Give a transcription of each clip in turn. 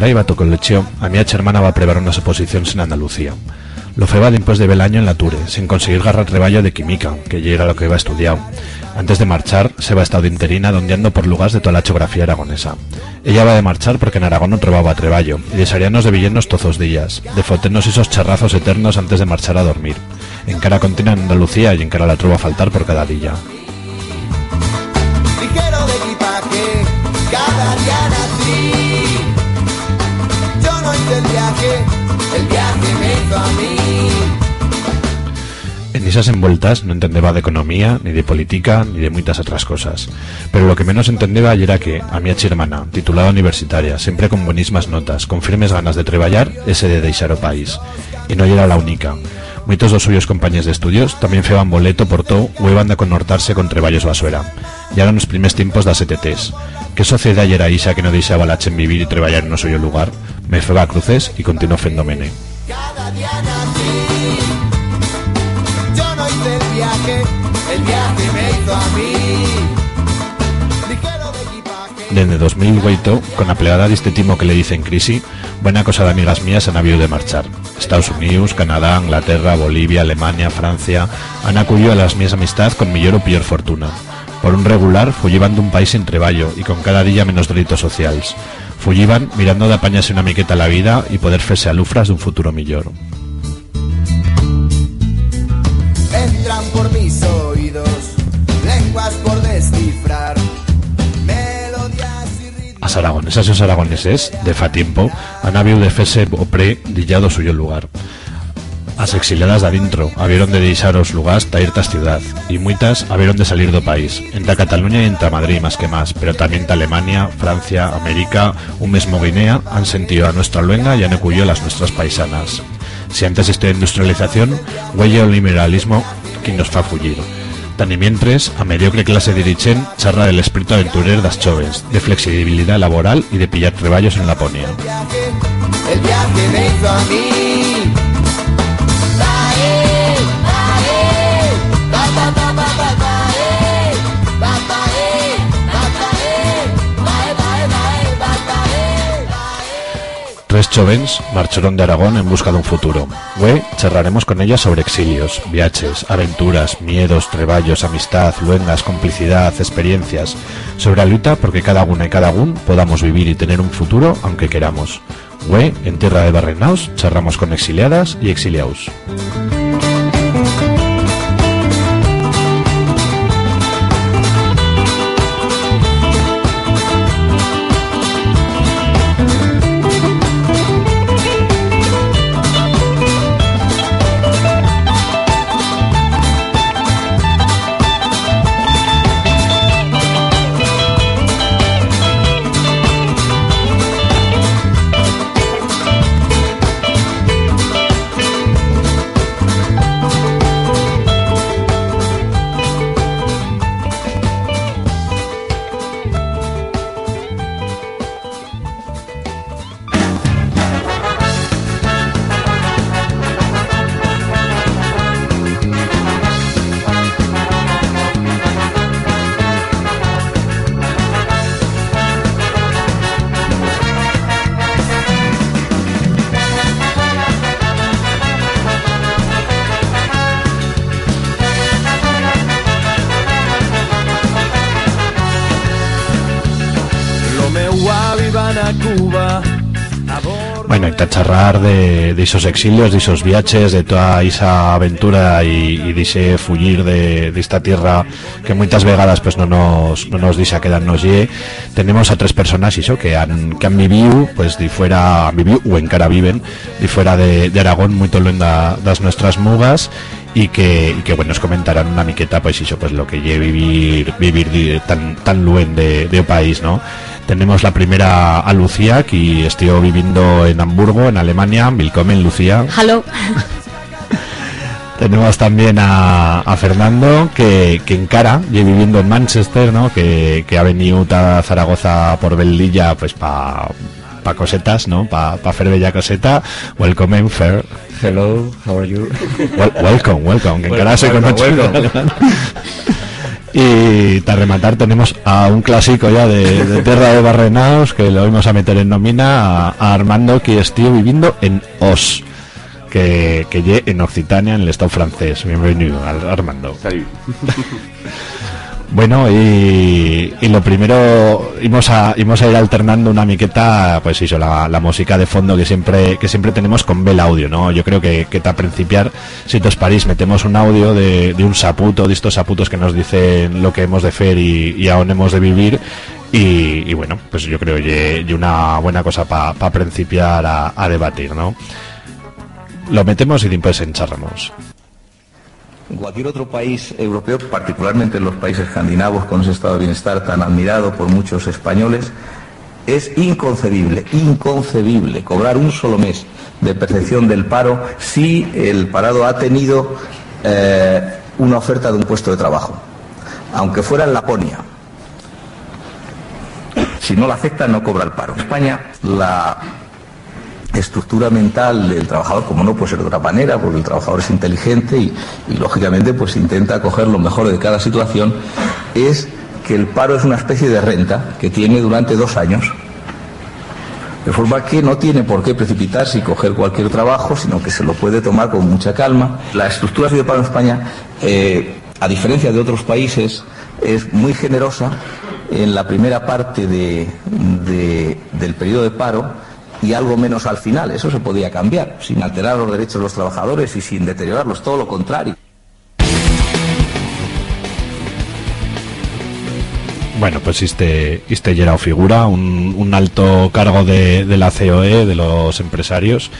Cuando encara iba a el lecheo, a mi hermana va a preparar unas oposiciones en Andalucía. Lo feba después de bel año en la Ture, sin conseguir garrar treballo de química, que ya era lo que iba estudiado. Antes de marchar, se va a estado interina dondeando por lugares de toda la geografía aragonesa. Ella va de marchar porque en Aragón no trovaba treballo, y desearíanos de villernos tozos días, de foternos esos charrazos eternos antes de marchar a dormir. En cara continua en Andalucía y en cara la trova a faltar por cada día. Yo esas envueltas no entendeba de economía, ni de política, ni de muchas otras cosas. Pero lo que menos entendeba era que, a mi hermana, titulada universitaria, siempre con buenísimas notas, con firmes ganas de treballar, ese de deixar o país. Y no era la única. Muchos dos suyos compañeros de estudios también feban boleto por todo o iban a connortarse con treballos basuera. Ya eran los primeros tiempos das ETTs. ¿Qué sociedad era esa que no deixaba la en vivir y treballar en un suyo lugar? Me feba cruces y continuó fendomene. Cada viaje, el viaje a. Desde 2008, con la plegada de este timo que le dicen crisis, buena cosa de amigas mías han habido de marchar. Estados Unidos, Canadá, Inglaterra, Bolivia, Alemania, Francia han acudido a las mías amistad con millor o peor fortuna. Por un regular, fuyiban un país en treballo y con cada día menos delitos sociales. Fuyiban mirando de apañarse una miqueta a la vida y poder fese a lufras de un futuro millor. Entran por mis oídos, lenguas por descifrar, As aragonesas y os aragoneses, de fa tiempo, han habido de fese o pre dillado suyo lugar. As exiliadas de adentro habieron de deixar os lugares ta ciudad y muitas habieron de salir do país, entre Cataluña y entre Madrid más que más, pero también ta Alemania, Francia, América, un mesmo Guinea han sentido a nuestra luenga y han ecuyo las nuestras paisanas. Si antes esta industrialización, huelle o liberalismo quien nos fa fugir. Tan y mientras, a mediocre clase dirichen charra del espíritu aventurero das choves, de flexibilidad laboral y de pillar treballos en Laponia. El Tres chovens marcharon de Aragón en busca de un futuro. Hoy charlaremos con ellas sobre exilios, viajes, aventuras, miedos, treballos, amistad, luengas, complicidad, experiencias. Sobre la lucha porque cada una y cada uno podamos vivir y tener un futuro aunque queramos. Hoy, en Tierra de Barrenaos, charramos con exiliadas y exiliados. De, esos exilios, de esos viajes, de toda esa aventura y, de ese fugir de, esta tierra que muchas vegadas pues no nos, no nos dice a quedarnos ye. Tenemos a tres personas eso, que han, que han vivido, pues de fuera, han vivido o en cara viven, de fuera de, Aragón, muy en las nuestras mugas y que, y que bueno, nos comentarán una miqueta pues eso, pues lo que lle vivir vivir tan tan luen de, de país, ¿no? Tenemos la primera a Lucía, que estoy viviendo en Hamburgo, en Alemania. Willkommen, Lucía. Hello. Tenemos también a, Fernando, que, que encara, y viviendo en Manchester, ¿no? Que, que ha venido a Zaragoza por Bellilla, pues para pa cosetas, ¿no? Para pa hacer bella coseta. Welcome, Fer. Hello, how are you? welcome, welcome. Que encara se conoce. Y para rematar tenemos a un clásico ya de, de Terra de Barrenaos que lo vamos a meter en nómina a, Armando que estuvo viviendo en Os que, que en Occitania en el estado francés. Bienvenido Armando Bueno, y, lo primero, íbamos a, a ir alternando una miqueta, pues eso, la, música de fondo que siempre que siempre tenemos con bel audio, ¿no? Yo creo que, que a principiar, si tos París, metemos un audio de, de, un saputo, de estos saputos que nos dicen lo que hemos de hacer y, y aún hemos de vivir, y, bueno, pues yo creo que y una buena cosa para pa principiar a, a, debatir, ¿no? Lo metemos y después encharramos. En cualquier otro país europeo, particularmente en los países escandinavos con ese estado de bienestar tan admirado por muchos españoles, es inconcebible, inconcebible cobrar un solo mes de percepción del paro si el parado ha tenido eh, una oferta de un puesto de trabajo, aunque fuera en Laponia. Si no la acepta, no cobra el paro. En España, la estructura mental del trabajador, como no puede ser de otra manera, porque el trabajador es inteligente y, lógicamente pues intenta coger lo mejor de cada situación, es que el paro es una especie de renta que tiene durante dos años. De forma que no tiene por qué precipitarse y coger cualquier trabajo, sino que se lo puede tomar con mucha calma. La estructura de paro en España, eh, a diferencia de otros países, es muy generosa en la primera parte del periodo de paro y algo menos al final. Eso se podía cambiar, sin alterar los derechos de los trabajadores y sin deteriorarlos, todo lo contrario. Bueno, pues este, este ya figura, un, alto cargo de, de, la COE, de los empresarios.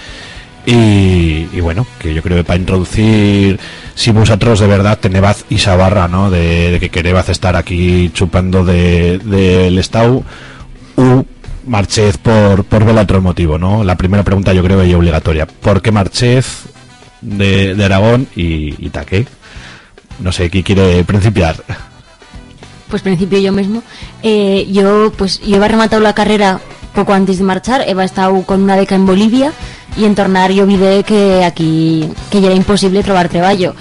Y, y, bueno, que yo creo que para introducir, si vosotros de verdad tenéis esa barra, ¿no? De, de que queréis estar aquí chupando del de, Estado, u Marchez por, por otro motivo, ¿no? La primera pregunta yo creo que es obligatoria. ¿Por qué Marchez de, de Aragón y, y? No sé, ¿quién quiere principiar? Pues principio yo mismo. Eh, yo pues yo he rematado la carrera poco antes de marchar, he estado con una beca en Bolivia y en tornar yo vi que aquí que ya era imposible trobar trabajo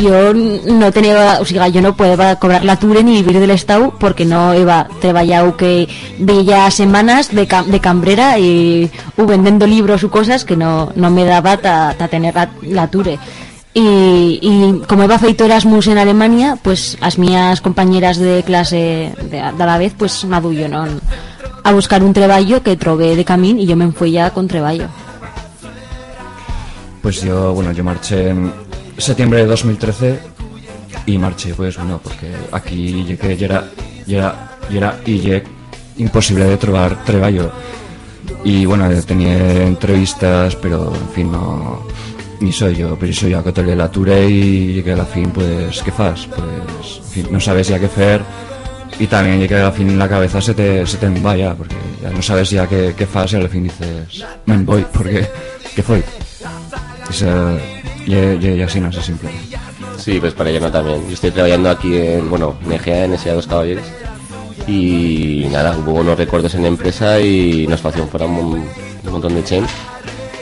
yo no tenía, o sea, yo no podía cobrar la ture ni vivir del estado porque no iba trabajado que veía semanas de, de cambrera y uh, vendiendo libros u cosas que no, no me daba ta, tener la, ture. Y, y, como iba feito Erasmus en Alemania, pues las mías compañeras de clase de, a la vez, pues yo ¿no? a buscar un treballo que trové de camino y yo me fui ya con treballo. Pues yo, bueno, yo marché septiembre de 2013 y marché, pues bueno, porque aquí llegué ya era, ya era, ya era y llegué imposible de trobar treballo. Y bueno, tenía entrevistas, pero en fin, no ni soy yo, pero soy yo que te la ture y llegué a la fin, pues, ¿qué fas? Pues, en fin, no sabes ya qué hacer y también llegué a la fin la cabeza se te, se te vaya, porque ya no sabes ya qué, qué fas y al fin dices, me voy, porque, ¿qué fue? Y, y, así no sé simple. Sí, pues para no también. Yo estoy trabajando aquí en, bueno, en EGA, en SA Dos Caballeros. Y nada, hubo unos recuerdos en la empresa y nos hacían fuera un, montón de chen.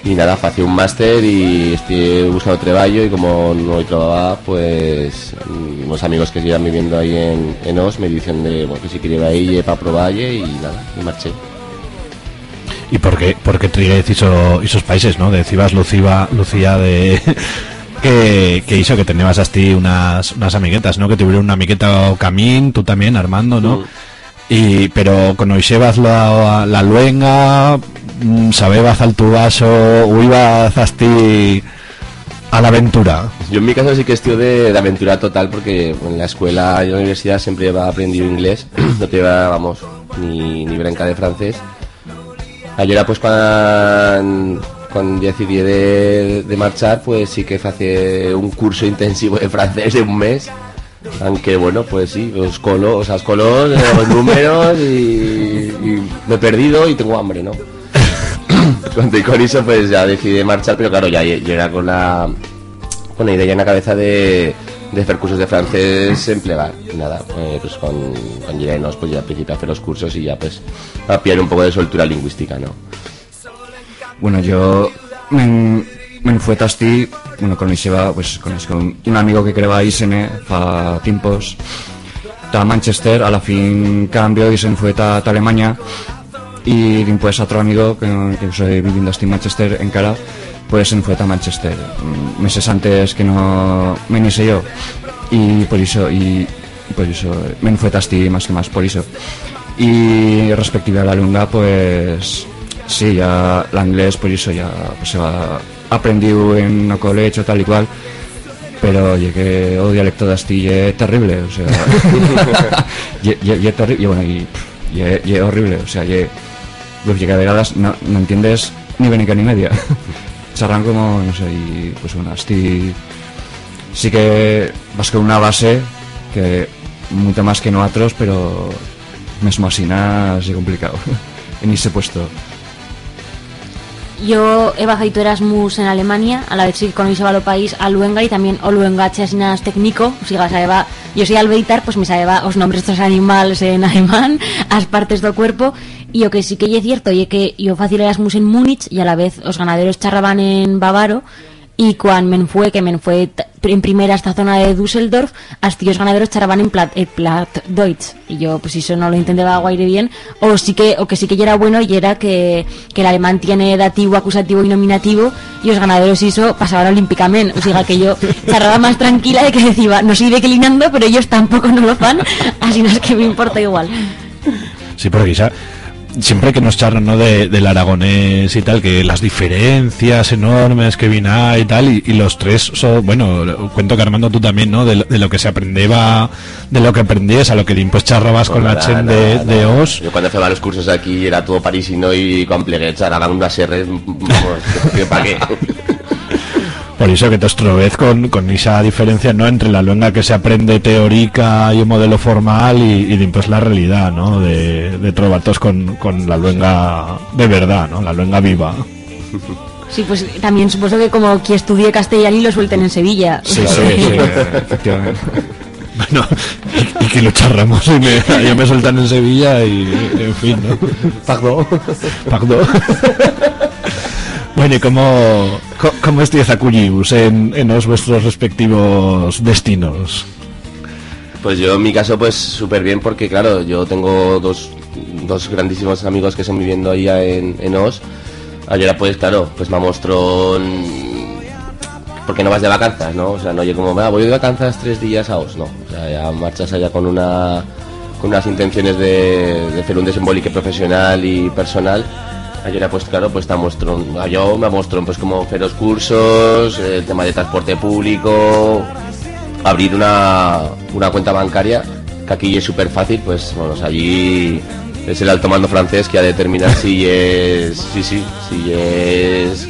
Y nada, hacía un máster y estoy buscando trabajo y como no hoy trabajaba, pues unos amigos que llevan viviendo ahí en, en OS me dicen de, bueno, que si quería ir para probar y nada, y marché. ¿Y por qué, por qué esos países, no? Decías Lucía, Lucía de... que, que hizo que tenías así unas, unas amiguetas, ¿no? Que tuvieron una amigueta o Camín, tú también, Armando, ¿no? Mm. Y, pero conocías la, la luenga, mm, sabebas al tu vaso, o ibas así a la aventura. Yo en mi caso sí que estoy de, de aventura total porque en la escuela y en la universidad siempre he aprendido inglés, no te iba, vamos, ni, ni branca de francés Ayer pues cuando, cuando decidí de, marchar, pues sí que hice un curso intensivo de francés de un mes. Aunque bueno, pues sí, los colos, o sea, los los números y, me he perdido y tengo hambre, ¿no? con eso pues ya decidí marchar, pero claro, ya, ya era con la, con la idea en la cabeza de, de hacer cursos de francés en plegar. Nada, eh, pues con, con Llenos, pues ya principio a hacer los cursos y ya pues a pillar un poco de soltura lingüística, ¿no? Bueno, yo me, me fue tasti, bueno, con Iseba, pues con, con un amigo que creaba Isene fa tiempos a Manchester, a la fin cambio y se fue a Alemania y después otro amigo que, que estoy viviendo en Manchester en cara pues se fue a Manchester. Meses antes que no me inicié yo. Y por eso y, por eso me fue a más que más por eso. Y respectiva a la lunga pues sí ya la inglés por eso ya pues, se va aprendido en el colegio tal y cual. Pero llegué o dialecto de Astilla es terrible o sea. Y, terrible y bueno y, y, horrible o sea y, pues llega de gadas no, no entiendes ni venica ni media charran como no sé y pues bueno Asti. Sí que vas con una base que mucho más que no otros pero mesmo así nada así complicado en ese puesto. Yo he bajado Erasmus en Alemania, a la vez que conocía el país a Luenga y también o Luenga chasinas técnico, o sea, sabeba, yo soy albeitar, pues me sabía los nombres de estos animales en alemán, las partes del cuerpo, y lo que sí que es cierto, y que yo fácil Erasmus en Múnich y a la vez los ganaderos charraban en bávaro, y cuando men fue, que men fue en primera esta zona de Düsseldorf, los tíos ganaderos charraban en Plat, en Plat Deutsch. Y yo, pues eso no lo entendía guaire bien. O sí que, o que sí que ya era bueno y era que, que el alemán tiene dativo, acusativo y nominativo, y los ganaderos eso pasaban olímpicamente. O sea que yo charraba más tranquila de que decía, no soy declinando, pero ellos tampoco no lo fan, así no es que me importa igual. Sí, porque quizá siempre que nos charlan ¿no? de, del aragonés y tal, que las diferencias enormes que vina y tal, y, los tres, son, bueno, cuento que Armando tú también, ¿no? De, lo que se aprendía, de lo que aprendías, a lo que después charrabas con la chen de, de, Os. Yo cuando hacía los cursos aquí era todo parisino y con pleguets, charraban unas R, vamos, ¿para qué? Por eso que te vez con, con esa diferencia no entre la luenga que se aprende teórica y un modelo formal y, y pues la realidad, ¿no? De, de trovatos con, con la luenga de verdad, ¿no? La luenga viva. Sí, pues también supongo que como quien estudie castellano y lo suelten en Sevilla. Sí, sí, sí, efectivamente. Bueno, y, que lo charramos y me, ya me sueltan en Sevilla y en fin, ¿no? Pardon. Pardon. Bueno, ¿y cómo, cómo estáis en, en los vuestros respectivos destinos? Pues yo en mi caso pues súper bien porque claro, yo tengo dos, dos grandísimos amigos que están viviendo ahí en, en Os. Ayer pues claro, pues me mostró porque no vas de vacanzas, ¿no? O sea, no oye como, voy de vacanzas tres días a Os, no. O sea, ya marchas allá con una con unas intenciones de, de hacer un desembolique profesional y personal Ayer pues claro, pues te muestro, yo me muestro pues como hacer los cursos, el tema de transporte público, abrir una, una cuenta bancaria, que aquí es súper fácil, pues bueno, allí es el alto mando francés que ha de determinar si es, sí, sí, si es,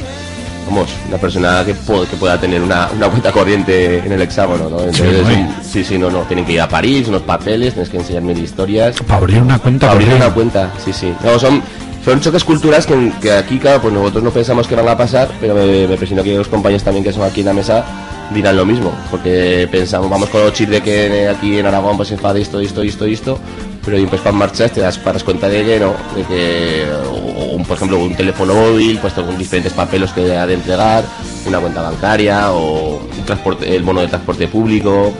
vamos, una persona que, que pueda tener una, una cuenta corriente en el hexágono, ¿no? Entonces, sí, sí, no, no, tienen que ir a París, unos papeles, tienes que enseñar mil historias. Para abrir una cuenta. Para abrir una cuenta, sí, sí. No, son son choques culturales que, aquí, claro, pues nosotros no pensamos que van a pasar, pero me, me que los compañeros también que son aquí en la mesa dirán lo mismo, porque pensamos, vamos con los chips de que aquí en Aragón pues se enfade esto, esto, esto, esto, pero después para marchar te das para cuenta de que no, de que, por ejemplo, un teléfono móvil, pues con diferentes papeles que ha de entregar, una cuenta bancaria o el bono de transporte público,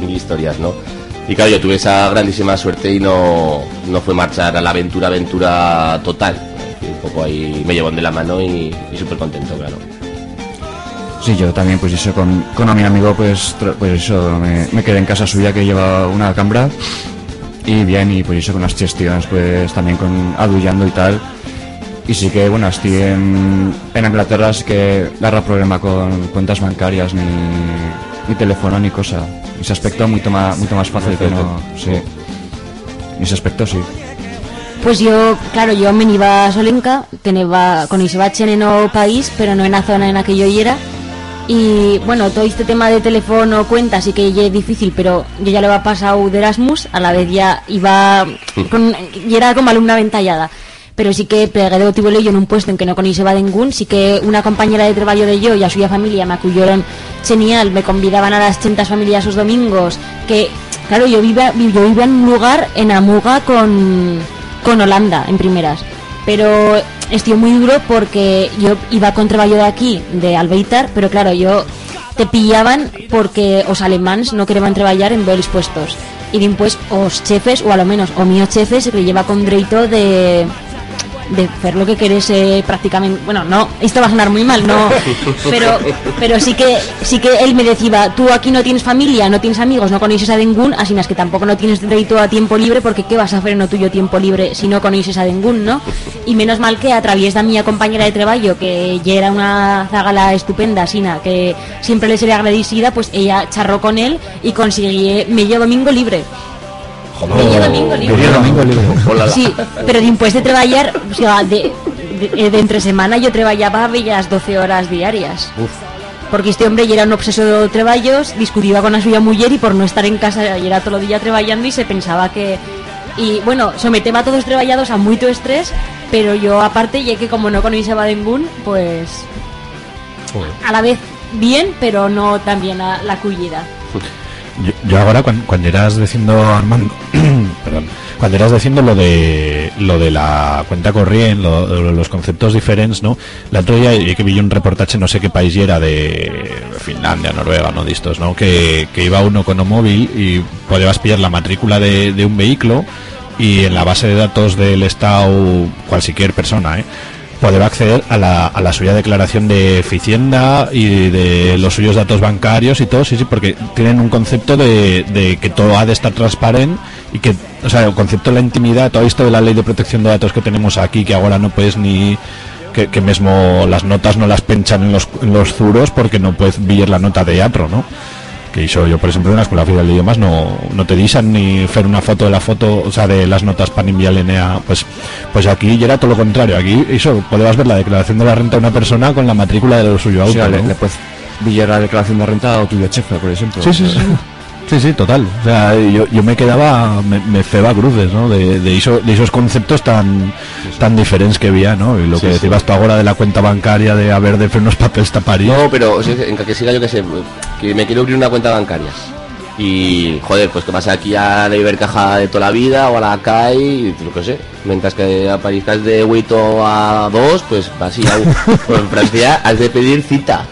mil historias, ¿no? Y claro, yo tuve esa grandísima suerte y no, no fue marchar a la aventura, aventura total. un poco ahí me llevó de la mano y, súper contento, claro. Sí, yo también, pues eso, con, con mi amigo, pues, pues eso, me, quedé en casa suya que lleva una cambra y bien, y pues eso con las gestiones, pues también con adullando y tal. Y sí que, bueno, estoy en, en Inglaterra, es que agarra problema con cuentas bancarias, ni, ni teléfono, ni cosa ese aspecto mucho más, mucho más fácil que no... Sí. ese aspecto sí. Pues yo, claro, yo me iba a Solenca, tenía con Isebachen en el país, pero no en la zona en la que yo era. Y bueno, todo este tema de teléfono, cuenta, sí que ya es difícil, pero yo ya lo había pasado de Erasmus, a la vez ya iba con, y era como alumna ventallada pero sí que pegué de motivo yo en un puesto en que no conocía ningún, sí que una compañera de trabajo de yo y a suya familia me acudieron genial, me convidaban a las 80 familias los domingos, que claro, yo vivía, yo vivía en un lugar en Amuga con, con Holanda en primeras, pero estoy muy duro porque yo iba con trabajo de aquí, de Albeitar, pero claro, yo te pillaban porque los alemanes no querían trabajar en varios puestos. Y después os chefes o a lo menos o mío chefes se lleva con dreito de de hacer lo que querés eh, prácticamente bueno no esto va a sonar muy mal no pero pero sí que sí que él me decía tú aquí no tienes familia no tienes amigos no conoces a ningún así es que tampoco no tienes derecho a tiempo libre porque qué vas a hacer en lo tuyo tiempo libre si no conoces a ningún no y menos mal que a través de mi compañera de trabajo que ya era una zagala estupenda Sina que siempre le sería agradecida pues ella charró con él y conseguí medio domingo libre Medio domingo libre. Domingo libre. Sí, pero después de trabajar, o sea, de, de, de entre semana yo trabajaba bellas 12 horas diarias. Porque este hombre ya era un obseso de trabajos, discutía con la suya mujer y por no estar en casa y era todo el día trabajando y se pensaba que... Y bueno, someteba a todos trabajados a mucho estrés, pero yo aparte, ya que como no conocía a ningún, pues a la vez bien, pero no también a la cullida. Yo, yo ahora cuando, cuando eras diciendo Armando, cuando eras diciendo lo de lo de la cuenta corriente, lo, lo- los conceptos diferentes, ¿no? La otro día que vi un reportaje, no sé qué país era de Finlandia, Noruega, no de estos, ¿no? Que, que iba uno con un móvil y podías pillar la matrícula de, de un vehículo y en la base de datos del Estado, cualquier persona, ¿eh? Poder acceder a la, a la suya declaración de Hacienda y de los suyos datos bancarios y todo, sí, sí, porque tienen un concepto de, de que todo ha de estar transparente y que, o sea, el concepto de la intimidad, todo esto de la ley de protección de datos que tenemos aquí, que ahora no puedes ni que, que mismo las notas no las penchan en los, los zuros porque no puedes ver la nota de teatro, ¿no? Que hizo yo por ejemplo en la escuela oficial de idiomas no, no te dicen ni hacer una foto de la foto o sea de las notas para enviarle a pues pues aquí era todo lo contrario aquí eso podías ver la declaración de la renta de una persona con la matrícula de lo suyo O auto sea, le, ¿no? le puedes billar la declaración de renta o tuyo chefe, por ejemplo. sí sí sí sí sí total o sea yo, yo me quedaba me, me feba cruces no de, de, iso- de esos conceptos tan tan diferentes que había no y lo que decías tú ahora de la cuenta bancaria de haber de hacer unos papeles tapar No, pero o sea, en que siga yo que sé, que me quiero abrir una cuenta bancaria. Y, joder, pues que pasa aquí a la Ibercaja de toda la vida o a la CAI, y lo que sé. Mientras que aparezcas de 8 a 2, pues así. Pues en Francia has de pedir cita.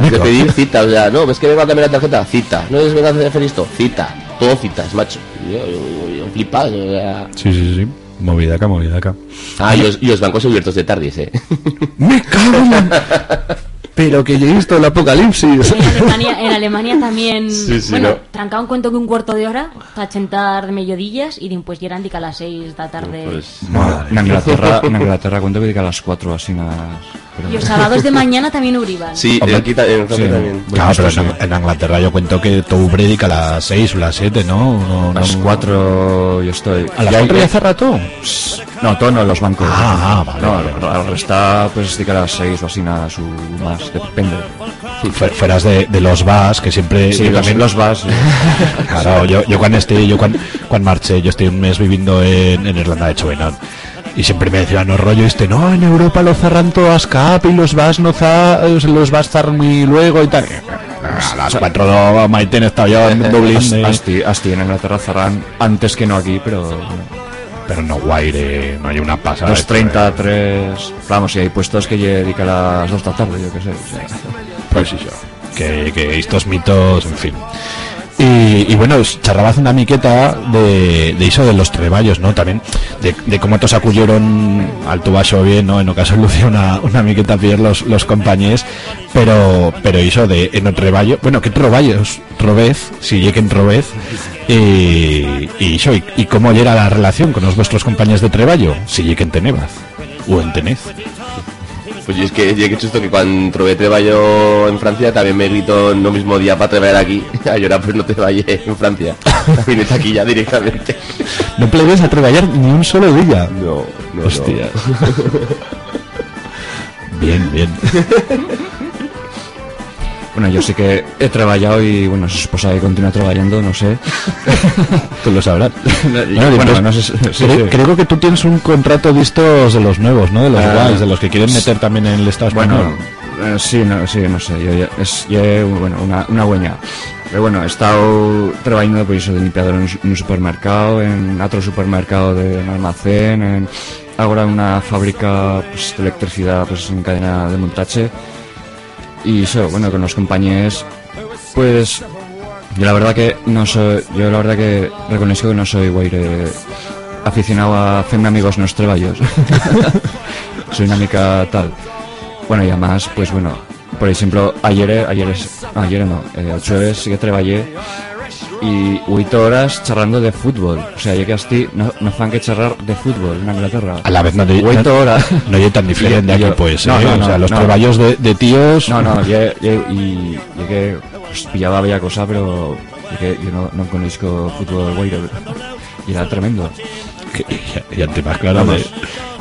De pedir cita, o sea, no, ves que vengo a cambiar la tarjeta, cita. No es vengo a hacer esto, cita. Todo citas, macho. Yo, yo, yo, yo flipado, o sea. sí sí sí movida acá movida acá Ah, y los, y los bancos abiertos de tardis, eh. me cago en la... pero que yo he visto el apocalipsis En Alemania, en Alemania también, Sí, sí, bueno, ¿no? trancaba un cuento que un cuarto de hora, para chentar de mediodillas y después ya eran dica a las 6 de la tarde. Pues, No, en Inglaterra, en Inglaterra cuento que diga a las 4 así nada. Y los sábados de mañana también uriban. sí, Hombre, aquí ta- en sí. también. Claro, pero en, sí. en Inglaterra yo cuento que todo predica a las 6 o las 7, ¿no? no, A las no- 4 yo estoy. ¿A las Ya- 4 ya ya- cerra todo? No, todo no, los bancos. Ah, ah, vale, No, vale. al resta, pues diga a las 6 o así nada, su más, depende. Fu- Fueras de, de los VAS, que siempre... Sí, yo también- los vas. Claro, yo, yo cuando esté, yo cuando, cuando marché, yo estoy un mes viviendo en, en Irlanda de Chovenón. Y siempre me decían, no rollo este, no, en Europa lo cerran todo a escape y los vas no za, los vas cerrar muy luego y tal. A las 4 de Maiten estaba yo en Dublín. eh, Asti, asti en Inglaterra cerran antes que no aquí, pero pero no guaire, no hay una pasada. 2.30, 3... Vamos, y hay puestos que dedican a las 2 de la tarde, yo qué sé. Pues sí, yo. Que, que estos mitos, en fin. Y, y bueno, charrabas una miqueta de, de eso de los treballos, ¿no? También de, de cómo todos acudieron al tubacho bien, ¿no? En ocasión lucía una, una miqueta pillar los, los pero pero eso de en el treballo, bueno, ¿qué treballos? Robez, si lleguen Robez, y, y eso, y, cómo era la relación con los vuestros compañeros de treballo, si lleguen Tenebaz, o en Tenez. Pues yo es que, yo que chusto que cuando trové treballo en Francia también me grito no mismo día para trabajar aquí a llorar pues no te vayas en Francia. También está aquí ya directamente. No plegues a treballar ni un solo día. No, no, Hostia. bien, bien. Bueno, yo sí que he trabajado y, bueno, su esposa que continúa trabajando, no sé. Tú lo sabrás. Bueno, después- no sé sí, creo, sí. creo que tú tienes un contrato de estos de los nuevos, ¿no? De los guays, de los que quieren meter también en el Estado Bueno, español. eh, sí, no, sí, no sé, yo, es ya, bueno, una, una hueña. Pero bueno, he estado trabajando pues, eso, de limpiador en un, supermercado, en otro supermercado de un almacén, en, ahora una fábrica pues, de electricidad pues, en cadena de montaje. Y eso, bueno, con los compañeros, pues Yo la verdad que no soy, yo la verdad que reconozco que no soy guaire aficionado a hacerme amigos nos treballos. soy una mica tal. Bueno, y además, pues bueno, por ejemplo, ayer, ayer, es- ayer no, eh, el jueves sí que trabajé y 8 horas charlando de fútbol. O sea, yo que estoy, no, no fan que charrar de fútbol en Inglaterra. A la vez no te- 8 horas. No hay tan diferente Y- y aquí, pues. no, ¿eh? no, o sea, no, los no. treballos de, de tíos. No, no, yo, yo- y yo que pues, pillaba bella cosa, pero yo, que yo no, no conozco fútbol guaire. Y era tremendo. que- y ante más claro, de,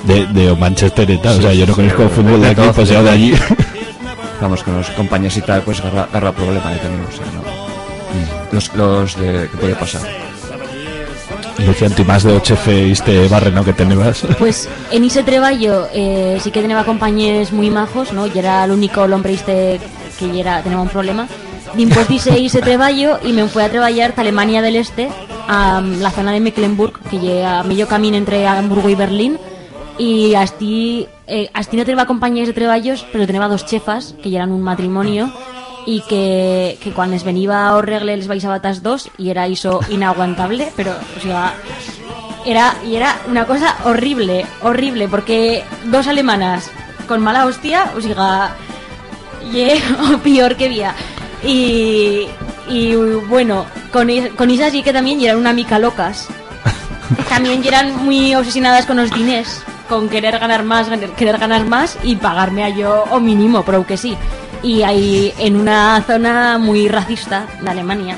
de, de Manchester y tal. o sea, yo no sí, conozco de- fútbol de de aquí, pues de de allí. Vamos, con los compañeros y tal, pues agarra, agarra problema he tenido, o sea, no. Los, los de que puede pasar. Lucía, ti más de 8F este barre, ¿no? Que tenebas. Pues en ese treballo eh, sí que tenía compañeros muy majos, ¿no? Y era el único hombre este que era, tenía un problema. Después dice ese treballo y me fui a treballar a Alemania del Este, a mm, la zona de Mecklenburg, que llega a medio camino entre Hamburgo y Berlín. Y así, eh, así no tenía compañeros de treballos, pero tenía dos chefas, que ya eran un matrimonio, y que, que cuando les venía a Orregle les vais a batas dos, y era eso inaguantable, pero, o sea, era y era una cosa horrible, horrible, porque dos alemanas con mala hostia, o sea, o peor que vía. Y, y bueno, con, con esas sí que también eran una mica locas. También eran muy obsesionadas con los diners, con querer ganar más, querer ganar más y pagarme a yo o mínimo, pero que sí. Y ahí en una zona muy racista de Alemania.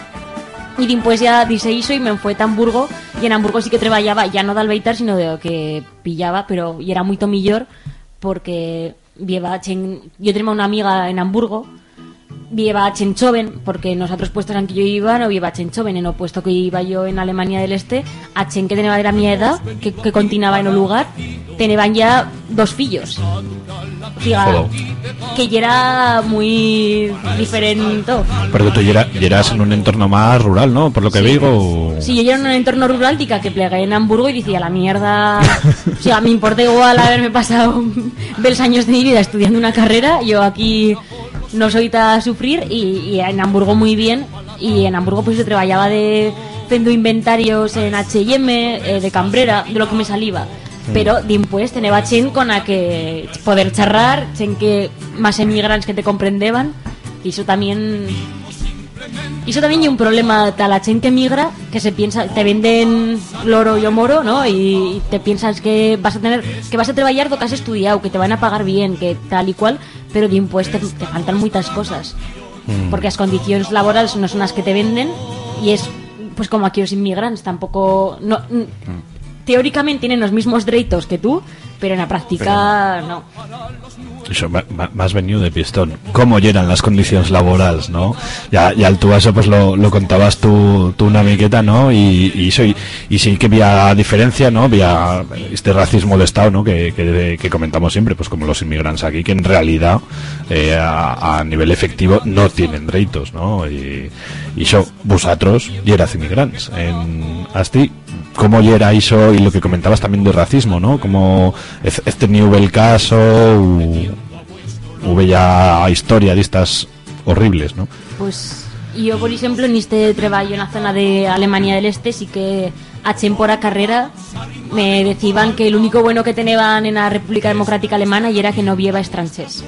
Y después ya dice eso y me fue a Hamburgo y en Hamburgo sí que trabajaba ya no de albeitar sino de lo que pillaba pero y era muy tomillor porque chen- yo tenía una amiga en Hamburgo vieva a Chenchoven porque nosotros puestos en que yo iba no vieva a Chenchoven en el puesto que iba yo en Alemania del Este a Chen que tenía era mi edad que, que continuaba en el lugar tenían ya dos fillos Joder. que ya era muy diferente Porque tú ya eras en un entorno más rural, ¿no? Por lo que Sí. digo. Sí, yo era en un entorno rural tica que plegué en Hamburgo y decía la mierda. O sea, me importa igual haberme pasado 20 años de mi vida estudiando una carrera. Yo aquí no soy tan sufrir y, y en Hamburgo muy bien. Y en Hamburgo pues yo trabajaba de haciendo inventarios en H&M, eh, de cambrera, de lo que me saliva. Pero después tenía chen con la que poder charrar, chen que más emigrants que te comprendeban. Y eso también y eso también hay un problema de la gente que migra, que se piensa, te venden loro y moro, ¿no? Y te piensas que vas a tener, que vas a trabajar lo que has estudiado, que te van a pagar bien, que tal y cual, pero de impuestos te, faltan muchas cosas. Porque las condiciones laborales no son las que te venden y es, pues como aquí los inmigrantes, tampoco, no, n- teóricamente tienen los mismos derechos que tú, pero en la práctica no. Eso, más venido de pistón. ¿Cómo eran las condiciones laborales, no? Ya, ya tú eso pues lo, lo contabas tú, tú una miqueta, ¿no? Y, y, eso, y, sí que había diferencia, ¿no? Había este racismo de Estado, ¿no? Que, que, que comentamos siempre, pues como los inmigrantes aquí, que en realidad eh, a, a nivel efectivo no tienen derechos, ¿no? Y, y eso, vosotros, y eras inmigrantes. En Asti, ¿cómo era eso? Y lo que comentabas también de racismo, ¿no? Como ez- tenido el caso, u- hubo ya historia de estas horribles, ¿no? Pues yo, por ejemplo, en este trabajo en la zona de Alemania del Este, sí que a por carrera me decían que el único bueno que tenían en la República Democrática Alemana y era que no vieva extranjeros.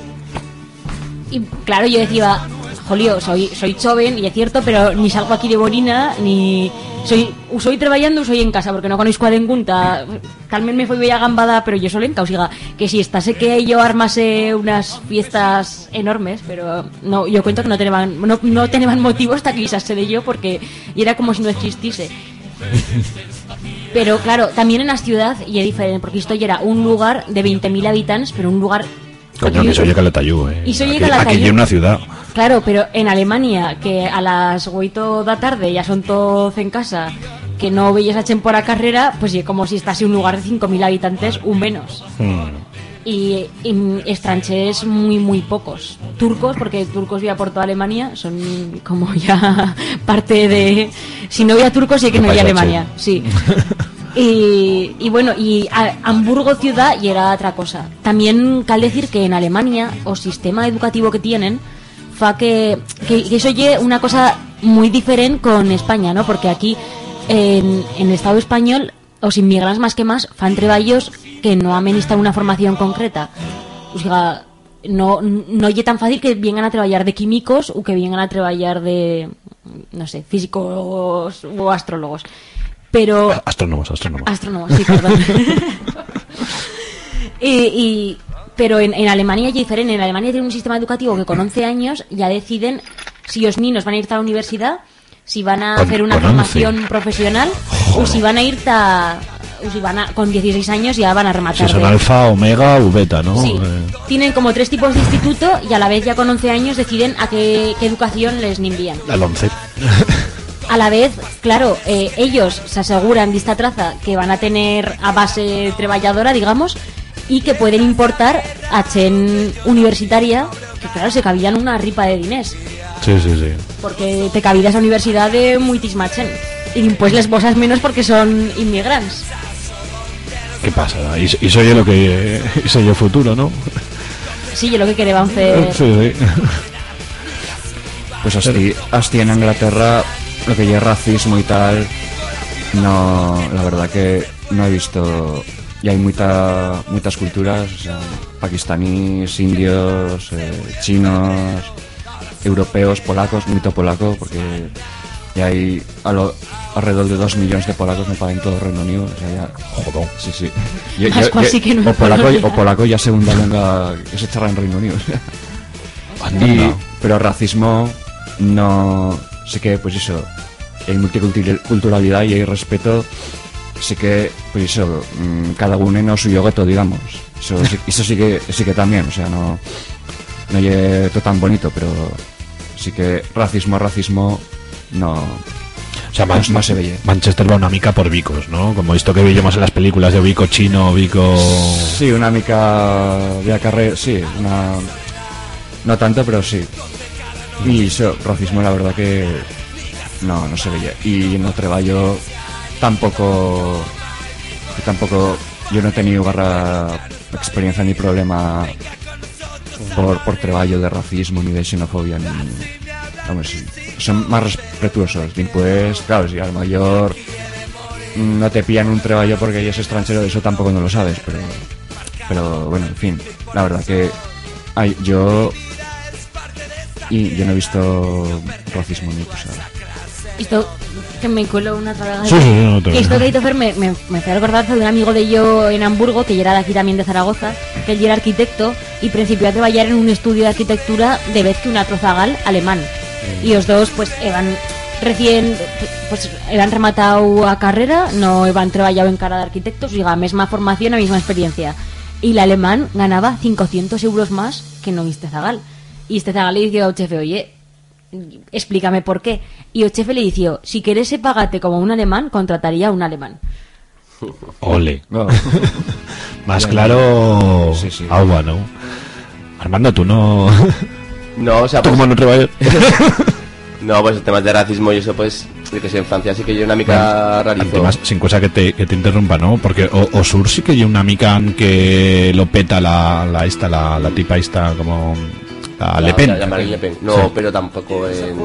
Y claro, yo decía, jolío, soy, soy joven y es cierto, pero ni salgo aquí de Borina, ni soy, soy trabajando soy en casa, porque no conozco a Tal vez me fui bella gambada, pero yo solo en causiga. Que si estase que yo armase unas fiestas enormes, pero no, yo cuento que no tenían, no, no tenían motivo hasta que de yo, porque era como si no existiese. Pero claro, también en la ciudad y es diferente, porque esto ya era un lugar de 20.000 habitantes, pero un lugar... Coño, que soy Calatayú, eh. Y soy aquí, Calatayú. aquí hay una ciudad. Claro, pero en Alemania, que a las 8 de la tarde ya son todos en casa, que no veías a por la carrera, pues es como si estase un lugar de 5.000 habitantes, un menos. Mm. Y, y extranjeros muy, muy pocos. Turcos, porque turcos vía por toda Alemania, son como ya parte de... Si no había turcos, sí que no había. Alemania, sí. Y, y bueno, y a- Hamburgo ciudad y era otra cosa. También cal decir que en Alemania o sistema educativo que tienen fa que, que, que eso ye una cosa muy diferente con España, ¿no? Porque aquí, en, en el Estado español, os inmigrantes más que más fan treballos que no estado una formación concreta. O sea, no, no es tan fácil que vengan a trabajar de químicos o que vengan a trabajar de, no sé, físicos o astrólogos. Pero... Astrónomos, astrónomos. Astrónomos, sí, perdón. y, y- pero en, en Alemania es diferente. En Alemania tienen un sistema educativo que con 11 años ya deciden si los niños van a ir a la universidad, si van a Con- hacer una con 11. formación profesional o si van a ir o si van a, con 16 años ya van a rematar. Si son alfa, omega o beta, ¿no? Sí, Eh, tienen como tres tipos de instituto y a la vez ya con 11 años deciden a qué, qué educación les envían. el 11. A la vez, claro, eh, ellos se aseguran de esta traza que van a tener a base treballadora, digamos, y que pueden importar a Chen universitaria, que claro, se cabían una ripa de dinés, Sí, sí, sí. porque te cabía esa universidad de muitísima Chen. Y pues les bosas menos porque son inmigrantes. ¿Qué pasa? Y, y soy yo lo que... Y soy yo futuro, ¿no? Sí, yo lo que quería hacer... Sí, sí. Pues así, así en Inglaterra, lo que ya es racismo y tal, no, la verdad que no he visto. Y hay mucha, muchas culturas, o sea, pakistaníes, indios, eh, chinos, europeos, polacos, mucho polaco, porque ya hay a lo- alrededor de dos millones de polacos me pagan todo el Reino Unido. O sea, ya, Joder. sí, sí. Yo- Más yo- cual yo- sí que no me o, polaco, o polaco ya segunda lengua que se charla en Reino Unido. Y, pero racismo no sí que pues eso hay multiculturalidad y hay respeto sí que pues eso mm, cada uno en su yogueto digamos eso, sí- eso sí que sí que también o sea no no es todo tan bonito pero sí que racismo racismo no O sea, Man- No se veía. Manchester va una mica por bicos, ¿no? Como esto que veíamos en las películas de bico chino, bico... sí una mica de carrera sí una no tanto pero sí y eso racismo la verdad que no no se veía. Y en el trabajo tampoco tampoco yo no he tenido garra experiencia ni problema por, por trabajo de racismo ni de xenofobia ni vamos, son más respetuosos. Pues claro si a lo mejor no te pillan un trabajo porque eres extranjero eso tampoco no lo sabes pero pero bueno en fin. La verdad que ay, yo y yo no he visto racismo ni cosa Esto que me cuelo una traga. Sí, sí, no Que esto que hizo hacer me, me, me hace acordar de un amigo de yo en Hamburgo, que ya era de aquí también de Zaragoza, que él ya era arquitecto y principió a trabajar en un estudio de arquitectura de vez que una trozagal alemán. Y los dos, pues, eran recién, pues, eran rematado a carrera, no iban trabajado en cara de arquitectos, diga, misma formación, a misma experiencia. Y el alemán ganaba 500 euros más que no este zagal. Y este zagal le dijo al jefe, oye, explícame por qué. Y el jefe le dijo, si querés se pagate como un alemán, contrataría a un alemán. Ole. No. Más claro... Sí, sí. Agua, ¿no? Armando, tú no... No, o sea, ¿Tú pues, cómo no trabajas? no, pues temas de racismo y eso, pues, yo que sé, en Francia sí que hay una mica rarizo. Además, sin cosa que te, que te interrumpa, ¿no? Porque o, o Sur sí que hay una mica que lo peta la, la esta, la, la tipa esta como... La Le Pen. La- la Marine Le Pen. No, Sí. pero tampoco en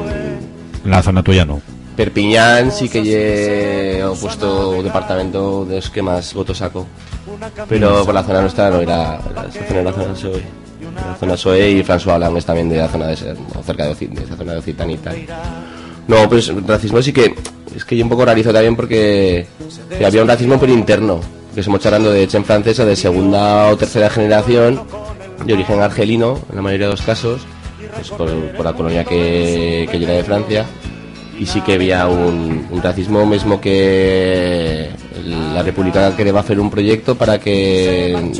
En la zona tuya no. Perpiñán sí que he puesto departamento de los que más votos saco. Pero por la zona nuestra no era, esa zona la zona SOE. La zona SOE y François Hollande es también de la zona de ser, o cerca de, de esa zona de tal. No, pues racismo sí que es que yo un poco rarizo también porque que había un racismo pero interno, que estamos hablando de chen francesa de segunda o tercera generación, de origen argelino en la mayoría de los casos, pues por, por la colonia que, que era de Francia y sí que había un, un racismo mismo que la República quería hacer un proyecto para que en,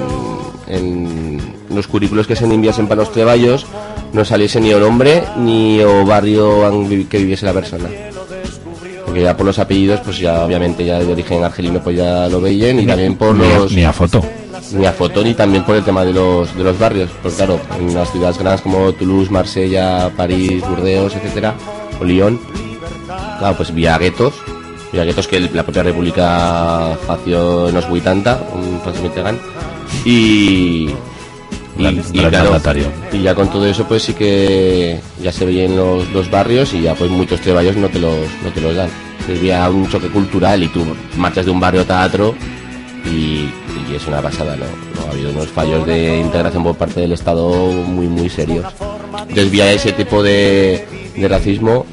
en los currículos que se enviasen para los treballos no saliese ni el hombre ni o barrio que viviese la persona porque ya por los apellidos pues ya obviamente ya de origen argelino pues ya lo veían y también por Ni a- los Ni a foto. Ni a foto ni también por el tema de los, de los barrios. Pues claro, en las ciudades grandes como Toulouse, Marsella, París, Burdeos, etcétera, o Lyon, claro, pues vía guetos, vía guetos que la propia República fació en los 80, un y, Gran- gran mandatario. y ya con todo eso pues sí que ya se veían los, los barrios y ya pues muchos treballos no te los, no te los dan. Sería un choque cultural y tú marchas de un barrio a otro y, y es una pasada, ¿no? ¿no? Ha habido unos fallos de integración por parte del Estado muy, muy serios. Entonces vi a ese tipo de, de racismo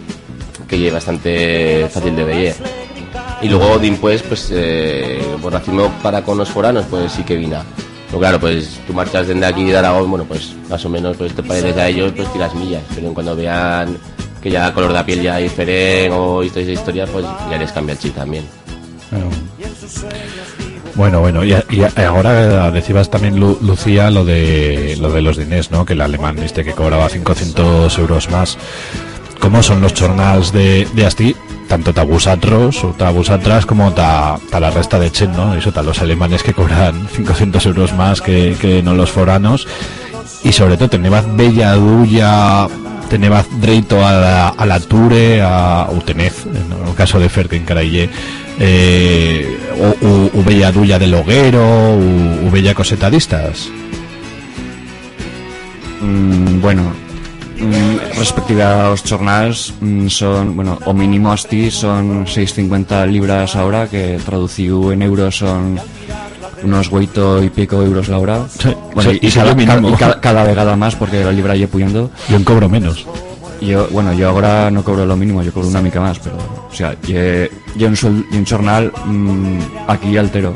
que es bastante fácil de ver. Y luego después, pues, eh, por racismo para con los foranos, pues sí que vina. Pero claro, pues tú marchas desde aquí de Aragón, bueno, pues más o menos pues te pareces a ellos, pues tiras millas. Pero cuando vean que ya color de piel ya es diferente o historia, pues ya les cambia el chip también. Bueno, bueno, y, y ahora decías también, Lu- Lucía, lo de lo de los diners, ¿no? Que el alemán este que cobraba 500 euros más. ¿Cómo son los jornals de, de Asti? Tanto ta vosotros o ta vosotras como ta, ta la resta de Chen, ¿no? Eso, ta los alemanes que cobran 500 euros más que, que no los foranos. Y sobre todo, tenebas bella duya, tenebas dreito a la, a la ture, a, o tenez, en el caso de Fer que encaraille, eh, o bella duya del hoguero, o bella cosetadistas. Mm, bueno, mm, respective aos jornals mm, son, bueno, o mínimo asti son 6,50 libras a hora que traducido en euros son unos 8 y pico euros la hora. Sí, bueno, sí, y, y cada, y cada- cada vegada más porque la libra lle puyendo. Yo en cobro menos. Yo, bueno, yo ahora no cobro lo mínimo, yo cobro una mica más, pero, o sea, yo, yo un, suel- y un jornal mm, aquí altero.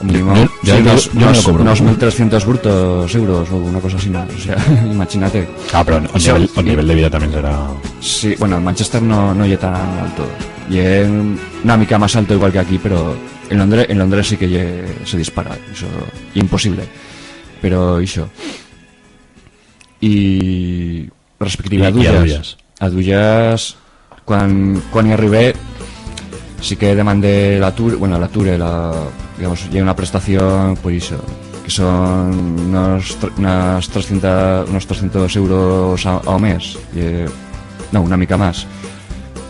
O mínimo, Yo- yo- sí, yo- unos, yo unos- cobro. unos 1.300 brutos euros o una cosa así, ¿no? O sea, imagínate. Ah, pero el O sea, nivel, el nivel de vida también será... Sí, bueno, en Manchester no, no es tan alto. Y una mica más alto igual que aquí, pero en Londres, en Londres sí que se dispara. Eso imposible. Pero eso. Y respectiva a y a dullas. A dullas, quan, quan hi arribé, sí que demandé la tour, bueno, la tour, la, digamos, y una prestación, pues eso, que son unos, unas 300, unos 300 euros a- ao mes. Y, no, una mica más.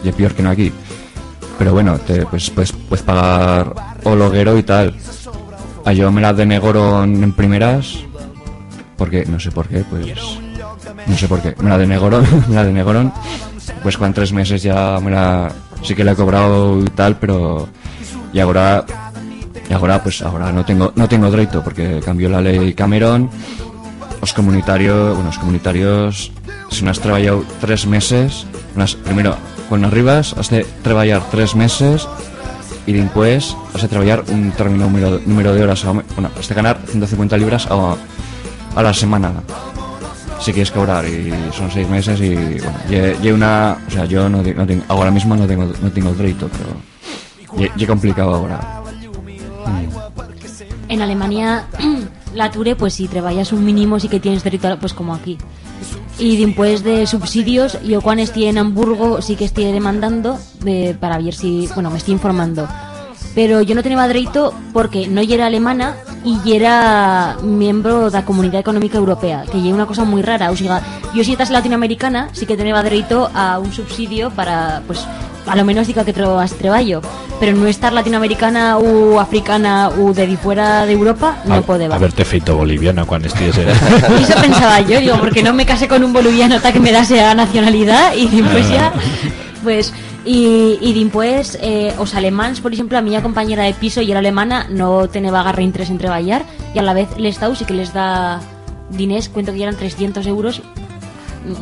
Y es peor que no aquí. Pero bueno, te, pues, pues, puedes pagar o loguero y tal. A yo me la denegaron en primeras, porque, no sé por qué, pues, no sé por qué, me la denegaron, me la denegaron, pues con tres meses ya me la, sí que la he cobrado y tal, pero, y ahora, y ahora, pues, ahora no tengo, no tengo derecho, porque cambió la ley Cameron, los comunitarios, bueno, los comunitarios, si no has trabajado tres meses, primero, cuando arribas, has de trabajar tres meses y después has de trabajar un término número, número de horas, bueno, has de ganar 150 libras a, a la semana si quieres cobrar y son seis meses y bueno, lle- lle una, o sea, yo no, no tengo, ahora mismo no tengo, no tengo derecho, pero lle- lle complicado ahora. En Alemania, la Ture, pues si trabajas un mínimo sí que tienes derecho, pues como aquí. Y después de subsidios, yo cuando estoy en Hamburgo sí que estoy demandando eh, para ver si, bueno, me estoy informando. Pero yo no tenía derecho porque no era alemana y era miembro de la Comunidad Económica Europea, que es una cosa muy rara. O sea, yo si estás latinoamericana sí que tenía derecho a un subsidio para, pues, a lo menos diga que trabas trabajo. Pero no estar latinoamericana o africana o de fuera de Europa no a, puede haberte feito boliviana cuando estés eso pensaba yo, digo, porque no me casé con un boliviano hasta que me dase la nacionalidad y después ya, pues, y, y después, eh, os alemáns, por ejemplo, a mi compañera de piso y era alemana, no tenía agarre interés en trabajar y a la vez les da sí que les da dinés, cuento que eran 300 euros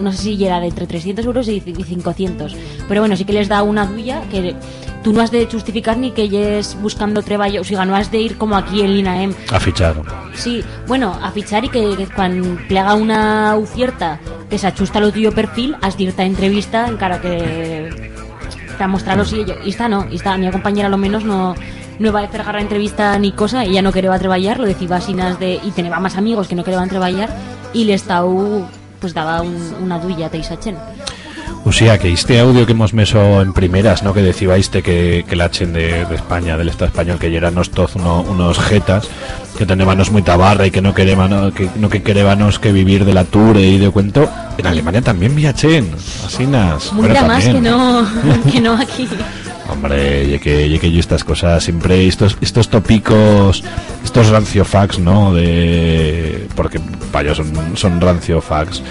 no sé si era de entre 300 euros y 500 pero bueno, sí que les da una duya que tú no has de justificar ni que llegues buscando trabajo, o sea, no has de ir como aquí en INAEM a fichar. Sí, bueno, a fichar y que, que cuando plega una oferta que se ajusta a lo tuyo perfil, has de irte a entrevista en cara que a si ello. Y esta no, esta, mi compañera lo menos no no iba a hacer la entrevista ni cosa, ella no quería trabajar, lo decía así nas de y tenía más amigos que no querían trabajar y le estaba pues daba un, una duya te isachen. O sea, que este audio que hemos meso en primeras, ¿no? Que decíais que, que la chen de, de España, del Estado español, que eran todos uno- unos jetas, que teníamos muy tabarra y que no querébanos que, no que querébanos que vivir de la tour y de cuento. En Alemania también viachen, así nas. Muy Bueno, más que no que no aquí. Hombre, y que, y que yo estas cosas siempre, estos, estos tópicos, estos rancio facts, ¿no? De, porque yo son, son rancio facts.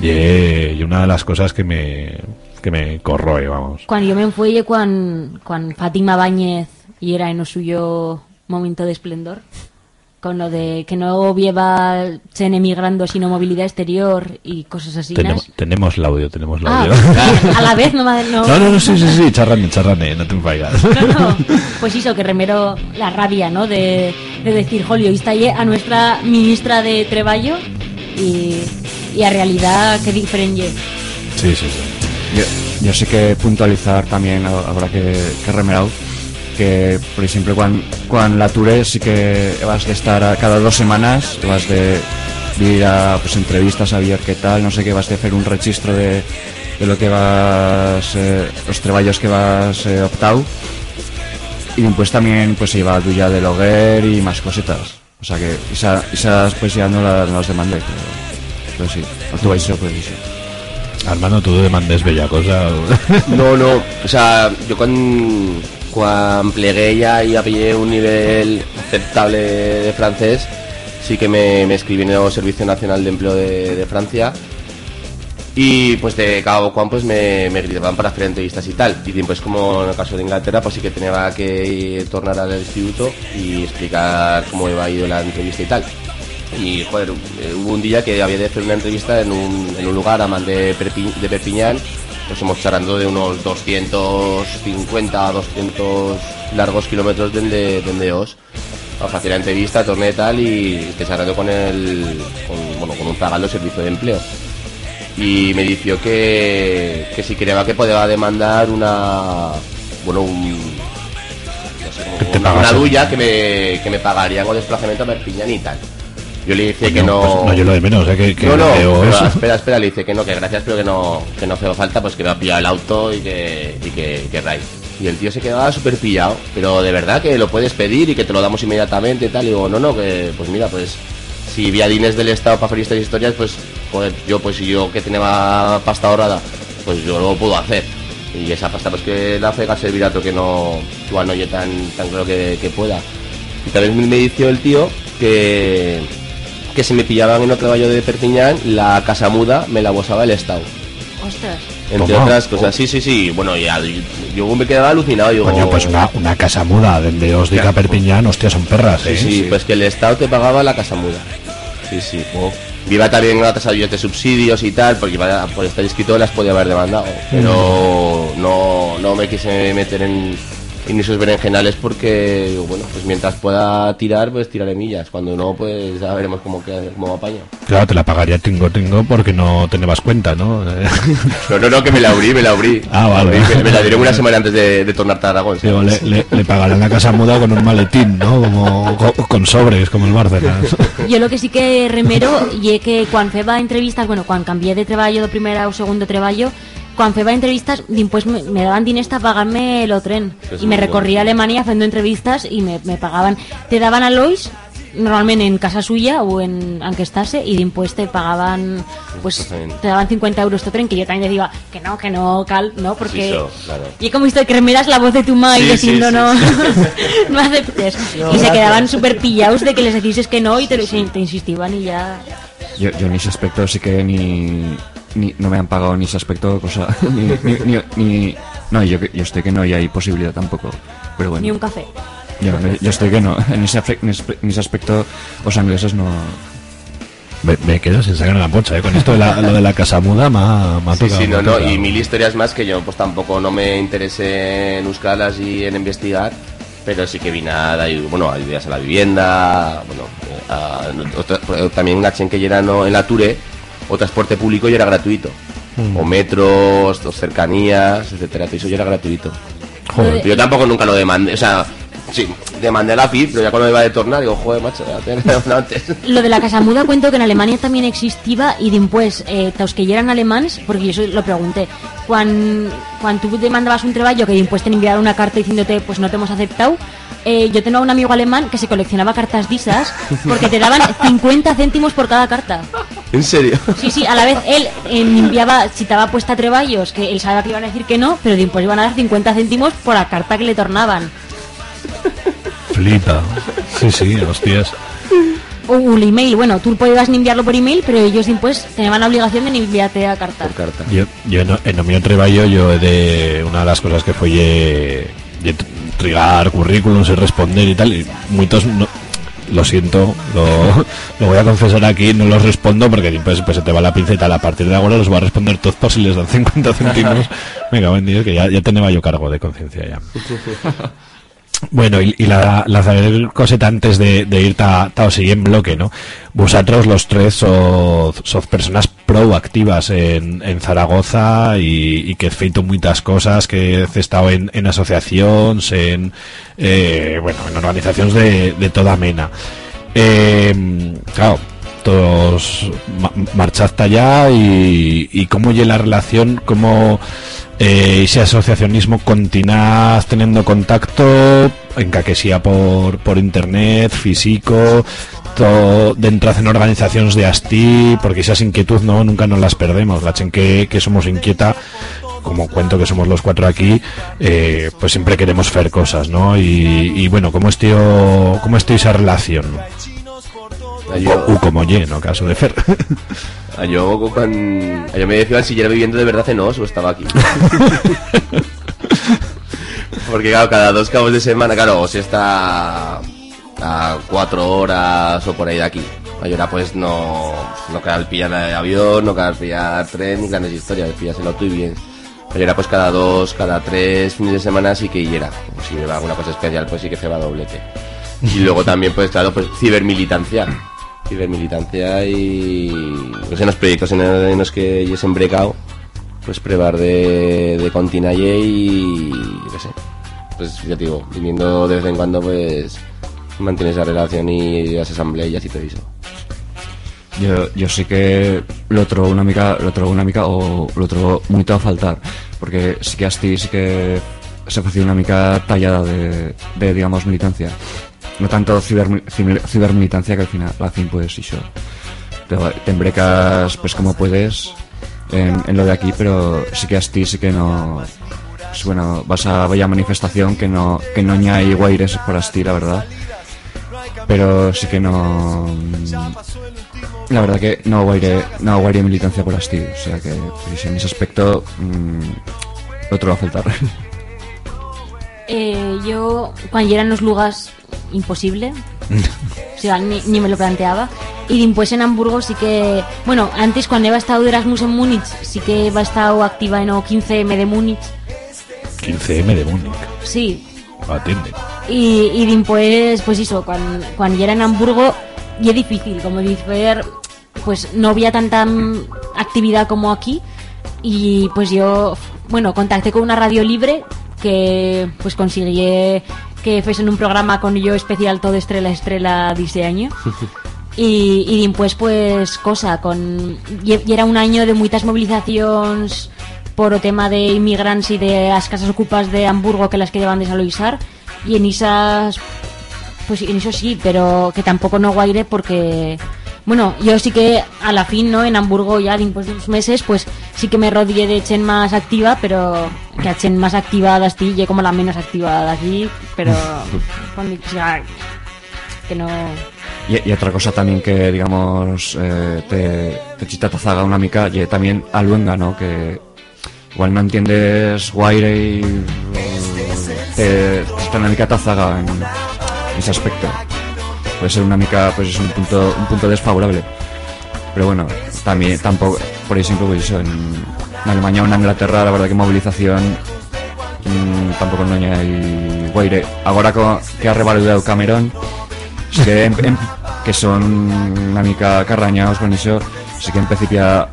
Y, una de las cosas que me, que me corroe, vamos. Quan jo me'n fue quan, quan Fátima Báñez y era en lo suyo momento de esplendor, con lo de que no lleva ser emigrando sino movilidad exterior y cosas así. Tenemos, tenemos el audio, tenemos el Ah, audio. a la vez no, no, No, no, no, sí, sí, sí, charrane, charrane, no te enfaigas. No, no. Pues eso, que remero la rabia, ¿no? De, de decir, Jolio, está ahí a nuestra ministra de Treballo y, y a realidad que diferente. Sí, sí, sí. Yo, yo sí que puntualizar también, ahora que, que he remerado, que, por ejemplo, cuando, cuando la Touré sí que vas de estar a- cada dos semanas, vas de, de ir a pues, entrevistas a ver qué tal, no sé qué, vas de hacer un registro de, de lo que vas, eh, los treballos que vas eh, optado, y después también pues se lleva tuya del hoguer y más cositas. O sea que esa, esas pues ya no, la- no las demandé, pero, pero sí, el tu això, pues sí. Hermano, tú demandes bella cosa. No, no, o sea, yo cuando, cuando plegué ya y pillé un nivel aceptable de francés, sí que me, me escribí en el Servicio Nacional de Empleo de, Francia y pues de cada cual pues me, me gritaban para hacer entrevistas y tal. Y pues como en el caso de Inglaterra, pues sí que tenía que tornar al instituto y explicar cómo iba ido la entrevista y tal. Y joder, hubo un día que había de hacer una entrevista en un, en un lugar a más de, Perpi- de Perpiñán, estamos charlando de unos 250 a 200 largos kilómetros de donde os. Vamos a hacer la entrevista, torné tal y estoy charlando con el, con, bueno, con un pagado servicio de empleo. Y me dijo que, que si quería que podía demandar una bueno un no sé, una, una duya que me, que me pagaría con desplazamiento a Perpiñán y tal yo le dije que Coño, no pues no, yo lo de menos, ¿eh? Que, que no, veo espera, espera, le dice que no, que gracias, pero que no, que no hace falta, pues que me ha pillado el auto y que, y que, que ray. Y el tío se quedaba súper pillado, pero de verdad que lo puedes pedir y que te lo damos inmediatamente y tal. Y digo, no, no, que pues mira, pues si viadines del Estado para hacer estas historias, pues joder, yo pues si yo que tenía pasta ahorrada, pues yo lo puedo hacer. Y esa pasta pues que la fega servirá a otro que no, igual no yo tan, tan claro que, que pueda. Y también me dijo el tío que, que si me pillaban en otro trabajo de Perpiñán, la casa muda me la bosaba el Estado. Ostras. Entre Toma. otras cosas, sí, sí, sí. Bueno, ya, yo, yo me quedaba alucinado. Digo, Coño, pues una, una casa muda donde os diga Perpiñán, hostia, son perras, Sí, ¿eh? sí, pues que el Estado te pagaba la casa muda. Sí, sí. Viva también otras ayudas de subsidios y tal, porque por estar inscrito las podía haber demandado. Pero no, no me quise meter en, en esos berenjenales porque, bueno, pues mientras pueda tirar, pues tiraré millas. Cuando no, pues ya veremos cómo, queda- cómo apaño. Claro, te la pagaría tingo tingo porque no tenías cuenta, ¿no? No, no, no, que me la abrí, me la abrí. Ah, vale. Me Me, me la dieron una semana antes de, de tornar a Aragón. Digo, le, le, le pagarán la casa muda con un maletín, ¿no? Como co- con sobres, como el Barcelona. Jo lo que sí que remero i és que quan feba entrevistes, bueno, quan canvié de treballo de primera o segundo treballo, quan feba entrevistas, pues me, me daban diners para pagarme el tren. Es y me recorría Alemania haciendo entrevistas y me, me pagaban. Te daban a Lois, normalmente en casa suya o en aunque estase, y después te pagaban, pues Exactamente. te daban 50 euros tu tren, que yo también decía que no, que no, cal, no, porque... Sí, eso, claro. Y he como visto que remeras la voz de tu madre Sí, diciendo sí, no, sí, no aceptes. y se quedaban súper pillados de que les decís que no y te, te insistían y ya... Yo, yo en ese aspecto sí que ni, ni- no me han pagado ni ese aspecto, cosa, ni, ni, ni- ni- no, yo, que- yo estoy que no y hay posibilidad tampoco, pero bueno, Ni un café. yo, yo estoy que no, en ese, en ese- aspecto los ingleses no, Me, me quedo sin sacar la pocha, ¿eh? Con esto de la, lo de la casa muda me ha, me ha Sí, tocado, sí, me ha no, no, y mil historias más que yo pues tampoco no me interesé en buscarlas y en investigar, pero sí que vine a dar, bueno, ayudas a la vivienda, bueno, eh, a- también gachen que ya era no, en la Ture, o transporte público ya era gratuito, Mm. o metros, o cercanías, etcétera, todo eso ya era gratuito. Joder. Yo tampoco nunca lo demandé, o sea, sí, demandé la PIB, pero ya cuando me iba a tornar digo, joder, macho, que haberlo antes. Lo de la casa muda cuento que en Alemania también existía y después, eh, los que ya eran alemanes, porque yo eso lo pregunté, cuando, cuando tú demandabas un trabajo que después te enviaron una carta diciéndote pues no te hemos aceptado, eh, yo tenía un amigo alemán que se coleccionaba cartas disas porque te daban 50 céntimos por cada carta. ¿En serio? Sí, sí, a la vez él eh, limpiaba, si estaba puesta treballos, que él sabía que iban a decir que no, pero después iban a dar 50 céntimos por la carta que le tornaban. Flipa. Sí, sí, hostias. O un email, bueno, tú podías enviarlo por email, pero ellos después tenían la obligación de enviarte a carta. Por carta. Yo, yo no, en el mío treballo yo he de una de las cosas que fue ye, ye trigar currículums y responder y tal y muchos no, lo siento lo, lo voy a confesar aquí no los respondo porque después pues, se te va la pinza y tal a partir de ahora los voy a responder todos por si les dan 50 céntimos venga buen día que ya, ya tenía yo cargo de conciencia ya Bueno, y, y la, la coseta antes de, de ir ta, ta o sigui en bloque, ¿no? Vosotros los tres sos, sos personas proactivas en, Zaragoza y, que he feito muchas cosas, que he estado en, en asociaciones, en, eh, bueno, en organizaciones de, de toda mena. Eh, claro, todos ma- marchaste allá y, y cómo lle la relación, cómo eh, ese asociacionismo continúas teniendo contacto, en por, por internet, físico, todo, de entrar en organizaciones de ASTI, porque esas inquietud no, nunca nos las perdemos, la chen que, que somos inquieta, como cuento que somos los cuatro aquí, eh, pues siempre queremos hacer cosas, ¿no? Y, y bueno, ¿cómo estoy, cómo estoy esa relación? A yo, U como ye, no caso de fer. a yo, cuando, a yo me decían si ya era viviendo de verdad en Os o estaba aquí. Porque claro, cada dos cabos de semana, claro, Os está a cuatro horas o por ahí de aquí. Ahora pues no, no el pillar de avión, no el pillar tren ni grandes historias, pillas el auto y bien. Ahora pues cada dos, cada tres fines de semana sí que. O si me va alguna cosa especial pues sí que se va doblete. Y luego también pues claro, pues cibermilitancia. Cibermilitancia y pues en los proyectos en, los que yo he embrecado, pues probar de, de y qué sé. Pues ya te digo, viniendo de vez en cuando pues mantiene esa relación y las asambleas y todo eso. Yo, yo sí que lo trobo una mica, lo una mica o lo trobo muy a faltar, porque sí que Asti sí que se hacía una mica tallada de, de digamos, militancia. No tanto ciber, ciber- cibermilitancia que al final la hacen pues y yo. Te, te embrecas pues como puedes en, en lo de aquí, pero sí que Asti sí que no... sí, Bueno, vas a vaya manifestación que no que no hay guaires por Asti, la verdad pero sí que no la verdad que no guaire no guaire militancia por Asti o sea que pues, en ese aspecto mm, otro va a faltar Eh, yo, cuando eran los lugares, imposible. O sea, ni, ni me lo planteaba. Y después en Hamburgo sí que... Bueno, antes cuando iba estado de Erasmus en Múnich, sí que iba estado activa en o 15M de Múnich. 15M de Múnich. Sí. Atiende. Y, y después, pues eso, cuando, cuando era en Hamburgo, y es difícil, como dices, pues no había tanta mm, actividad como aquí. Y pues yo, bueno, contacté con una radio libre que pues conseguí que fuesen un programa con yo especial todo estrella estrella de ese año. Y, y después pues cosa con y, era un año de muchas movilizaciones por o tema de inmigrantes y de las casas ocupas de Hamburgo que las que llevan desalojar y en esas pues en eso sí pero que tampoco no guaire porque bueno yo sí que a la fin no en Hamburgo ya después de unos meses pues sí que me rodeé de Chen más activa pero que a Chen más activa de Asti y como la menos activa de aquí pero con- o sea, que no y, y otra cosa también que digamos eh, te, te chita tazaga una mica y también a luenga no que igual no entiendes guaire y eh, te, te está una mica tazaga en, en ese aspecto puede ser una mica pues es un punto un punto desfavorable. Pero bueno también tampoco por ejemplo pues eso en, en Alemania o en Inglaterra la verdad que movilización mm, tampoco no hay guaire. Ahora co- que ha revalidado Cameron sí que, em- em- que son una mica carrañados con eso sí que en principio a, a,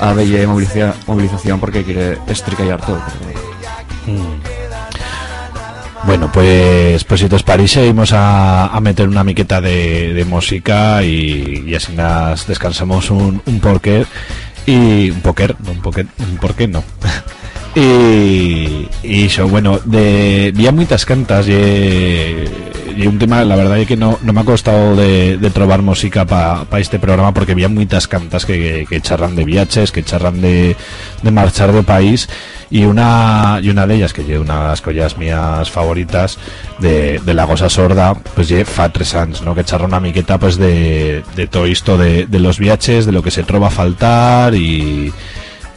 a, a velle movilización, movilización porque quiere estricallar todo pero- Bueno, pues, pues si te os parece, a, a meter una miqueta de, de música y, así nos descansamos un, un porqué y un póker, no un póker, un porqué no. y, eso, bueno, de, había muchas cantas, ye, y un tema, la verdad es que no, no me ha costado de, de trobar música para este programa porque había muchas cantas que, que charran de viajes, que charran de, de marchar de país y una y una de ellas que es una de las collas mías favoritas de, de La Gosa Sorda pues lle fa tres años ¿no? que charra una miqueta pues de, de todo esto de, los viajes de lo que se trova a faltar y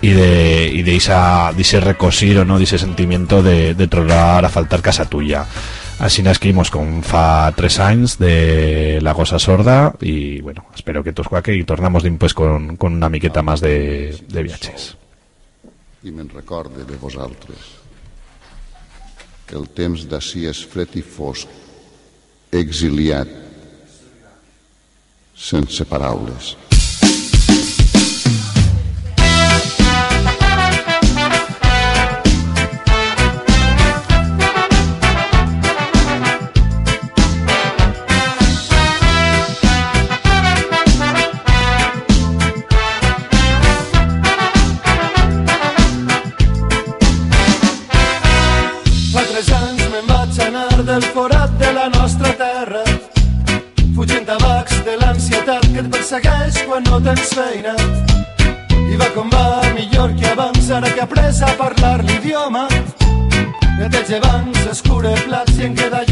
y de y de esa ese recosir o no de ese sentimiento de, de trobar a faltar casa tuya así nos escribimos con fa tres años de La Gosa Sorda y bueno espero que tos cuaque y tornamos pues con, con una miqueta más de, de viajes i me'n recorde de vosaltres. El temps d'ací és fred i fosc, exiliat, sense paraules. Feina i va com va millor que abans ara que ha après a parlar l'idioma. Neteja bancs, escure plats i en queda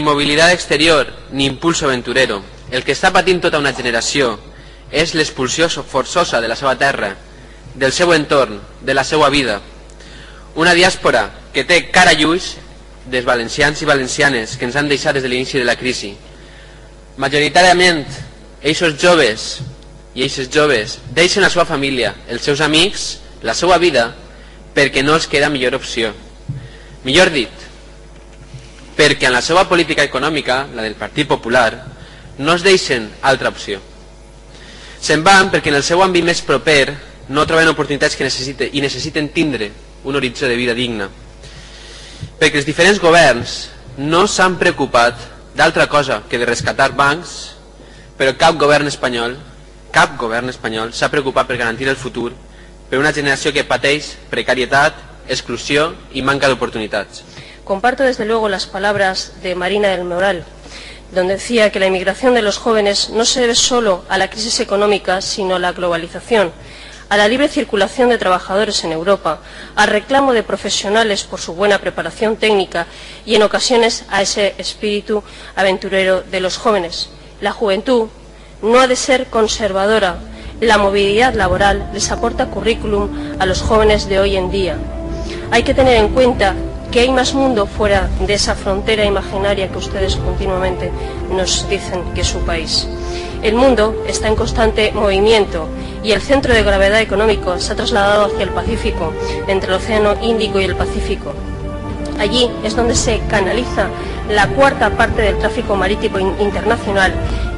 ni mobilitat exterior ni impulso aventurero. El que està patint tota una generació és l'expulsió forçosa de la seva terra, del seu entorn, de la seva vida. Una diàspora que té cara i ulls dels valencians i valencianes que ens han deixat des de l'inici de la crisi. Majoritàriament, eixos joves i eixes joves deixen la seva família, els seus amics, la seva vida, perquè no els queda millor opció. Millor dit, perquè en la seva política econòmica, la del Partit Popular, no es deixen altra opció. Se'n van perquè en el seu àmbit més proper no troben oportunitats que necessiten, i necessiten tindre un horitzó de vida digna. Perquè els diferents governs no s'han preocupat d'altra cosa que de rescatar bancs, però cap govern espanyol, cap govern espanyol s'ha preocupat per garantir el futur per una generació que pateix precarietat, exclusió i manca d'oportunitats. Comparto desde luego las palabras de Marina del Moral, donde decía que la inmigración de los jóvenes no se debe solo a la crisis económica, sino a la globalización, a la libre circulación de trabajadores en Europa, al reclamo de profesionales por su buena preparación técnica y, en ocasiones, a ese espíritu aventurero de los jóvenes. La juventud no ha de ser conservadora. La movilidad laboral les aporta currículum a los jóvenes de hoy en día. Hay que tener en cuenta que hay más mundo fuera de esa frontera imaginaria que ustedes continuamente nos dicen que es su país. El mundo está en constante movimiento y el centro de gravedad económico se ha trasladado hacia el Pacífico, entre el Océano Índico y el Pacífico. Allí es donde se canaliza la cuarta parte del tráfico marítimo in- internacional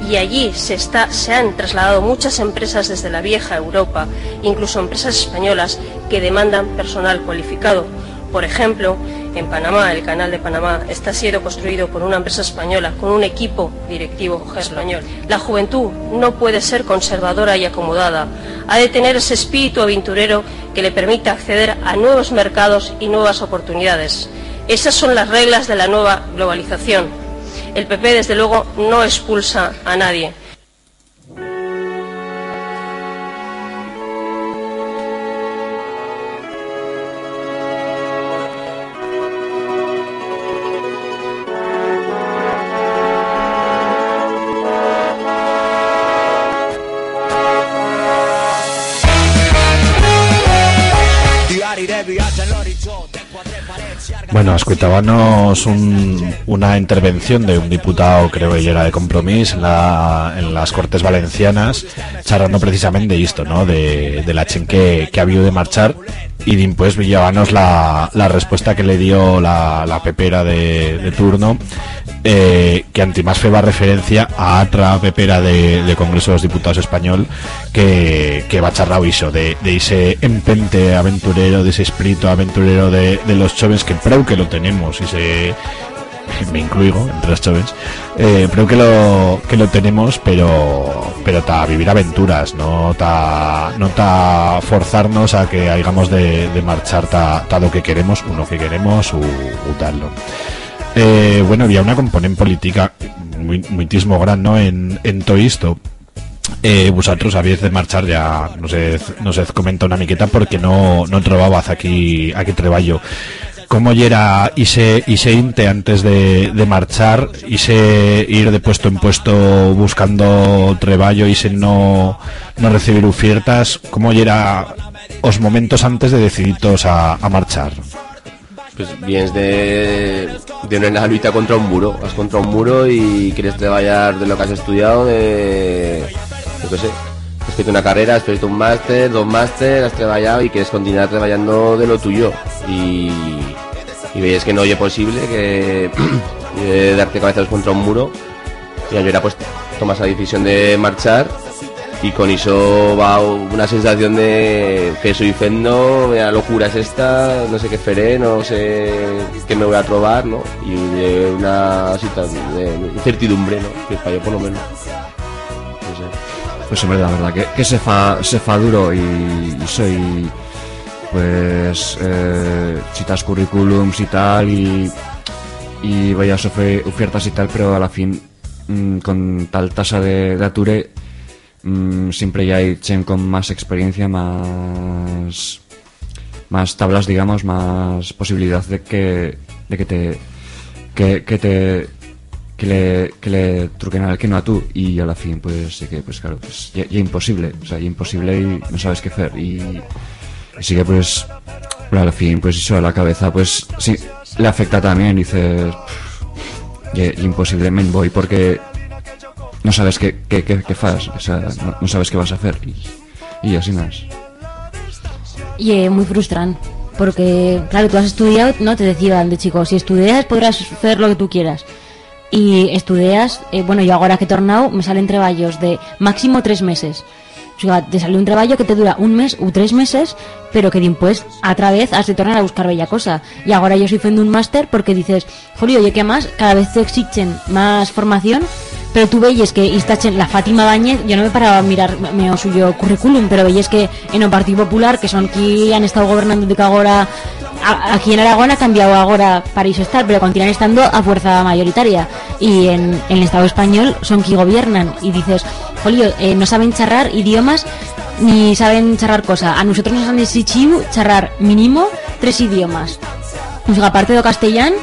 y allí se, se han trasladado muchas empresas desde la vieja Europa, incluso empresas españolas que demandan personal cualificado. Por ejemplo, en Panamá, el canal de Panamá está siendo construido por una empresa española con un equipo directivo español. La juventud no puede ser conservadora y acomodada. Ha de tener ese espíritu aventurero que le permita acceder a nuevos mercados y nuevas oportunidades. Esas son las reglas de la nueva globalización. El PP, desde luego, no expulsa a nadie. Bueno, escuchábamos un, una intervención de un diputado, creo que era de Compromís, en, la, en las Cortes Valencianas, charlando precisamente esto, ¿no? De, de la chen que, que ha habido de marchar y después llevanos la, la respuesta que le dio la, la pepera de, de turno, eh, que antimás feba referencia a otra pepera de, Congreso de los Diputados español que, que va a charlar eso, de, de ese empente aventurero, de ese espíritu aventurero de, los jóvenes que creo que lo tenemos y se me incluyo entre los jóvenes eh, creo que lo que lo tenemos pero pero ta vivir aventuras no ta no ta forzarnos a que hayamos de, de marchar ta, ta lo que queremos uno que queremos u, u tal ¿no? Eh, bueno había una componente política muy, muitísimo gran ¿no? en, en todo esto. Eh, vosotros habéis de marchar ya no sé no sé comenta una miqueta porque no no trobabas aquí aquí treballo. Cómo era ese ese inte antes de, de marchar ese ir de puesto en puesto buscando treballo y no no recibir ofertas cómo era os momentos antes de decidiros a, a marchar Pues vienes de, de una lucha contra un muro. Vas contra un muro y quieres trabajar de lo que has estudiado, de. Yo qué sé. Has hecho una carrera, has hecho un máster, dos máster, has trabajado y quieres continuar trabajando de lo tuyo. Y, y veis que no es posible, que eh, darte cabezazos contra un muro. Y ahora pues tomas la decisión de marchar y con eso va una sensación de que soy fendo, la locura es esta, no sé qué feré, no sé qué me voy a trobar, ¿no? Y de una situación de incertidumbre, ¿no? Que yo por lo menos. No sé. Pues hombre, la verdad que, se, fa, se fa duro y, soy pues eh, citas currículums y tal y, y vaya ofe- ofertas y tal, pero a la fin mm, con tal tasa de ature mm, siempre ya hay chen con más experiencia, más más tablas, digamos, más posibilidad de que de que te que, te que le, que le truquen al que no a tú. Y a la fin pues sí que pues claro pues imposible. O sea ya imposible y no sabes qué hacer. Y, y sí que pues pero a la fin pues eso a la cabeza pues sí le afecta también. Dices "Pff, ya imposible me voy porque no sabes qué qué, qué, qué fas, o sea no, sabes qué vas a hacer y, y así más Y es muy frustrante. Porque, claro, tú has estudiado, no te decían de chico, si estudias podrás hacer lo que tú quieras. Y estudias, eh, bueno, yo ahora que he tornado, me salen treballos de máximo tres meses. O sea, te sale un treballo que te dura un mes u tres meses, pero que después, otra vez, has de tornar a buscar bella cosa. Y ahora yo estoy haciendo un máster porque dices, Julio, oye, ¿qué más? Cada vez te exigen más formación, pero tú veis que istachen la Fátima Báñez, yo no me paraba a mirar suyo currículum, pero veis que en el Partido Popular, que son que han estado gobernando de que ahora aquí en Aragón ha cambiado ahora para iso estar, pero continúan estando a fuerza mayoritaria. Y en, el Estado español son que gobiernan. Y dices, Julio, eh, no saben charrar idiomas ni saben charrar cosa. A nosotros nos han exigido charrar mínimo tres idiomas. O sea, aparte de castellán,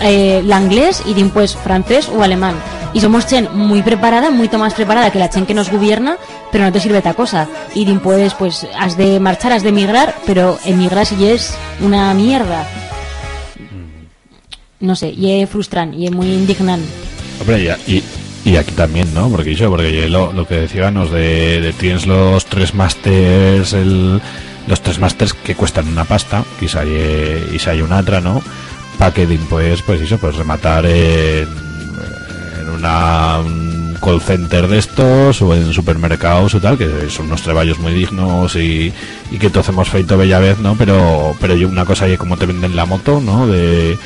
eh, l'inglés y después francés o alemán. Y somos chen muy preparada, mucho más preparada que la chen que nos gobierna, pero no te sirve esta cosa. Y después, pues, has de marchar, has de emigrar, pero emigrar si es una mierda. No sé, y es frustrante, y es muy indignante. Ya- y, y aquí también, ¿no? Porque yo, porque lo, lo que decíamos de, de tienes los tres másters, el, los tres másters que cuestan una pasta, quizá hay, y si hay una otra, ¿no? Que pues, pues eso, pues rematar en, en una un call center de estos o en supermercados o tal, que son unos trabajos muy dignos y, y que todos hemos feito bella vez, ¿no? Pero, pero yo una cosa es como te venden la moto, ¿no? De,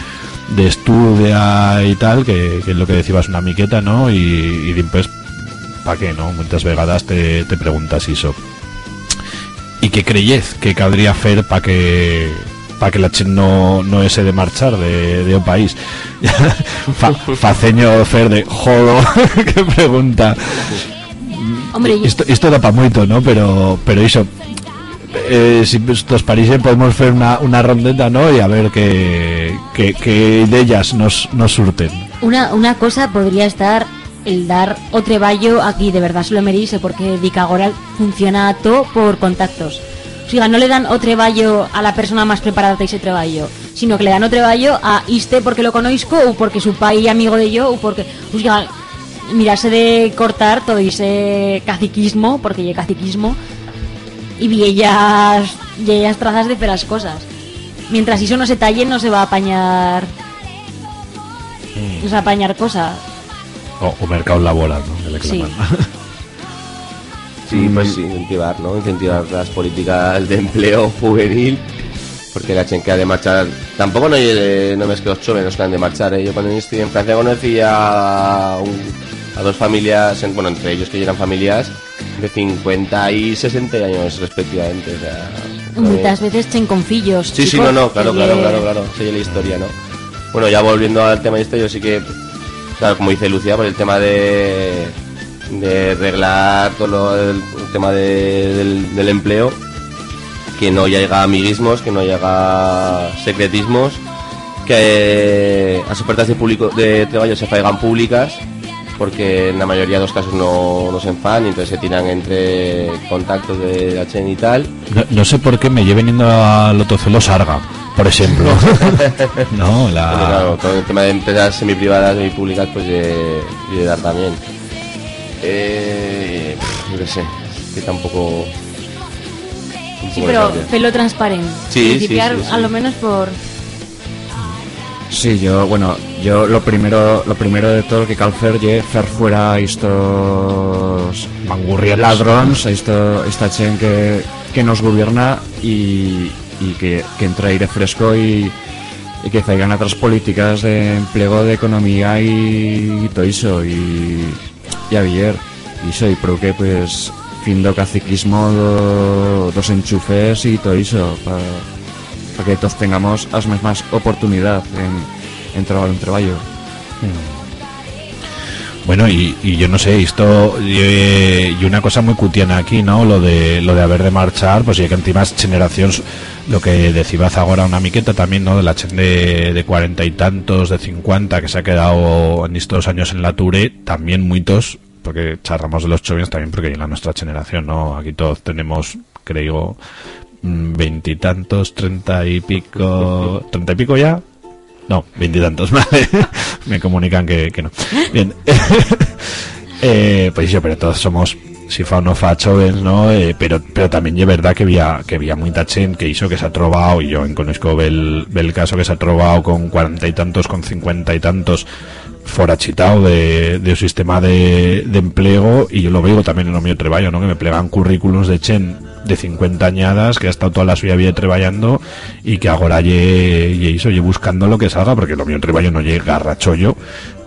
de estudia y tal, que, es lo que decías una miqueta, ¿no? Y, y después, ¿para qué, no? Muchas vegadas te, te preguntas eso. ¿Y qué creyez que cabría hacer para que para que la chen no, no ese de marchar de, de un país? Fa, faceño fer de jodo que pregunta Hombre, esto, esto da para mucho, ¿no? Pero, pero eso, eh, si estos países podemos hacer una, una rondeta, ¿no? Y a ver qué, qué, qué de ellas nos, nos surten. Una, una cosa podría estar el dar o treballo aquí de verdad se lo merece porque Dicagora funciona todo por contactos. O sea, no le dan o treballo a la persona más preparada de ese treballo, sino que le dan o treballo a este porque lo conozco o porque su pai es amigo de yo o porque, o sea, mirarse de cortar todo ese caciquismo, porque ya caciquismo, y bellas, bellas trazas de hacer las cosas. Mientras eso no se talle, no se va a apañar, no se va a apañar cosa. O, o mercado laboral, ¿no? Que le Sí. Sí, pues sí, incentivar, ¿no? Incentivar las políticas de empleo juvenil, porque la gente que ha de marchar, tampoco no, hay- no es que los jóvenes que han de marchar, ¿eh? Yo cuando estuve en Francia conocí a, un- a dos familias, en- bueno, entre ellos que eran familias de 50 y 60 años respectivamente, o sea... no es- Muchas veces chen confillos. Sí, sí, chicos, no, no, claro, claro, claro, claro, sigue la historia, ¿no? Bueno, ya volviendo al tema de esto, yo sí que, claro, como dice Lucía, por el tema de, de arreglar todo lo- el, tema de- del, del empleo, que no llega amiguismos, que no llega secretismos, que las ofertas de público de trabajo se faigan públicas, porque en la mayoría de los casos no, no se enfan, y entonces se tiran entre contactos de la Chen y tal. No, no sé por qué me lleven yendo a Lotocelo Sarga, por ejemplo. no, la... claro, todo el tema de empresas semiprivadas y públicas, pues de dar también. Eh, yo qué sé, que tampoco. Sí, lo pero pelo transparente. Sí, Principiar sí, sí. a lo menos por... Sí, yo, bueno, yo lo primero, lo primero de todo que cal fer ye fer fuera estos Mangurrieles. ladrones, esto, esta gente que, que nos gobierna y, y que, que entre aire fresco y, y que traigan otras políticas de empleo, de economía y, todo eso y, y a Villar. Y eso, y creo que pues fin do caciquismo do, dos enchufes y todo eso para que todos tengamos las mismas oportunidad en, en trabajar un trabajo. Bueno, y, y yo no sé, esto eh, y una cosa muy cutiana aquí, ¿no? Lo de lo de haber de marchar, pues y que encima generaciones, lo que decía ahora una miqueta también, ¿no? De la chen de, de cuarenta y tantos, de cincuenta, que se ha quedado en estos años en la Ture, también muchos, porque charramos de los jóvenes también, porque en la nuestra generación, ¿no? Aquí todos tenemos, creo, mm, veintitantos, treinta y pico, treinta y pico ya, no, veintitantos, vale. Me comunican que, que no. Bien. eh, pues yo, pero todos somos si fa o no fa jóvenes, ¿no? Eh, pero pero también es verdad que había que había mucha gente que hizo que se ha trovado y yo en conozco el, el caso que se ha trovado con cuarenta y tantos, con cincuenta y tantos forachitado de, de sistema de, de empleo y yo lo veo también en lo mío trabajo, ¿no? Que me plegan currículums de chen de 50 añadas que ha estado toda la suya vida trabajando y que ahora ye, ye hizo, ye buscando lo que salga porque lo mío trabajo no llega garrachollo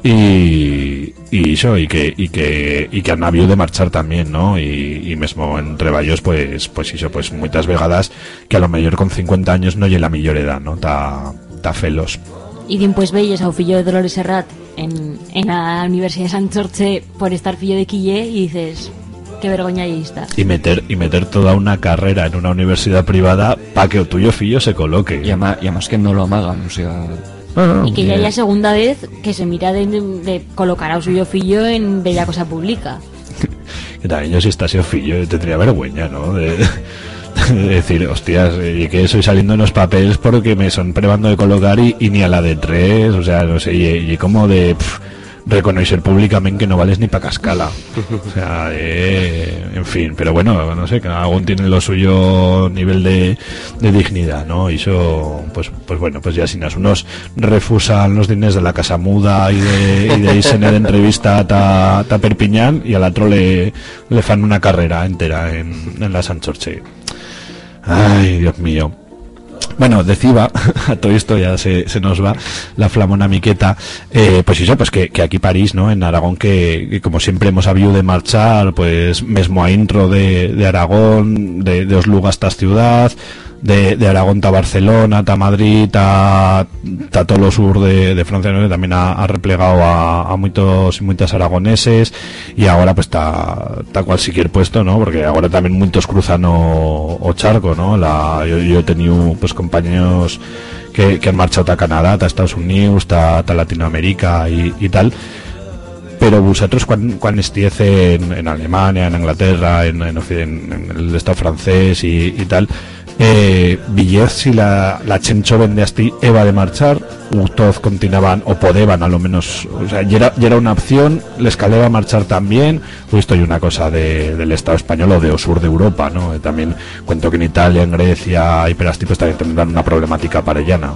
y y eso y que y que y que han habido de marchar también no y, y mismo en treballos pues pues eso pues muchas vegadas que a lo mejor con 50 años no llega la mayor edad no ta, ta felos Y después veis a un fillo de Dolores Serrat en, en la Universidad de San Jorge por estar fillo de Quille y dices, qué vergüenza y está. y meter y meter toda una carrera en una universidad privada para que el tuyo fillo se coloque Y además, y además que no lo amagan, o sea... Y que ya es la segunda vez que se mira de, de colocar a un suyo fillo en bella cosa pública. que también yo si estase fillo tendría vergüenza no de, de decir hostias y que estoy saliendo en los papeles porque me son probando de colocar y, ni a la de tres o sea no sé y, como de reconocer públicamente que no vales ni para cascala. O sea eh, en fin pero bueno no sé cada uno tiene lo suyo nivel de, dignidad no y eso pues pues bueno pues ya sin unos refusan los dineros de la casa muda y de, y de irse de entrevista a, Perpiñán y al otro le, le fan una carrera entera en, en la San Jorge ay Dios mío bueno, decía, a todo esto ya se, se nos va la flamona miqueta, eh, pues eso, pues que, que aquí París, ¿no? En Aragón, que, que como siempre hemos habido de marchar, pues mesmo a intro de, de Aragón, de, de Osluga hasta ciudad, de, Aragón a Barcelona, a Madrid, a, todo lo sur de, de Francia, ¿no? también ha, replegado a, a muchos muchas aragoneses y ahora pues está, está cualquier puesto, ¿no? Porque ahora también muchos cruzan o, o charco, ¿no? La, yo, yo he tenido pues compañeros que, que han marchado a Canadá, a Estados Unidos, a Latinoamérica y, y tal pero vosotros cuando, cuando estéis en, en Alemania, en Inglaterra, en, en, en el estado francés y, y tal, eh, Villez si la, la Chencho vende así Eva de marchar, todos continuaban o podeban a lo menos, o sea, ya era, ya era una opción, les caleba marchar también, esto hay una cosa de, del Estado español o de o sur de Europa, ¿no? Eh, También cuento que en Italia, en Grecia y perastipos también tendrán una problemática parellana.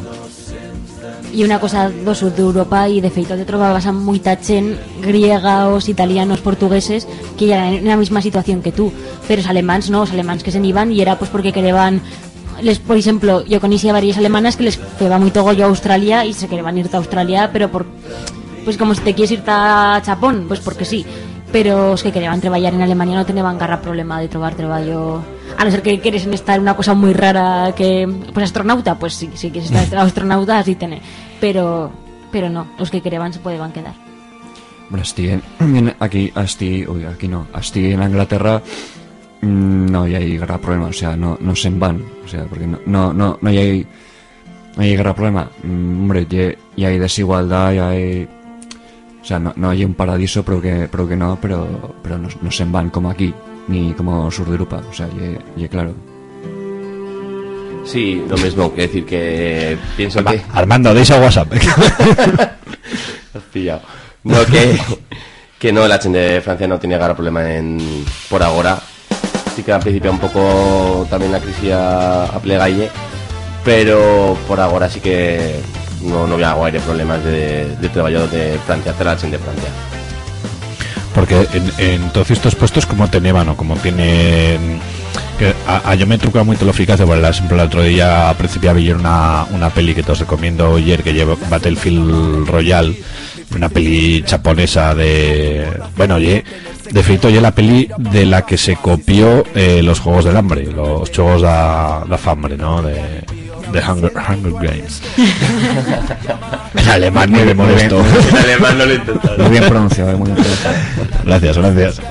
Y una cosa do sur de Europa y de feito te trovabas a moita chen griegos, italianos, portugueses que ya en la misma situación que tú, pero los alemáns no, los alemáns que se iban y era pues porque querían les, por ejemplo, yo conocía varias alemanas que les pegaba muy togollo a Australia y se querían ir a Australia, pero por pues como si te quieres irte a Chapón, pues porque sí. Pero os que querían trabajar en Alemania no tenían garra problema de trobar trabajo a no ser que quieres estar en una cosa muy rara que pues astronauta pues sí, si quieres estar astronauta así tiene pero pero no los que querían se podían quedar. Bueno, estoy en, aquí, estoy, uy, aquí no, estoy en Inglaterra, mm, no hay gran problema, o sea, no, no se van, o sea, porque no, no, no, no hay, no hay gran problema, Mm, hombre, y, y hay desigualdad, y hay, o sea, no, no hay un paradiso, pero que, pero que no, pero, pero no, no se van como aquí, ni como sur de Europa, o sea, y, claro. Sí, lo mismo, que decir que pienso que... Armando, deis a WhatsApp. Has pillado. No, que, que no, la gente de Francia no tiene gran problema en, por ahora. Sí que al principio un poco también la crisis a, a plegalle, pero por ahora sí que no, no había guaire problemas de, de trabajo de Francia, hacer la gente de Francia. Porque en, en todos estos puestos como tenían o como tienen que a, a yo me truca mucho lo eficaz por ejemplo el otro día a principio vi una, una peli que te os recomiendo ayer que lleva Battlefield Royale una peli japonesa de bueno oye de feito oye la peli de la que se copió eh, los juegos del hambre los juegos da, da fambre no de The Hunger, Hunger Games. en alemán me molesto. En alemán no lo he intentado. Muy bien pronunciado, muy bien pronunciado. Gracias, gracias.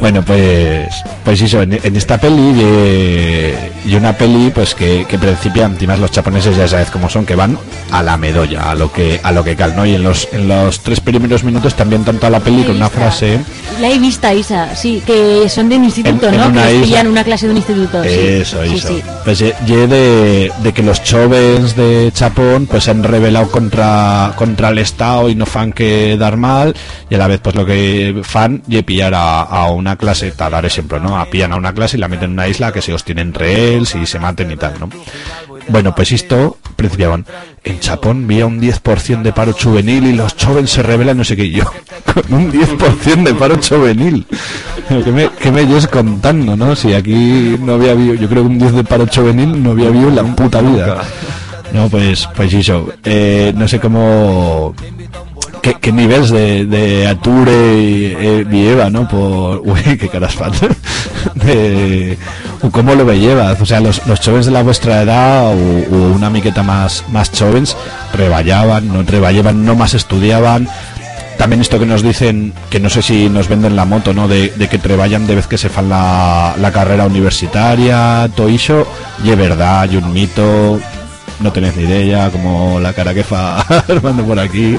Bueno, pues pues eso, en, en esta peli eh, y una peli pues que, que principian más los japoneses ya sabes cómo son, que van a la medolla, a lo que a lo que cal, ¿no? Y en los en los tres primeros minutos también tanto a la peli con una frase La he vista, Isa, sí, que son de un instituto, En- en ¿no? una que pillan una clase de un instituto. sí. Eso, Sí, eso. sí. Pues eh, de, de que los jóvenes de Chapón pues han rebelado contra contra el Estado y no fan que dar mal y a la vez pues lo que fan y pillar a, a una clase, te dar ejemplo, ¿no? A pillan a una clase y la meten en una isla que se obtienen entre ellos y se maten y tal, ¿no? Bueno, pues esto principiaban en Chapón había un 10% de paro juvenil y los jóvenes se rebelan no sé qué y yo con un 10% de paro juvenil ¿Qué me, qué me llevas contando, no? Si aquí no había habido, yo creo que un 10 de paro juvenil no había habido en la puta vida. No, pues, pues eso. Eh, no sé cómo. ¿Qué, qué de, de ature eh, lleva, no? Por. Uy, qué caras fan. De, ¿Cómo lo llevas? O sea, los, los jóvenes de la vuestra edad o, una miqueta más, más jóvenes reballaban, no reballaban, no más estudiaban. También esto que nos dicen, que no sé si nos venden la moto, ¿no? De, de que treballan de vez que se fan la, la carrera universitaria, todo eso, y es verdad, y un mito, no tenés ni idea, como la cara que fa Armando por aquí.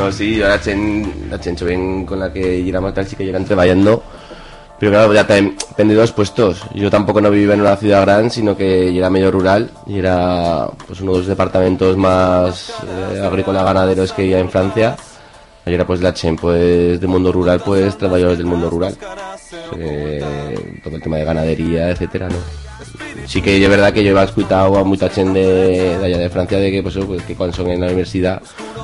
No, sí, yo la chen, la chen joven con la que llegamos tal sí que llegan trabajando. Pero claro, ya también depende de los puestos. Yo tampoco no vivía en una ciudad grande, sino que era medio rural y era pues uno de los departamentos más eh, agrícola ganaderos que había en Francia. Ahí era pues la chen, pues del mundo rural, pues trabajadores del mundo rural. Eh, todo el tema de ganadería, etcétera, ¿no? Sí que es verdad que yo he escuchado a mucha gente de, de allá de Francia de que pues, pues, que cuando son en la universidad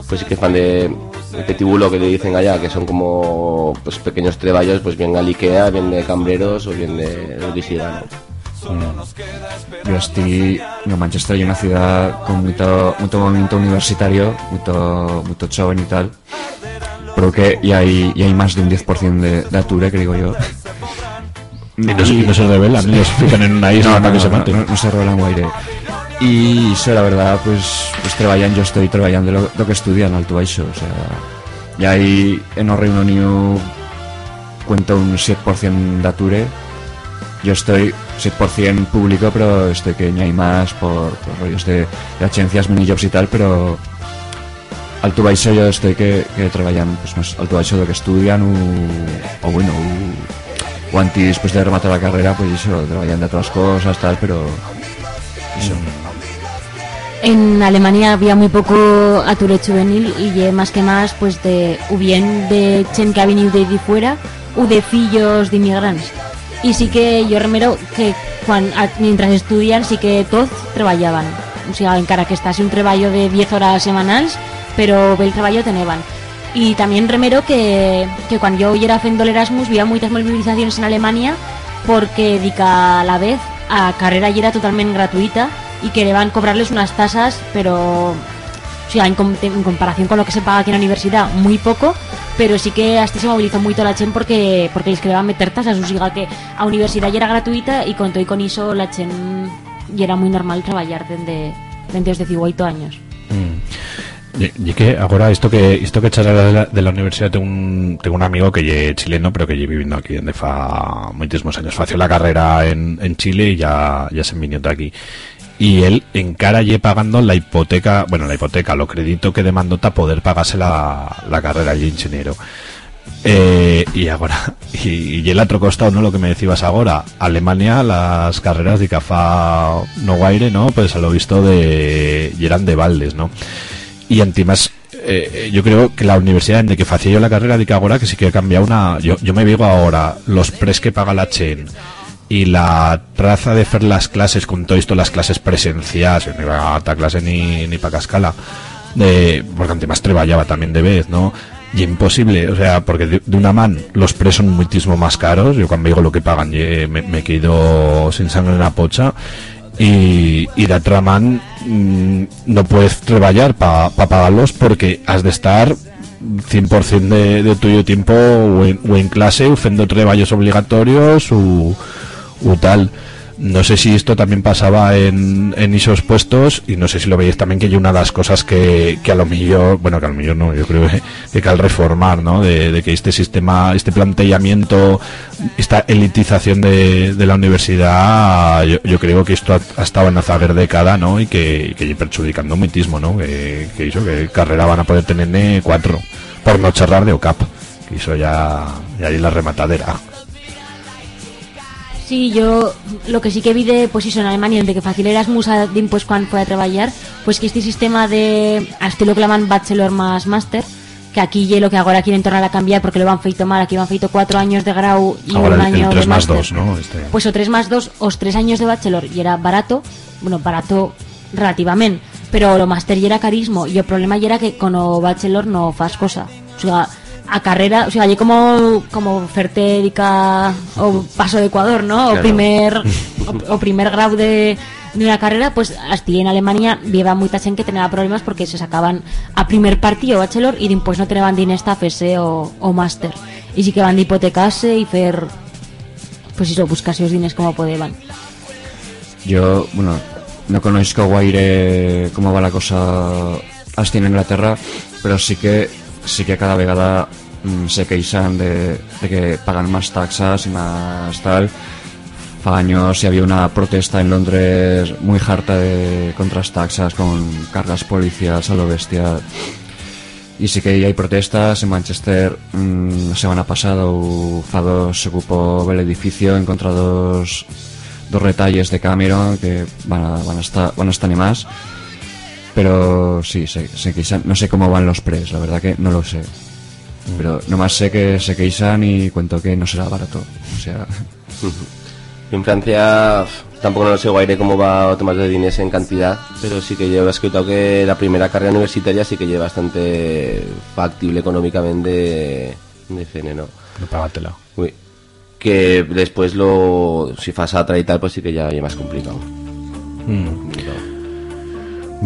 pues sí que fan de, de petibulo que le dicen allá que son como pues pequeños treballos pues bien al Ikea, bien de cambreros o bien de, de lo que sea, ¿no? Yo estoy en Manchester, y una ciudad con mucho, mucho movimiento universitario, mucho, mucho joven y tal. Pero que y hay, y hay más de un 10% de, de ature, que digo yo. Y no, se- y no se rebelan, ni los fijan en una isla para que se maten. No, no se revelan guaire. Y eso, la verdad, pues, pues trabajan, yo estoy trabajando lo, lo que estudian alto baixo, o sea, y hay en el Reino Unido cuenta un 7% de ature, yo estoy 7% público, pero estoy que ni hay más por, por rollos de, de agencias, mini jobs y tal, pero alto baixo yo estoy que, que trabajan pues, baixo de lo que estudian o, o bueno, o, o antes después de rematar la carrera, pues eso, trabajan de otras cosas, tal, pero eso. En Alemania había muy poco ature juvenil y más que más pues de o bien de chen que ha venido de, de fuera o de fillos de inmigrantes. Y sí que yo remero que cuan, a- mientras estudian sí que todos trabajaban. O sea, encara que estase un trabajo de 10 horas semanales, pero el trabajo tenían. Y también remero que, que cuando yo era haciendo el Erasmus había muchas movilizaciones en Alemania porque dica a la vez a carrera y era totalmente gratuita y que van cobrarles unas tasas, pero o sea, en, com- en comparación con lo que se paga aquí en la universidad, muy poco, pero sí que hasta se movilizó mucho la Chen porque porque les querían meter tasas, o sea que a universidad ya era gratuita y con todo y con eso la Chen y era muy normal trabajar desde desde los 18 años. Y, y que ahora esto que esto que echas de la, de la universidad tengo un, tengo un amigo que es chileno pero que lleva viviendo aquí donde fa muchísimos años. Fació la carrera en, en Chile y ya, ya se vino de aquí. Y él encara ye pagando la hipoteca bueno la hipoteca lo crédito que demandó para poder pagarse la, la carrera de ingeniero. Eh, y ahora y, y el otro costado no lo que me decías ahora Alemania las carreras de cafa no guaire no pues a lo visto de y eran de baldes no y antimás eh, yo creo que la universidad en de que hacía yo la carrera de que ahora que sí que ha cambiado una yo, yo me digo ahora los pres que paga la Chen y la traza de hacer las clases con todo esto las clases presenciales iba a clase ni, ni para cascala de, porque antes trabajaba también de vez no y imposible o sea porque de, de una man los pres son muchísimo más caros yo cuando digo lo que pagan ye, me, me quedo sin sangre en la pocha y, y de otra man mm, no puedes trabajar para pagarlos porque has de estar 100% de, de tuyo tiempo o en, o en clase haciendo trabajos obligatorios o, o tal No sé si esto también pasaba en, en esos puestos y no sé si lo veis también que hay una de las cosas que, que a lo mejor, bueno, que a lo mejor no, yo creo que, que cal reformar, ¿no? De, de que este sistema, este planteamiento, esta elitización de, de la universidad, yo, yo creo que esto ha, estado en la zaguer década, ¿no? Y que, que perjudicando muchísimo, ¿no? Que, que hizo que carrera van a poder tener cuatro, por no charlar de OCAP, que hizo ya, ya la rematadera. Sí, yo lo que sí que vi de pues eso en Alemania de que fácil Erasmus a din pues cuando fue a trabajar, pues que este sistema de estilo que llaman bachelor más máster, que aquí ye lo que ahora quieren tornar a cambiar porque lo han feito mal, aquí van feito cuatro años de grau y Ahora un el, año 3 de más. 2, ¿no? Este. Pues o 3 más 2 os 3 años de bachelor y era barato, bueno, barato relativamente, pero lo máster y era carismo y el problema y era que con o bachelor no fas cosa. O sea, a carrera, o sea, allí como como fertérica o paso de Ecuador, ¿no? O Claro. primer o, o primer grado de, de una carrera, pues así en Alemania lleva mucha gente que tenía problemas porque se sacaban a primer partido bachelor y después no tenían dinero esta FSE o, o máster. Y sí que van de hipotecarse y hacer pues eso, buscarse los diners como podían. Yo, bueno, no conozco guaire cómo va la cosa hasta en Inglaterra, pero sí que sí que cada vegada mm, se queixan de, que pagan más taxas más tal. Fa años y había una protesta en Londres muy harta de contra las taxas con cargas policiales a lo bestia. Y sí que hay protestas en Manchester mm, la semana pasada o fa dos se ocupó el edificio encontró dos, dos retalles de Cameron que van a, van a estar van a estar ni más pero sí se, se queixan no sé cómo van los pres la verdad que no lo sé pero nomás sé que se queixan y cuento que no será barato o sea En Francia tampoco no sé guaire cómo va o temas de dinero en cantidad, pero sí que yo he escuchado que la primera carrera universitaria sí que lleva bastante factible económicamente de, de cene, ¿no? No págatela. Uy. Que después lo si fas atra y tal pues sí que ya es más complicado.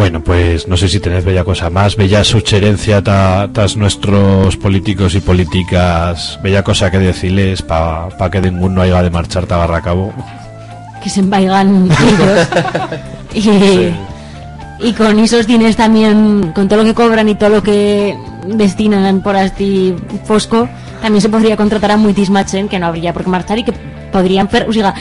Bueno, pues no sé si tenéis bella cosa más, bella sugerencia ta, tas nuestros políticos y políticas, bella cosa que decirles para pa que ninguno haya de marchar ta a cabo. que se envaigan ellos. y, y con esos diners también, con todo lo que cobran y todo lo que destinan por este fosco, también se podría contratar a muchísima gente que no habría por qué marchar y que podrían, per- o sea,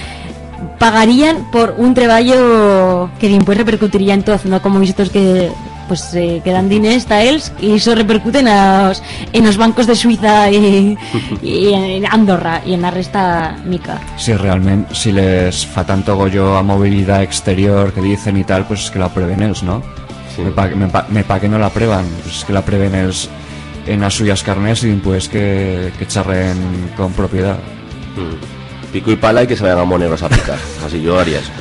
pagarían por un trabajo que después repercutiría en todo, no como estos que pues se quedan diners a ellos y eso repercute en los, en los bancos de Suiza y, y en Andorra y en la resta mica. si realmente si les fa tanto gollo a movilidad exterior que dicen y tal pues es que la prueben ellos ¿no? Sí. me, pa, me, pa, me pa que no la prueban pues es que la prueben ellos en las suyas carnes y pues que, que charren con propiedad Mm. Pico y pala y que se vayan a moneros a picar. Así yo haría eso.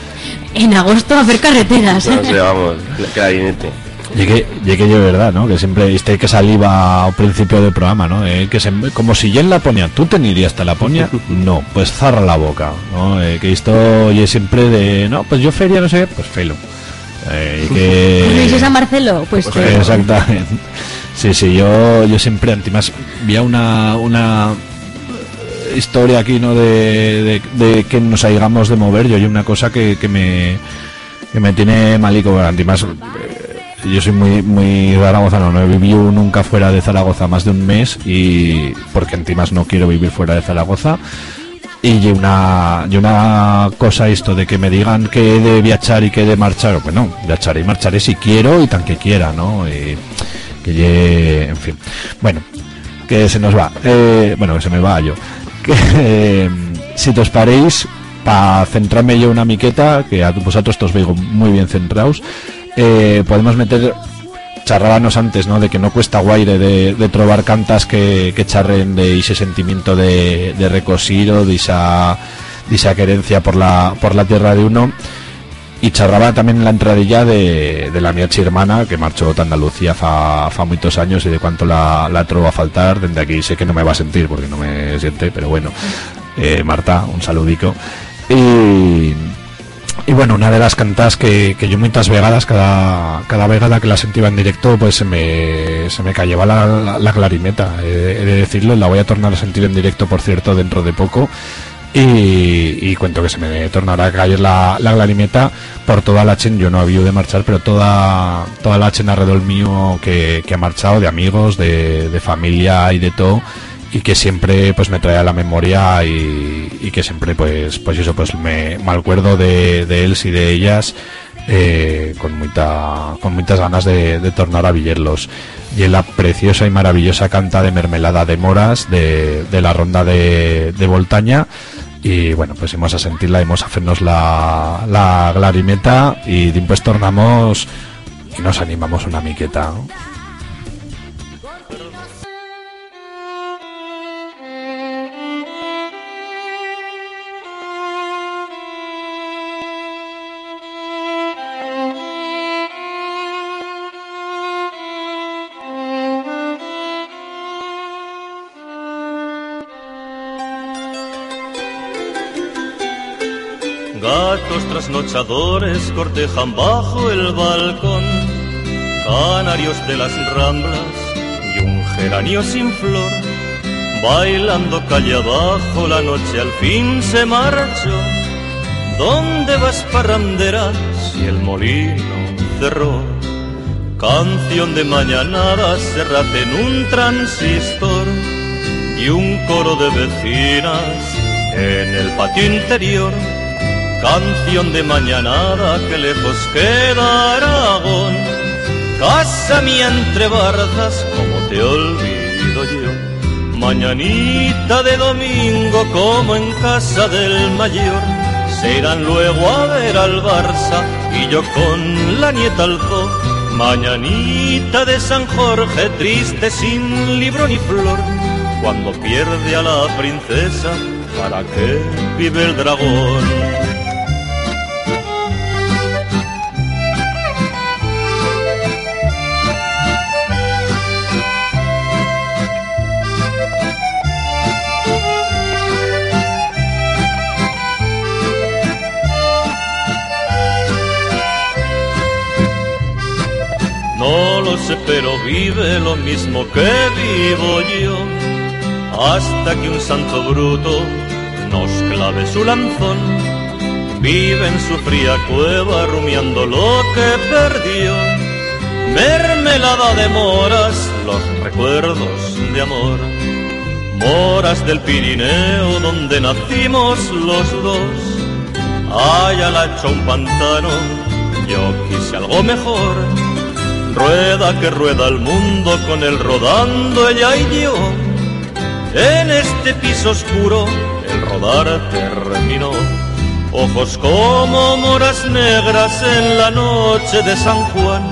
En agosto a hacer carreteras. No sé, vamos, clarinete. Llegué, llegué yo, ¿verdad? ¿no? Que siempre este que saliva al principio del programa, ¿no? Eh, que se, como si ya en Laponia, ¿tú te irías hasta Laponia? No, pues zarra la boca, ¿no? Eh, que esto oye siempre de, no, pues yo feria, no sé, qué, pues felo. Eh, que... ¿No dices a Marcelo? Pues, Pues, exactamente. Sí, sí, yo, yo siempre, antimás, vi una, una historia aquí, ¿no? De, de, que nos hayamos de mover. Yo hay una cosa que, que me que me tiene malico, antimás, eh, yo soy muy muy zaragozano, no he vivido nunca fuera de Zaragoza más de un mes y porque antimás no quiero vivir fuera de Zaragoza. Y una, y una cosa esto de que me digan que he de viajar y que he de marchar, pues no, viacharé y marcharé si quiero y tan que quiera, ¿no? Y que lle- en fin. Bueno, que se nos va. Eh, bueno, que se me va yo. Que, eh, si os paréis, para centrarme yo una miqueta, que a vosotros os veo muy bien centrados, eh, podemos meter charrábamos antes, ¿no? De que no cuesta guaire de, trobar cantas que, charren de ese sentimiento de, de recosido, de esa, de esa querencia por la, por la tierra de uno. Y charraba también en la entradilla de, de la mía hermana que marchó de Andalucía fa muchos años y de cuánto la, la trovo a faltar. Desde aquí sé que no me va a sentir porque no me siente, pero bueno. Eh, Marta, un saludico. Y, y bueno, una de las cantas que, que yo muchas vegadas, cada, cada vegada que la sentía en directo, pues se me, se me cayaba la, la, la clarineta. Eh, he de decirlo, la voy a tornar a sentir en directo, por cierto, dentro de poco. Y, cuento que se me tornará a caer la, la por toda la chen, yo no había de marchar, pero toda, toda la chen alrededor mío que, que ha marchado, de amigos, de, de familia y de todo, y que siempre pues me trae a la memoria y, y que siempre pues pues eso pues me, me acuerdo de, de ellos y de ellas eh, con muita con muchas ganas de, de tornar a villerlos y en la preciosa y maravillosa canta de mermelada de moras de, de la ronda de, de Voltaña y bueno pues hemos a sentirla hemos a hacernos la, la glarimeta y después tornamos y nos animamos una miqueta. Gatos trasnochadores cortejan bajo el balcón, canarios de las ramblas y un geranio sin flor. Bailando calle abajo, la noche al fin se marchó. ¿Dónde vas parrandera si el molino cerró? Canción de mañanada, cerrate en un transistor y un coro de vecinas en el patio interior. Canción de mañanada que lejos queda Aragón. Casa mía entre barzas, como te olvido yo. Mañanita de domingo, como en casa del mayor. Se irán luego a ver al Barça y yo con la nieta al zoo. Mañanita de San Jorge, triste sin libro ni flor. Cuando pierde a la princesa, ¿para qué vive el dragón? Pero vive lo mismo que vivo yo. Hasta que un santo bruto nos clave su lanzón. Vive en su fría cueva rumiando lo que perdió. Mermelada de moras, los recuerdos de amor. Moras del Pirineo donde nacimos los dos. Allá la hecho un pantano, yo quise algo mejor. Rueda que rueda el mundo con él rodando ella y yo. En este piso oscuro el rodar terminó. Ojos como moras negras en la noche de San Juan.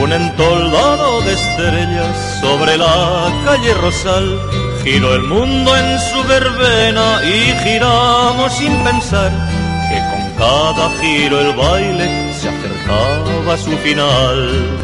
Un entoldado de estrellas sobre la calle Rosal. Giró el mundo en su verbena y giramos sin pensar que con cada giro el baile se acercaba a su final.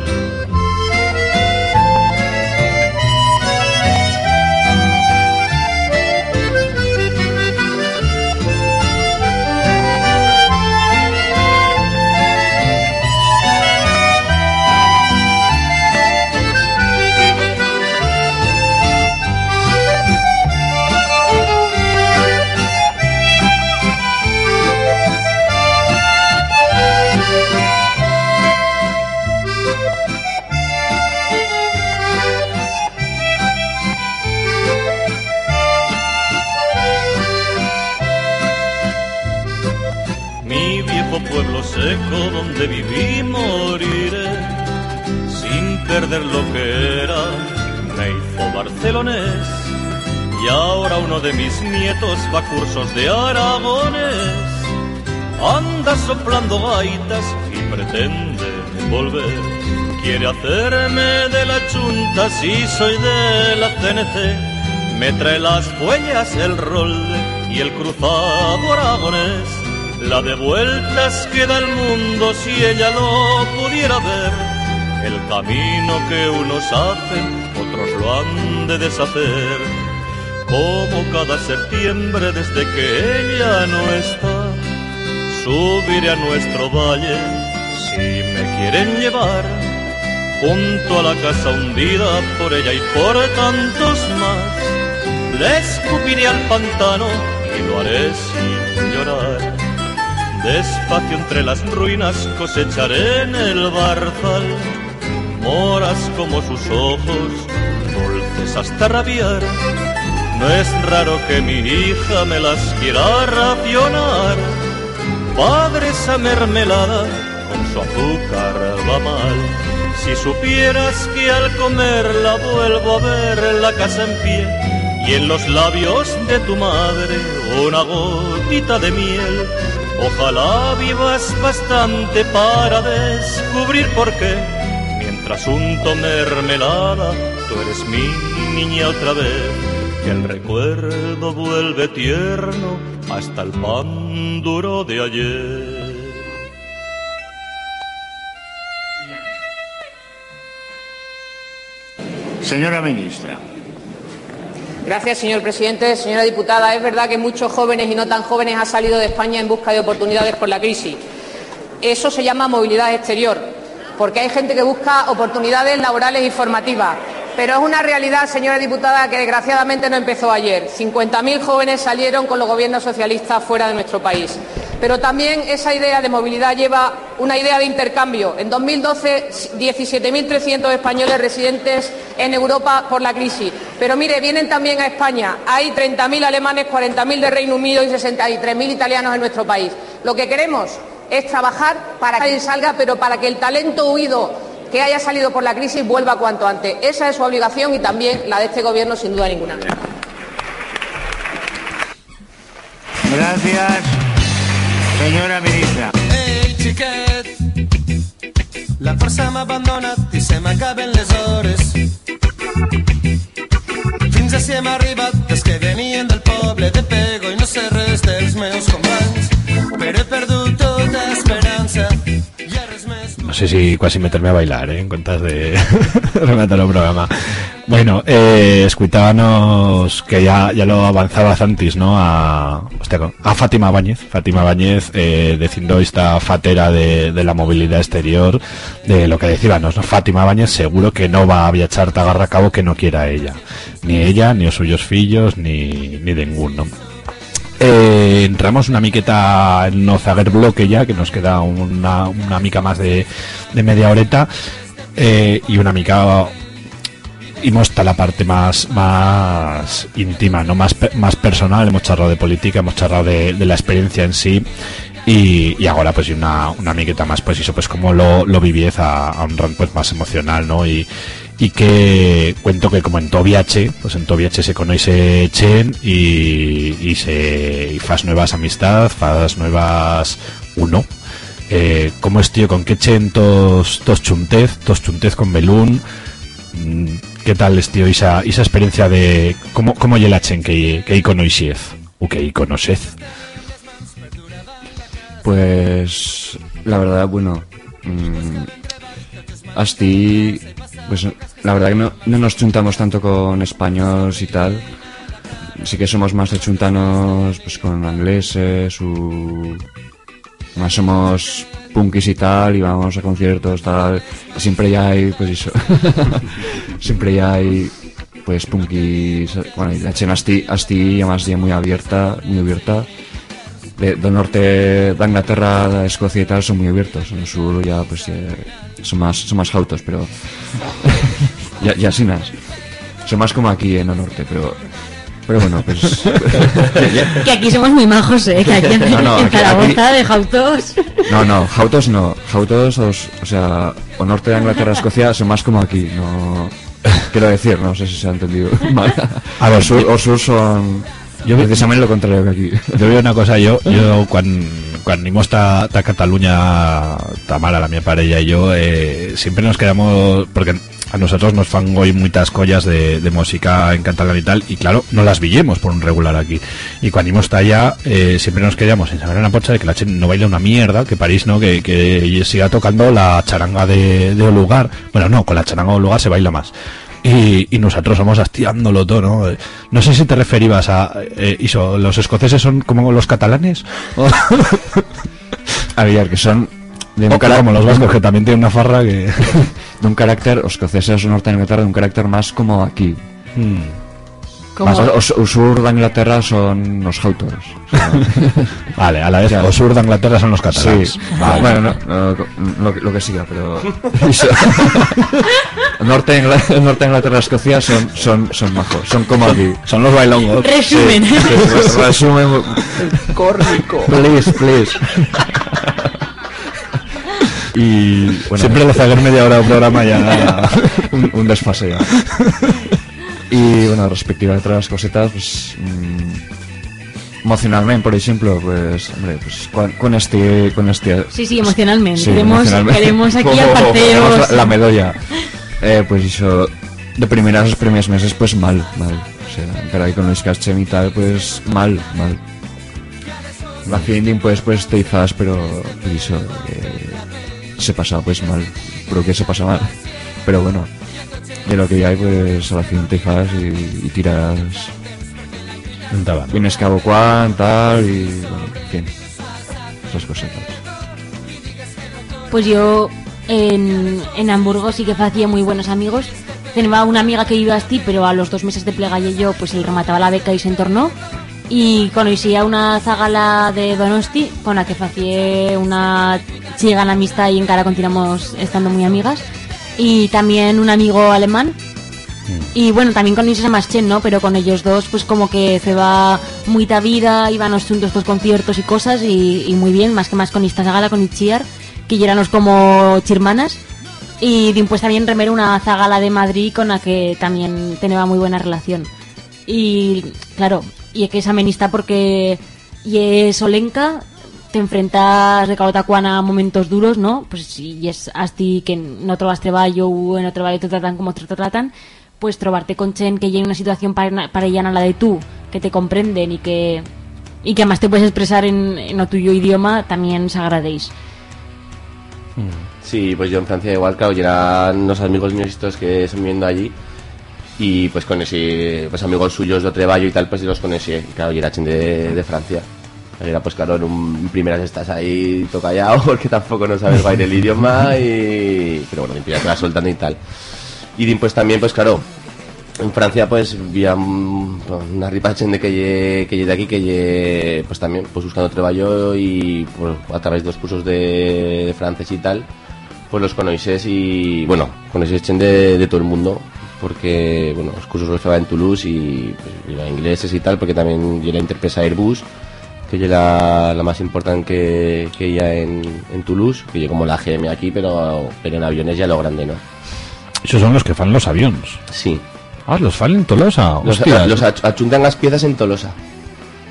Lo que era. Me hizo barcelonés y ahora uno de mis nietos va a cursos de aragones. Anda soplando gaitas y pretende volver. Quiere hacerme de la chunta si soy de la CNT. Me trae las huellas, el rol y el cruzado aragonés. La de vueltas que da el mundo si ella lo pudiera ver. El camino que unos hacen, otros lo han de deshacer. Como cada septiembre desde que ella no está, subiré a nuestro valle si me quieren llevar. Junto a la casa hundida por ella y por tantos más, le escupiré al pantano y lo haré sin llorar. Despacio entre las ruinas cosecharé en el barzal moras como sus ojos, dulces hasta rabiar. No es raro que mi hija me las quiera racionar. Padre, esa mermelada con su azúcar va mal. Si supieras que al comerla vuelvo a ver la casa en pie y en los labios de tu madre una gotita de miel. Ojalá vivas bastante para descubrir por qué. Mientras unto mermelada, tú eres mi niña otra vez. Que el recuerdo vuelve tierno hasta el pan duro de ayer. Señora ministra. Gracias, señor presidente. Señora diputada, es verdad que muchos jóvenes y no tan jóvenes han salido de España en busca de oportunidades por la crisis. Eso se llama movilidad exterior, porque hay gente que busca oportunidades laborales y formativas. Pero es una realidad, señora diputada, que desgraciadamente no empezó ayer. 50.000 jóvenes salieron con los gobiernos socialistas fuera de nuestro país. Pero también esa idea de movilidad lleva una idea de intercambio. En 2012, 17.300 españoles residentes en Europa por la crisis. Pero mire, vienen también a España. Hay 30.000 alemanes, 40.000 de Reino Unido y 63.000 italianos en nuestro país. Lo que queremos es trabajar para que salga, pero para que el talento huido que haya salido por la crisis vuelva cuanto antes. Esa es su obligación y también la de este Gobierno, sin duda ninguna. Gracias, señora ministra. La força m'ha abandonat i se m'acaben les hores. Fins ací hem arribat, des que venien del poble de Pego i no sé res dels meus sé si quasi meterme a bailar, ¿eh? En cuentas de rematar el programa. Bueno, eh, escuchábamos que ya, ya lo avanzaba Zantis, ¿no? A, hostia, a Fátima Báñez, Fátima Báñez, eh, diciendo esta fatera de, de la movilidad exterior, de lo que decíamos, ¿no? Fátima Báñez seguro que no va a viajar tagarra a cabo que no quiera ella. Ni ella, ni los suyos fillos, ni, ni ninguno. Eh, entramos una miqueta en no zaguer bloque ya, que nos queda una, una mica más de, de media horeta, eh, y una mica y hasta la parte más más íntima, no más más personal, hemos charlado de política, hemos charlado de, de la experiencia en sí y, y ahora pues una, una miqueta más pues eso pues como lo, lo a un rango pues más emocional, ¿no? Y, y que cuento que como en viaje, pues en viaje se conoce Chen y, y se y fas nuevas amistades, fas nuevas uno. Eh, ¿Cómo es tío? ¿Con qué Chen tos, tos chuntez? Tos chuntez con Belún? Mm, ¿Qué tal es tío esa, esa experiencia de cómo, cómo la Chen que, que conoixez? O que conoces? Pues la verdad, bueno, mm, Asti, pues la verdad que no, no nos juntamos tanto con españoles y tal. Sí que somos más de chuntanos pues con ingleses, o más somos punkis y tal, y vamos a conciertos tal. Siempre ya hay, pues eso, siempre ya hay pues punkis, bueno, la chena Asti, Asti además ya muy abierta, muy abierta de, del norte de Inglaterra, de Escocia y tal son muy abiertos. En el sur ya pues ya son más son más jautos, pero ya, ya sin más. Son más como aquí en el norte, pero pero bueno, pues Que aquí somos muy majos, ¿eh? Que aquí en, No, no, en aquí- Zaragoza de Jautos. no, no, jautos no, jautos os- o sea, o norte de Inglaterra, Escocia son más como aquí, no quiero decir, no sé si se ha entendido mal. A ver, sur, o sur son yo- precisamente lo contrario que aquí. Yo veo una cosa, yo, yo cuando, cuando íbamos a, a Cataluña, Tamara, la mi pareja y yo, eh, siempre nos quedamos, porque a nosotros nos fan hoy muchas collas de, de música en catalán y tal, y claro, no las villemos por un regular aquí. Y cuando íbamos allá, eh, siempre nos quedamos en saber una pocha de que la Chen no baila una mierda, que París no, que, que siga tocando la charanga de, de lugar. Bueno, no, con la charanga de lugar se baila más. Y, y nosotros somos hastiándolo todo, ¿no? Eh, No sé si te referibas a eh, eso, los escoceses son como los catalanes. A ver, que son de O como los vascos, que también tienen una farra que... de un carácter, los escoceses norte de Inglaterra, de un carácter más como aquí. Hmm. Como- O, o- o sur de Inglaterra son los Hautors. Vale, a la vez, o sur de Inglaterra son los catalanes. Sí, Vale. bueno, no, no, lo, que- lo que siga, pero. norte, de Ingla- el norte de Inglaterra y Escocia son, son, son majos, son como aquí. Son los bailongos. Resumen. Sí, sí, resumen. Córnico. Please, please. Y bueno, Siempre le hacer media hora de programa ya. un, un desfase ya. Y bueno, respectiva a otras cosetas, pues. mm, emocionalmente, por ejemplo, pues, hombre, pues con, con este. Con este Sí, sí, emocionalmente. Sí, queremos, emocionalmente. queremos aquí Oh. La, la medolla. Eh, pues eso, de primeras los primeros meses, pues mal, mal. O sea, ahí con los cachen y tal, pues mal, mal. La feeling, pues, pues te hijas, pero pues eso, eh, se pasa pues mal. Creo que se pasa mal. Pero bueno, de lo que hay, pues a la fin te hijas y, y tiras. Vienes cabo cuán, tal, y bueno, en fin. Esas cositas. Pues yo en, en Hamburgo sí que hacía muy buenos amigos. Tenía una amiga que iba así, pero a los dos meses de plegalle yo, pues él remataba la beca y se entornó. Y conocí a una zagala de Donosti, con la que hacía una chigana amistad y en cara continuamos estando muy amigas. Y también un amigo alemán, y bueno, también con Isra Maschen, ¿no? Pero con ellos dos, pues como que se va muy ta vida, íbamos juntos estos conciertos y cosas, y, y muy bien, más que más con esta zagala, con Itchiar, que éramos como chirmanas. Y después también remero una zagala de Madrid con la que también tenía muy buena relación. Y claro, y es que es amenista porque y es Olenka, te enfrentas de Cabotacuana a momentos duros, ¿no? Pues si es así que no trobas treballo o en otro traballo te tratan como te tratan, pues trobarte con Chen que llegue una situación para, para ella a la de tú, que te comprenden y que y que además te puedes expresar en, en tuyo idioma, también se agradéis. Sí, pues yo en Francia igual, claro, eran unos amigos míos estos que están viviendo allí y pues con ese, pues amigos suyos de Treballo y tal, pues los conocí, claro, y era gente de, de Francia. Era pues claro, en un primeras estás ahí tocallado porque tampoco no sabes bailar el idioma y... Pero bueno, ya te vas soltando y tal. Y pues también, pues claro, en Francia pues había una ripa de que lle, que lle de aquí que lle, pues también pues buscando trabajo y pues, a través de los cursos de, de francés y tal pues los conocéis y bueno conocéis gente de, de todo el mundo porque bueno los cursos los llevaba en Toulouse y pues, iba ingleses y tal porque también yo la interpresa Airbus que es la, la más importante que, que ya en, en Toulouse que yo como la GM aquí pero pero en aviones ya lo grande no Esos son los que fan los aviones. Sí. Ah, los fan en Tolosa. Los, achuntan las piezas en Tolosa.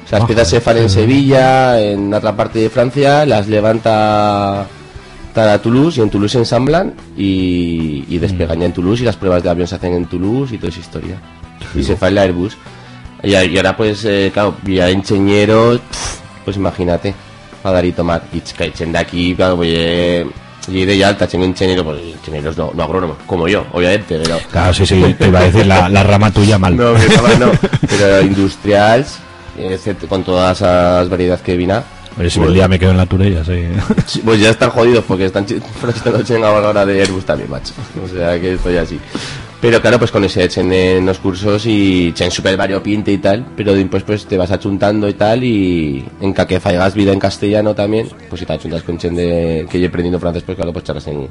O sea, las piezas se fan en Sevilla, en otra parte de Francia, las levanta a Toulouse y en Toulouse se ensamblan y, y despegan ya en Toulouse y las pruebas de avión se hacen en Toulouse y toda esa historia. Y se fa en la Airbus. Y, a- y ahora pues, eh, claro, ya ingenieros, pf, pues imagínate, para dar y tomar. Y echen de aquí, claro, pues eh, y de alta, tengo ingeniero, pues ingenieros no, no agrónomos, como yo, obviamente, pero... Claro, sí, sí, te iba a decir la, la rama tuya mal. No, rama no. Pero industriales, excepto con todas las variedades que vina. Oye, si el día me quedo en la Turella, sí. Pues ya están jodidos porque están chi- prestando chinga a la hora de Airbus también, macho. O sea que estoy así. Pero claro, pues con ese echen en los cursos y echen súper variopinte y tal, pero después pues te vas achuntando y tal y en ca que fallas vida en castellano también, pues si te achuntas con chen de que yo he aprendido francés, pues claro, pues charlas en,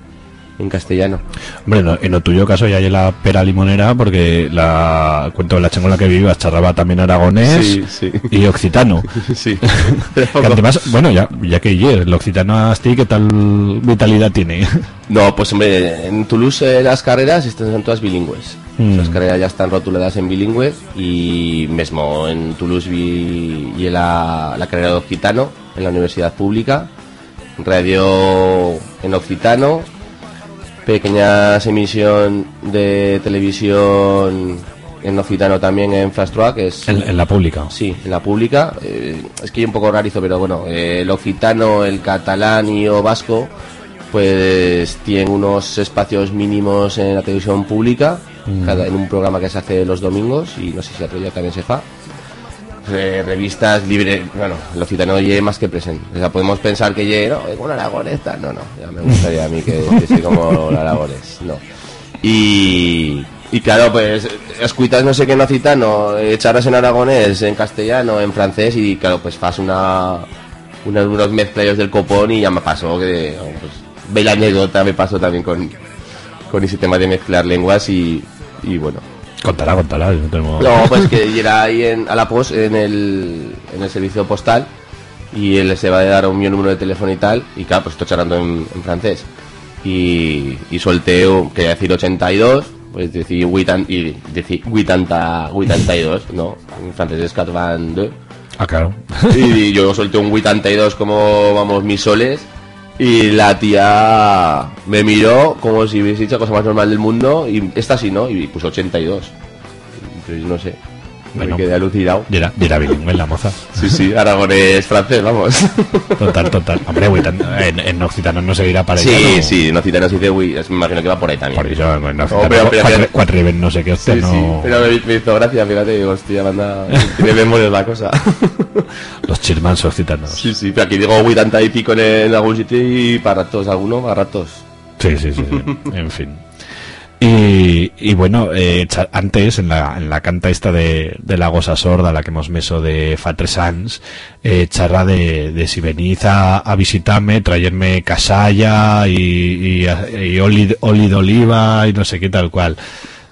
en castellano. Hombre, no, en lo tuyo caso ya hay la pera limonera porque la cuento la chengola que vivía charraba también aragonés Sí, sí. y occitano. Sí. Que además, bueno, ya, ya que ayer, el occitano así, ¿qué tal vitalidad tiene? No, pues hombre, en Toulouse eh, las carreras están todas bilingües. Mm. Las carreras ya están rotuladas en bilingües y mismo en Toulouse vi, y la, la carrera de Occitano en la universidad pública, radio en Occitano, pequeñas emisión de televisión en Occitano también en Fast Track, es En, en la pública. Sí, en la pública. eh, es que hay un poco rarizo, pero bueno, eh, el occitano, el catalán y o vasco, pues tienen unos espacios mínimos en la televisión pública, Mm. cada, en un programa que se hace los domingos, y no sé si otro día también se fa. Eh, revistas libre, bueno, el occitano lleve más que presente. O sea, podemos pensar que lleve, no, como un Aragones, tal, no, no, ya me gustaría a mí que fuese como el Aragones, no. Y, Y claro, pues escuitas no sé qué no citano, echarlas en aragonés, en castellano, en francés y claro, pues fas una, unos mezclayos del copón y ya me pasó que pues, ve la anécdota me pasó también con, con ese tema de mezclar lenguas y, y bueno. Contala. yo no tengo- No, pues que era ahí en, a la post en el, en el servicio postal y él se va a dar un mi número de teléfono y tal y claro, pues estoy charlando en, en francés y, y solté, un- quería decir 82 pues decir 80 y decir 80, 82 no, en francés es 82 Ah, claro. y yo solté un 82 como vamos mis soles y la tía me miró como si hubiese dicho la cosa más normal del mundo y esta sí, ¿no? Y puso 82 entonces no sé Bueno. me quedé alucinado Y era, era bilingüe la moza. Sí, sí, aragonés francés, vamos. Total, total. Hombre, güey, en, en Occitano no se irá para Sí, allá, ¿no? sí, no cita, no se dice, es- me imagino que va por ahí también. Por eso, en Occitano, No, pero- cuatro, no sé qué, hostia, Sí, sí, no... pero me, me hizo gracia, fíjate, digo, hostia, manda, tiene memoria la cosa. Los chismans occitanos. Sí, sí, pero aquí digo 80 y pico en, en algún sitio y para ratos, alguno, para ratos. Sí, sí, sí, sí. en fin. Y, y bueno, eh, antes en la, en la canta esta de, de la gosa sorda, la que hemos meso de fa tres anys, eh, charra de, de si venís a, a visitarme, traerme casalla y, y, y oli, oli de oliva y no sé qué tal cual.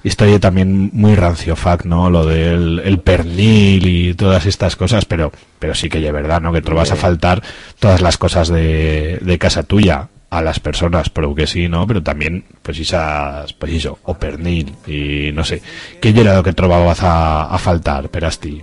Estoy también muy ranciofac, ¿no? Lo del el pernil y todas estas cosas, pero, pero sí que es verdad, ¿no? Que te vas a faltar todas las cosas de, de casa tuya a las personas, pero que sí, ¿no? Pero también, pues esas, pues eso, o pernil y no sé. ¿Qué era lo que trobabas a, a faltar, Perasti?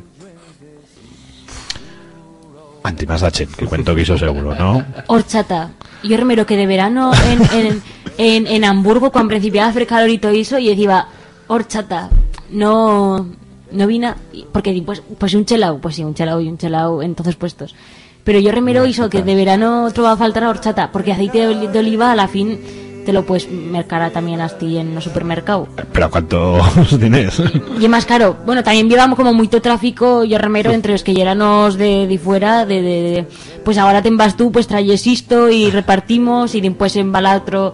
Antimas Dachen, que cuento que hizo seguro, ¿no? Horchata. Yo remero que de verano en, en, en, en Hamburgo, cuando principiaba a hacer calor y todo eso, y decía, horchata. No, no vina, porque pues, pues un chelao, pues sí, un chelao y un chelao en todos puestos. Pero yo remero hizo que de verano trova faltar horchata, porque aceite de, oli- de oliva a la fin te lo puedes mercar también así en el supermercado. Pero ¿a cuántos tienes? Y es más caro. Bueno, también llevamos como mucho tráfico yo remero entre los que lleranos de, de fuera, de, de- de- pues ahora te vas tú, pues traes esto y repartimos y después en otro.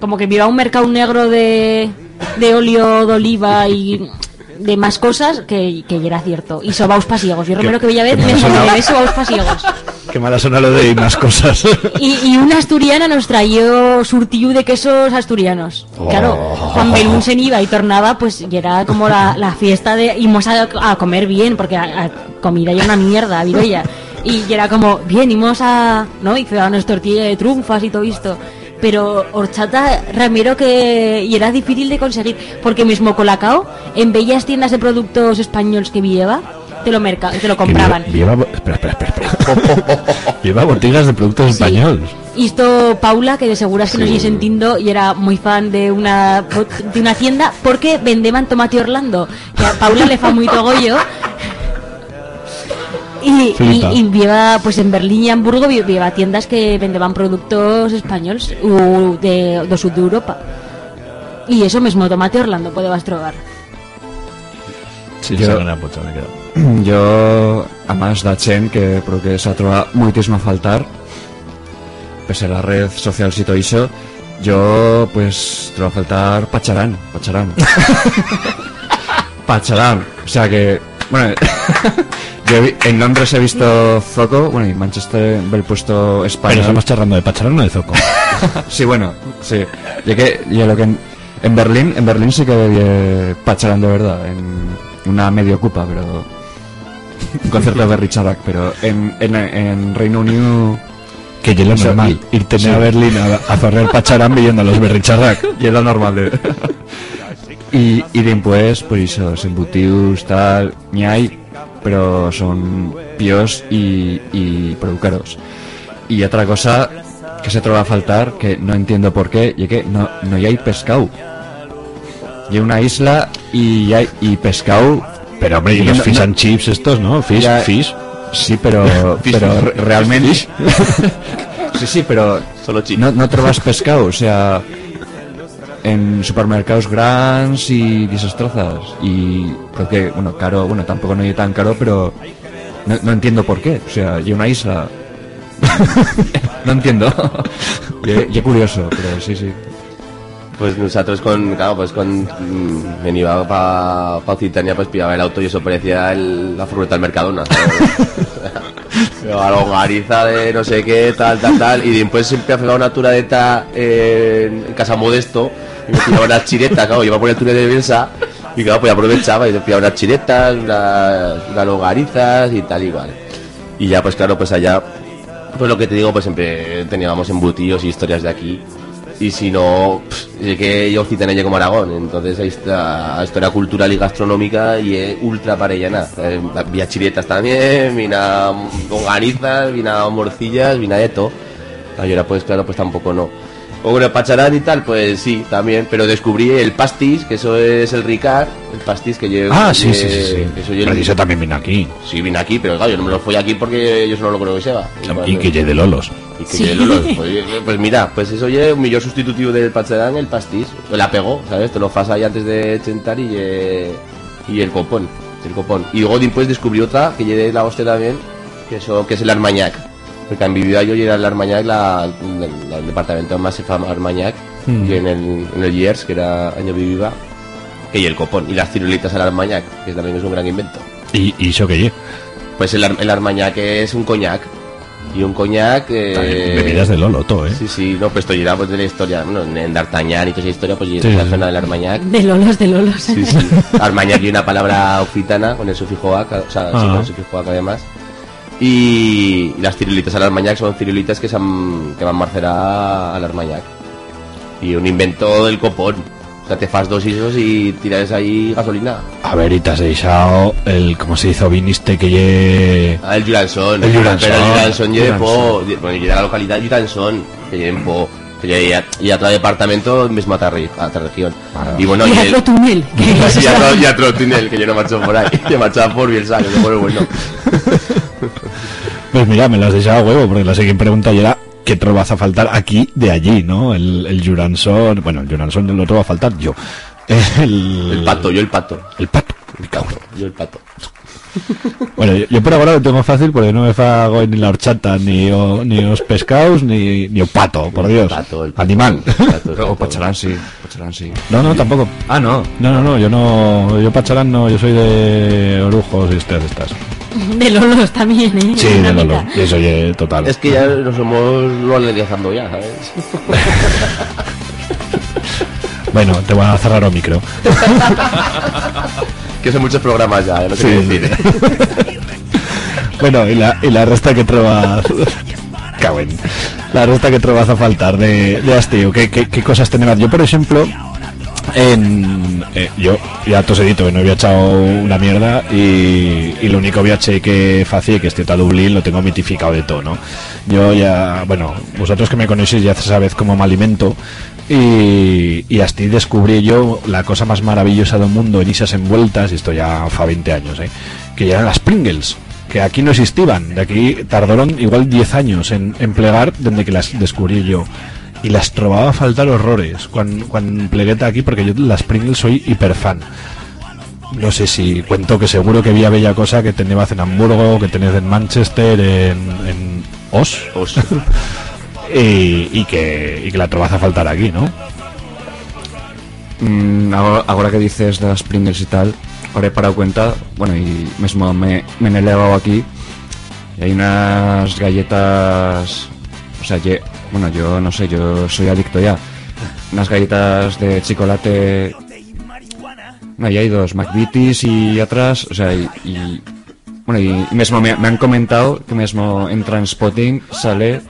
Como que viva un mercado negro de, de óleo de oliva y de más cosas que, que ya era cierto. Y sobaos pasiegos. Yo remero que qué me mal sonado. sobaos pasiegos. Qué mala suena lo de más cosas. Y, y una asturiana nos traía surtillu de quesos asturianos. Claro, Juan Belún se iba y tornaba, pues y era como la, la fiesta de íbamos a, a comer bien, porque a, a comida ya una mierda, ella. Y era como, bien, íbamos a, ¿no? Y nuestra tortilla de trunfas y todo esto. Pero horchata, Ramiro, que y era difícil de conseguir, porque mismo Colacao, en bellas tiendas de productos españoles que lleva, te lo, merca, te lo compraban. Que Lleva, lleva- espera, espera, espera, lleva botigas de productos Sí. españoles. Y esto Paula, que de seguras que nos Sí. sigue sintiendo y era muy fan de una de una tienda porque vendeban tomate Orlando, que a Paula le fa muy togollo. Y, y, Flipa. y lleva, pues en Berlín y Hamburgo lle- lleva tiendas que vendeban productos españoles u de, de sur de Europa. Y eso mismo, tomate Orlando, podebas trobar. Sí, Yo- segona puta, me quedo. Jo, a más de gent que però que s'ha trobat moltíssim a faltar pese a les redes socials i tot això jo pues trobo a faltar Pacharán Pacharán Pacharán o sea que bueno yo vi- en Londres he visto Zoco bueno y Manchester el puesto español Pero estamos charlando de Pacharán o de Zoco. sí, bueno, sí. Que, ya lo que en, en Berlín, en Berlín sí que había Pacharán de verdad, en una medio ocupa, pero un concierto de Richard pero en, en, en Reino Unido Que ya es lo normal. Irte sí. a Berlín a, a zorrear Pacharán viendo a los Berricharrac. y es lo normal de... y, y después, pues eso, embutidos, tal, ni hay, pero son píos y, y producaros. Y otra cosa que se trova a faltar, que no entiendo por qué, y es que no, no hay pescado. Y una isla y hay y pescado. Pero hombre, y los no- fish no- and chips estos, ¿no? Fish, Ya- fish. Sí, pero, Fish, pero fish. realmente. Fish. sí, sí, pero. Solo chips. No, no trobas pescado, o sea. En supermercados grandes y desastrozas. Y creo que, bueno, caro, bueno, tampoco no es tan caro, pero. No, no entiendo por qué. O sea, y una isla. no entiendo. y, y curioso, pero sí, sí. Pues nosotros con, claro, pues con, mm, venía para pa Occitania, pues pillaba el auto y eso parecía el- la furgoneta del Mercadona. A longariza de no sé qué, tal, tal, tal. Y después siempre pegado una turadeta en, en Casa Modesto y me pillaba unas chiretas, claro, iba por el túnel de Bielsa y claro, pues aprovechaba y me pillaba unas chiretas, unas, unas longarizas y tal igual. Y ya, pues claro, pues allá, pues lo que te digo, pues siempre teníamos embutidos y historias de aquí. Y si no, pff, es que yo Occitania como Aragón, entonces ahí está historia cultural y gastronómica y es ultra parellana. Eh, Vía chiretas también, vina longanizas, vina morcillas, vina de todo. Ahora pues claro, pues tampoco no. O con el pacharán y tal, pues sí, también, pero descubrí el pastis, que eso es el Ricard, el pastis que yo... Ah, sí, que- sí, sí. sí. eso yo- Pero eso también viene aquí. Sí, vine aquí, pero claro, yo no me lo fui aquí porque yo solo lo creo que se va. Y que lleve de Lolos. Y que lleve Lolos. Pues, pues mira, pues eso es un millón sustitutivo del pacharán, el pastis. La pegó, ¿sabes? Te lo fas ahí antes de chentar y, eh, y el copón. El copón. Y luego después descubrí otra que lleve la hostia también, que eso que es el Armagnac. Porque en mi vida yo llegué al Armagnac, la, la- el departamento más se llama Armagnac, Mm. y en el, en el Years, que era año viviva, que y el copón. Y las cirulitas al Armagnac, que también es un gran invento. ¿Y, y eso que lleve? Pues el, el Armagnac es un coñac. Y un coñac. Eh, Bebidas de Lolo, todo, ¿eh? Sí, sí, no, pues esto ya pues de la historia. Bueno, en D'Artagnan y toda esa historia, pues y Sí, es la sí. zona del Armagnac. De lolos, de lolos. Sí, sí. Armagnac y una palabra occitana con el sufijo ac, o sea, sí, Ah. con el sufijo ac además. Y las cirulitas al Armagnac son cirulitas que, se han, que van a marcerar al Armagnac. Y un invento del copón. O sea, te fas dos isos y tiras ahí gasolina. A ver, y te has deixado el, ¿cómo se hizo? Viniste que lle... Ah, el Juranson. El Juranson. El Juranson Juranson. po. Bueno, y de la localidad Juranson, que lleva po. Y a otro departamento mismo a otra, a otra región. Y bueno, y y otro túnel. y a otro, y a otro túnel que yo no marcho por ahí. Que marchaba por Bielsa, que es bueno. Pues mira, me lo has deixado a huevo, porque la siguiente pregunta ya era ¿qué te vas a faltar aquí de allí, no? El, el Juranson, bueno, el Juranson lo te va a faltar yo. El, El pato, yo el pato. El pato, me cago. Yo el pato. Bueno, yo, yo por ahora lo tengo fácil porque no me fago ni la horchata, ni, o, ni os pescados, ni, ni o pato, por Dios. Animal. O Pacharán sí, Pacharán sí. No, no, tampoco. Ah, no. No, no, no, yo no, yo pacharán no, yo soy de orujos y estas, estas. De lolos también, ¿eh? Sí, de Una Lolo, mitad. y eso ya total. Es que ya nos somos lo alegrizando ya, ¿sabes? Bueno, te voy a cerrar el micro. Que son muchos programas ya, ya no Sí, quiero sí. bueno, y la, y la resta que trobas... Caben. La resta que trobas a faltar de, de Astiu, ¿qué, qué, qué cosas tenemos? Yo, por ejemplo, en, eh, yo ya he dicho que no había echado una mierda y, y lo único viaje que hacía que este a Dublín lo tengo mitificado de todo, ¿no? Yo ya, bueno, vosotros que me conocéis ya sabéis cómo me alimento y, y así descubrí yo la cosa más maravillosa del mundo en esas envueltas, y esto ya fa 20 años, ¿eh? que ya eran las Pringles que aquí no existían, de aquí tardaron igual 10 años en, en plegar desde que las descubrí yo. Y las trobaba a faltar horrores cuando, cuando plegué aquí porque yo las Pringles soy hiperfan. No sé si cuento que seguro que había bella cosa que tenías en Hamburgo que tenías en Manchester en, en Os, y, que, y que la trobas a faltar aquí ¿no? Mm, ahora, que dices de las Pringles y tal, ahora he parado cuenta, bueno, y mismo me, me he elevado aquí, y hay unas galletas, o sea, bueno, yo no sé, yo soy adicto ya, unas galletas de chocolate, no, y hay dos, McVitie's y atrás, o sea, y, y- bueno, y mismo me, me han comentado que mismo en Transpotting sale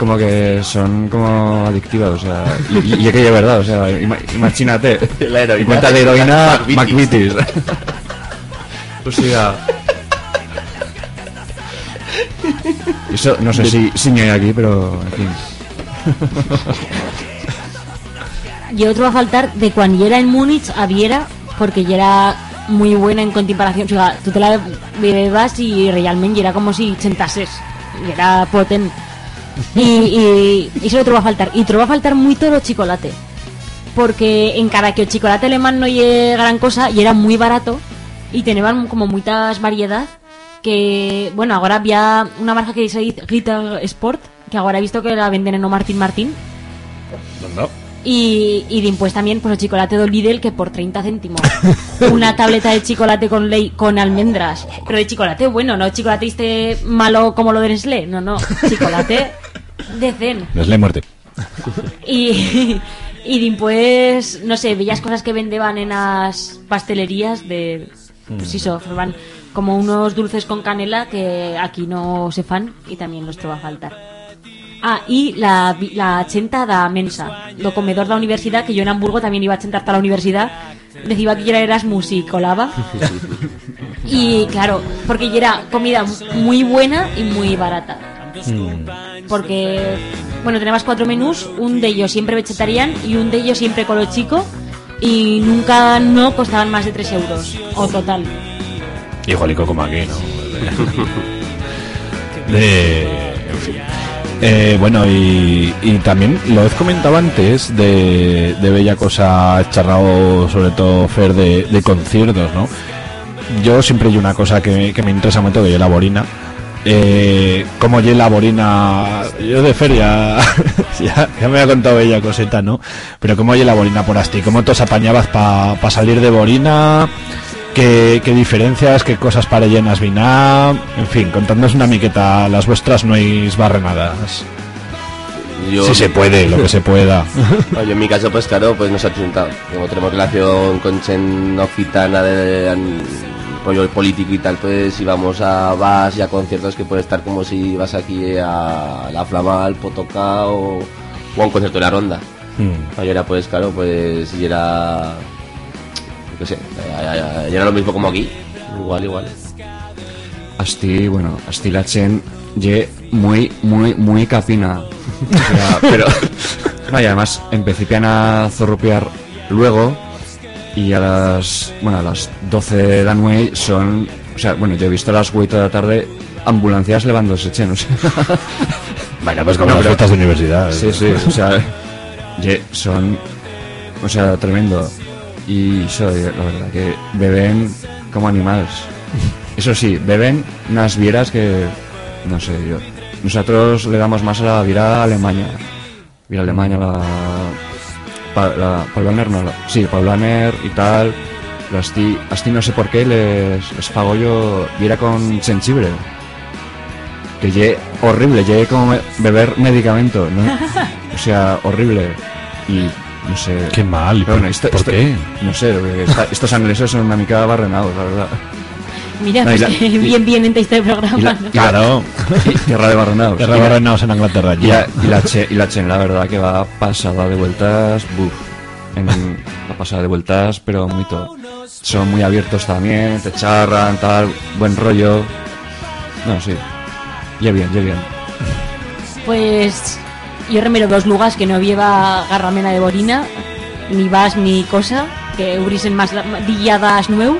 como que son como adictivas, o sea, y, y, y que es verdad, o sea, ima- imagínate, La heroína. y cuenta de heroína McVitie's. O sea, eso no sé si, si me hay aquí, pero en fin. Y otro va a faltar de cuando era en Múnich a Viera, porque ya era muy buena en comparación. O sea, tú te la bebas y realmente era como si sentases. Y era potente. Y, y, y otro va a faltar. Y otro va a faltar muy todo chocolate. Porque en cada que el chocolate alemán no es gran cosa y era muy barato y tenían como muchas variedad que bueno ahora había una marca que dice Ritter Sport que ahora he visto que la venden en O Martín Martín No. Y, y después también pues el chocolate de Lidl que por 30 céntimos. Una tableta de chocolate con ley con almendras. Pero de chocolate bueno, no chocolate este malo como lo de Nestlé. No, no. Chocolate de zen. Nestlé muerte. Y, y después, no sé, bellas cosas que vendeban en las pastelerías de... Pues eso, van como unos dulces con canela que aquí no se fan y también nos va a faltar. Ah, y la, la chenta da mensa, lo comedor de la universidad, que yo en Hamburgo también iba a chentar hasta la universidad, decía que era Erasmus y colaba. Y claro, porque era comida muy buena y muy barata. Porque, bueno, teníamos cuatro menús, un de ellos siempre vegetarian y un de ellos siempre con lo chico y nunca no costaban más de 3 euros, o total. Igualico como aquí, ¿no? De... En fin. Eh, bueno, y, también lo he comentado antes de, de Bella Cosa, charrado sobre todo Fer de, de conciertos, ¿no? Yo siempre hay una cosa que, que me interesa mucho que es la borina. Eh, como la borina, yo de feria, ya, me ha contado Bella Coseta, ¿no? Pero como oye la borina por asti, cómo te os apañabas para salir de borina, qué, qué diferencias, qué cosas para llenas vina, en fin, contándonos una miqueta las vuestras no hay barrenadas. Yo- Si se puede, lo que se pueda. Oye, en mi caso, pues claro, pues nos ha juntado. Como tenemos relación con Chen Occitana de, rollo político y tal, pues íbamos a vas y a conciertos que puede estar como si vas aquí a La Flama, al Potoca o, o a un concierto de la Ronda. Mm. Y era pues claro, pues y era... qué sé, eh, y era lo mismo como aquí. Igual, igual. Asti, bueno, Asti la Chen, ye muy, muy, muy capina. Pero, no, y además empezaban a zorropear luego y a las, bueno, a las 12 de la noche son, o sea, bueno, yo he visto a las 8 de la tarde ambulancias levándose Chen, o sea. Bueno, pues como las fiestas de universidad. Sí, sí, o sea, ye, son, o sea, tremendo. Y eso, eh, la verdad, que beben como animales. Eso sí, beben unas vieras que, no sé, yo. Nosotros le damos más a la viera Alemania. Viera Alemania, la. Pa, la Paulaner, no, la, sí, Paulaner y tal. Pero asti, asti no sé por qué les, les pago yo viera con jengibre. Que ye horrible, ye como beber medicamento, ¿no? O sea, horrible. Y no sé. Qué mal, ¿y Pero por- bueno, esto- por esto- qué? No sé, esta- estos angleses son una mica barrenados, la verdad. Mira, No, y pues la- que y- bien, bien en este programa. Claro. tierra de barrenados. Tierra de barrenados en Inglaterra, Y ya. la, y la, che, y la Chen, la verdad, que va pasada de vueltas, buf. En, va pasada de vueltas, pero muy todo. Son muy abiertos también, te charran, tal, buen rollo. No, sí. Ya bien, ya bien. Pues yo remero dos lugares que no lleva garramena de borina, ni vas ni cosa, que ubrisen más la- dilladas nuevo.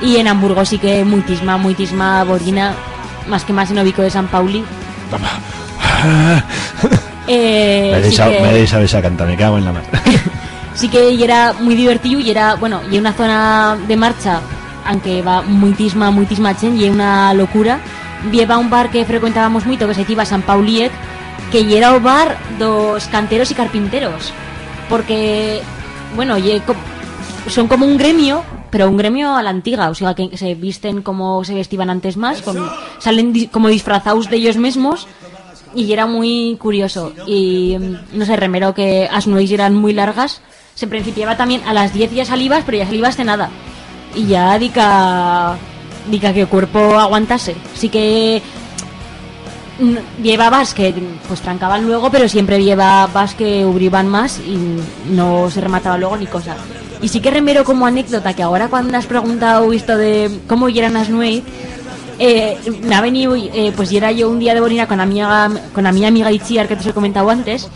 Y en Hamburgo sí que muitisma, muitisma borina, más que más en Obico de San Pauli. Eh, Me sí deis a- esa canta, me cago en la mar. sí que y era muy divertido y era, bueno, y una zona de marcha, aunque va muitisma, muitisma chen, y una locura. Lleva un bar que frecuentábamos mucho, que se llama San Pauliek, que y era un bar dos canteros y carpinteros. Porque, bueno, son como un gremio, pero un gremio a la antigua, o sea, que se visten como se vestían antes más, con, salen como disfrazados de ellos mismos, y era muy curioso. Y no sé, remero que las nueces eran muy largas. Se principiaba también a las 10 ya salivas, pero ya salivas de nada. Y ya dica, dica que el cuerpo aguantase. Sí que mm, llevabas que pues trancaban luego, pero siempre llevabas que ubriban más y no se remataba luego ni cosa. Y sí que remero como anécdota que ahora cuando has preguntado esto de cómo eran las nueces, eh, me ha venido, eh, pues era yo un día de Borina con la amiga, con la mi amiga Itziar que te os he comentado antes,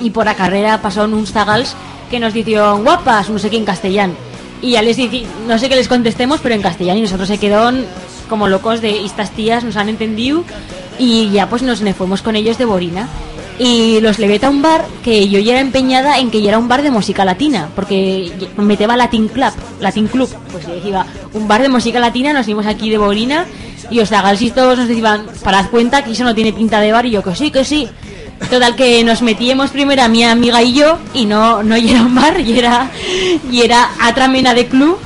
y por la carrera pasaron unos zagals que nos dijeron guapas, no sé qué en castellano. Y ya les dije, no sé qué les contestemos, pero en castellano, y nosotros se quedaron como locos de estas tías, nos han entendido, y ya pues nos ne fuimos con ellos de Borina. Y los levé a un bar que yo ya era empeñada en que ya era un bar de música latina, porque me meteba Latin Club, Latin Club, pues yo decía, un bar de música latina, nos fuimos aquí de Borina, y os hagáis todos nos decían, parad cuenta que eso no tiene pinta de bar, y yo que sí, que sí. Total que nos metíamos primero a mi amiga y yo y no no y era un bar y era y era otra mena de club